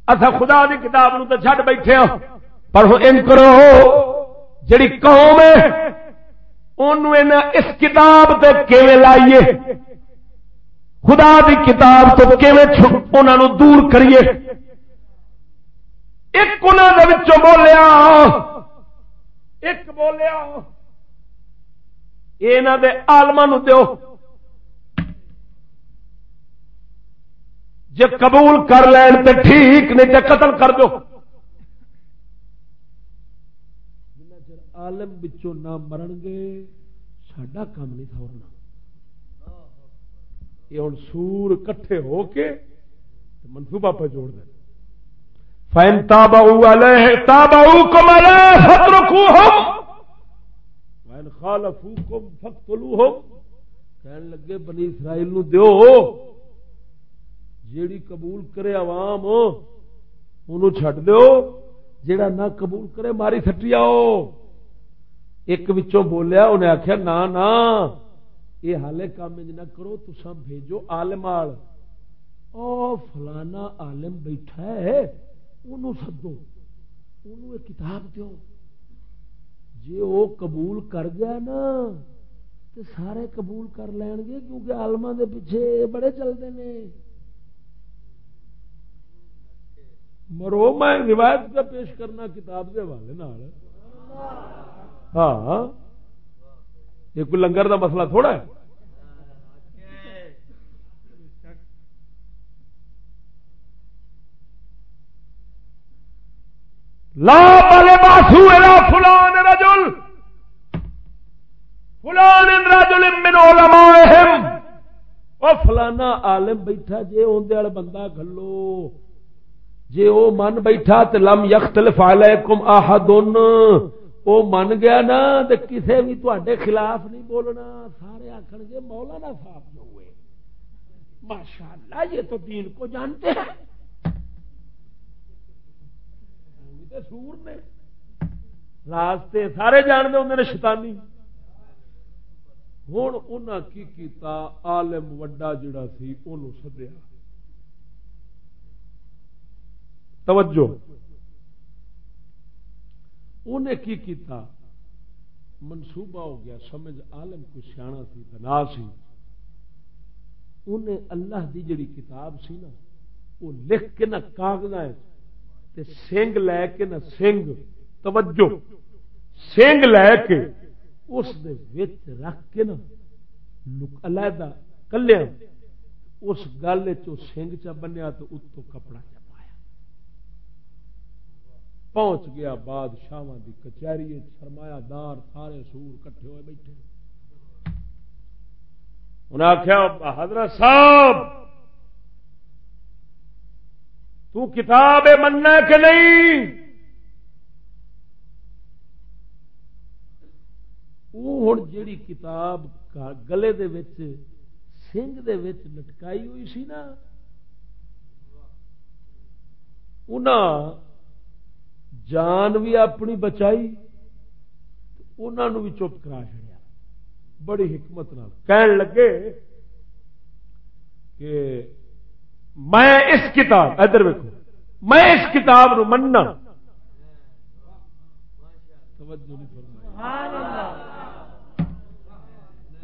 اصا خدا دی کتاب نو تو چڈ بیٹھے ہوں پر ہوں ان کرو جڑی قوم ہے اس کتاب سے کیویں لائیے؟ خدا دی کتاب تو کیویں دور کریے؟ ایک انہوں بولیا، ایک بولیا یہ دے آلما دو جی قبول کر لین تو ٹھیک، نہیں تو قتل کر دو عالم بچوں نہ مرن گے سڈا کام نہیں تھا یہ ہوں سور کٹھے ہو کے منصوبہ پہ جوڑ دیں فین تاب تاب کم فترکو ہم فین خالفو کم فتلو ہم کہنے لگے، بنی اسرائیل نو دیو۔ جیڑی قبول کرے عوام انہوں چھڈ دیو۔ جیڑا نہ قبول کرے ماری سٹی آؤ۔ ایک وچوں بولیا، انہیں آخیا نہ نہ یہ حالے کام نہ کرو تسا بھیجو آلم آل۔ او فلانا عالم بیٹھا ہے انہوں سدو انہوں کتاب دو جی وہ قبول کر گیا نا تو سارے قبول کر لین گے، کیونکہ آلما دے پیچھے بڑے چلتے ہیں مرو، میں روایت کا پیش کرنا کتاب کے حوالے ہاں،, ہاں یہ کوئی لنگر کا مسئلہ تھوڑا ہے؟ لا بالے باسو فلان رجل فلان رجل من علمائهم۔ او فلانا عالم بیٹھا، جے اوندے والے بندہ گھلو، جے او من بیٹھا، تے لم یختلف علیکم احدن۔ وہ من گیا نا تو کسی بھی تے خلاف نہیں بولنا۔ سارے آخر گے، مولانا صاحب جو ہوئے۔ ماشاء اللہ یہ تو دین کو جانتے ہیں۔ سور نے۔ راستے سارے جانتے ہوں میرے شیطانی۔ ہوں انہاں کی کیتا؟ عالم وڈا جڑا سی انہوں سدیا توجہ۔ انہیں کی کیتا؟ منصوبہ ہو گیا، سمجھ عالم کو سیاح سی دنا سی۔ انہیں اللہ دی جڑی کتاب سی نا، وہ لکھ کے نہ کاغذ سنگ لے کے نہ سنگ، توجہ۔ سنگ لے کے اس دے وچ رکھ کے نا علیحدہ کلیا۔ اس گل سنگ چ بنیا تو اتو کپڑا۔ چ پہنچ گیا بادشاہ دی کچہری سرمایہ دار سارے سور کٹھے ہوئے بیٹھے۔ انہیں آخیا حضرت صاحب، تو کتاب مننا کہ نہیں؟ ہوں جیڑی کتاب گلے دے وچ، سنگ دے وچ لٹکائی ہوئی سی نا، انہاں جان بھی اپنی بچائی انہوں بھی چپ کرا چڑیا بڑی حکمت نال۔ کہن لگے کہ میں اس کتاب، ادھر ویکو میں اس کتاب نو مننا۔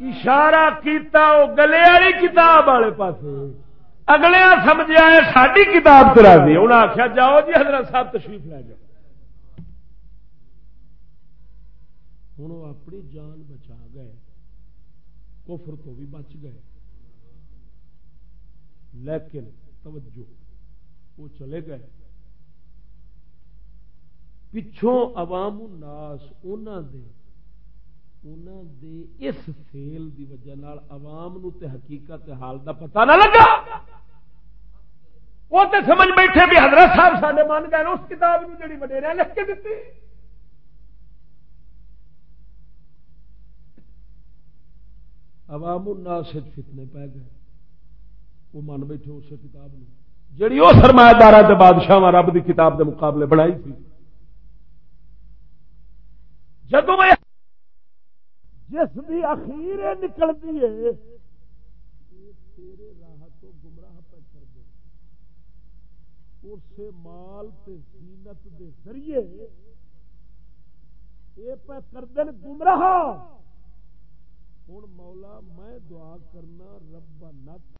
اشارہ کیتا وہ گلے والی کتاب والے پاس اگلے سمجھا ہے ساری کتاب کرا دی انہیں آخیا جاؤ جی حضرت صاحب تشریف لے جاؤ۔ ہوں وہ اپنی جان بچا گئے، کفر تو بھی بچ گئے۔ لیکن توجہ، وہ چلے گئے۔ پچھوں عوام الناس دے دے اس فیل دی وجہ نال عوام نو تے حقیقت حال دا پتہ نہ لگا۔ وہ تے سمجھ بیٹھے بھی حضرت صاحب سارے من گئے، اس کتاب نو جڑی وڈیریا لکھ کے دیتی عوام الناس فتنے پی گئے۔ وہ من بیٹھے اس کتاب نے۔ جڑی وہ سرمایہ دار بادشاہ رب کی کتاب کے مقابلے بنائی تھی۔ جب جس بھی اخیر نکلتی ہے راہ تو گمراہ پہ کر دے اس مال تے زینت دے ذریعے یہ پہ کر دیں گمراہ۔ ہوں مولا میں دعا کرنا رب نت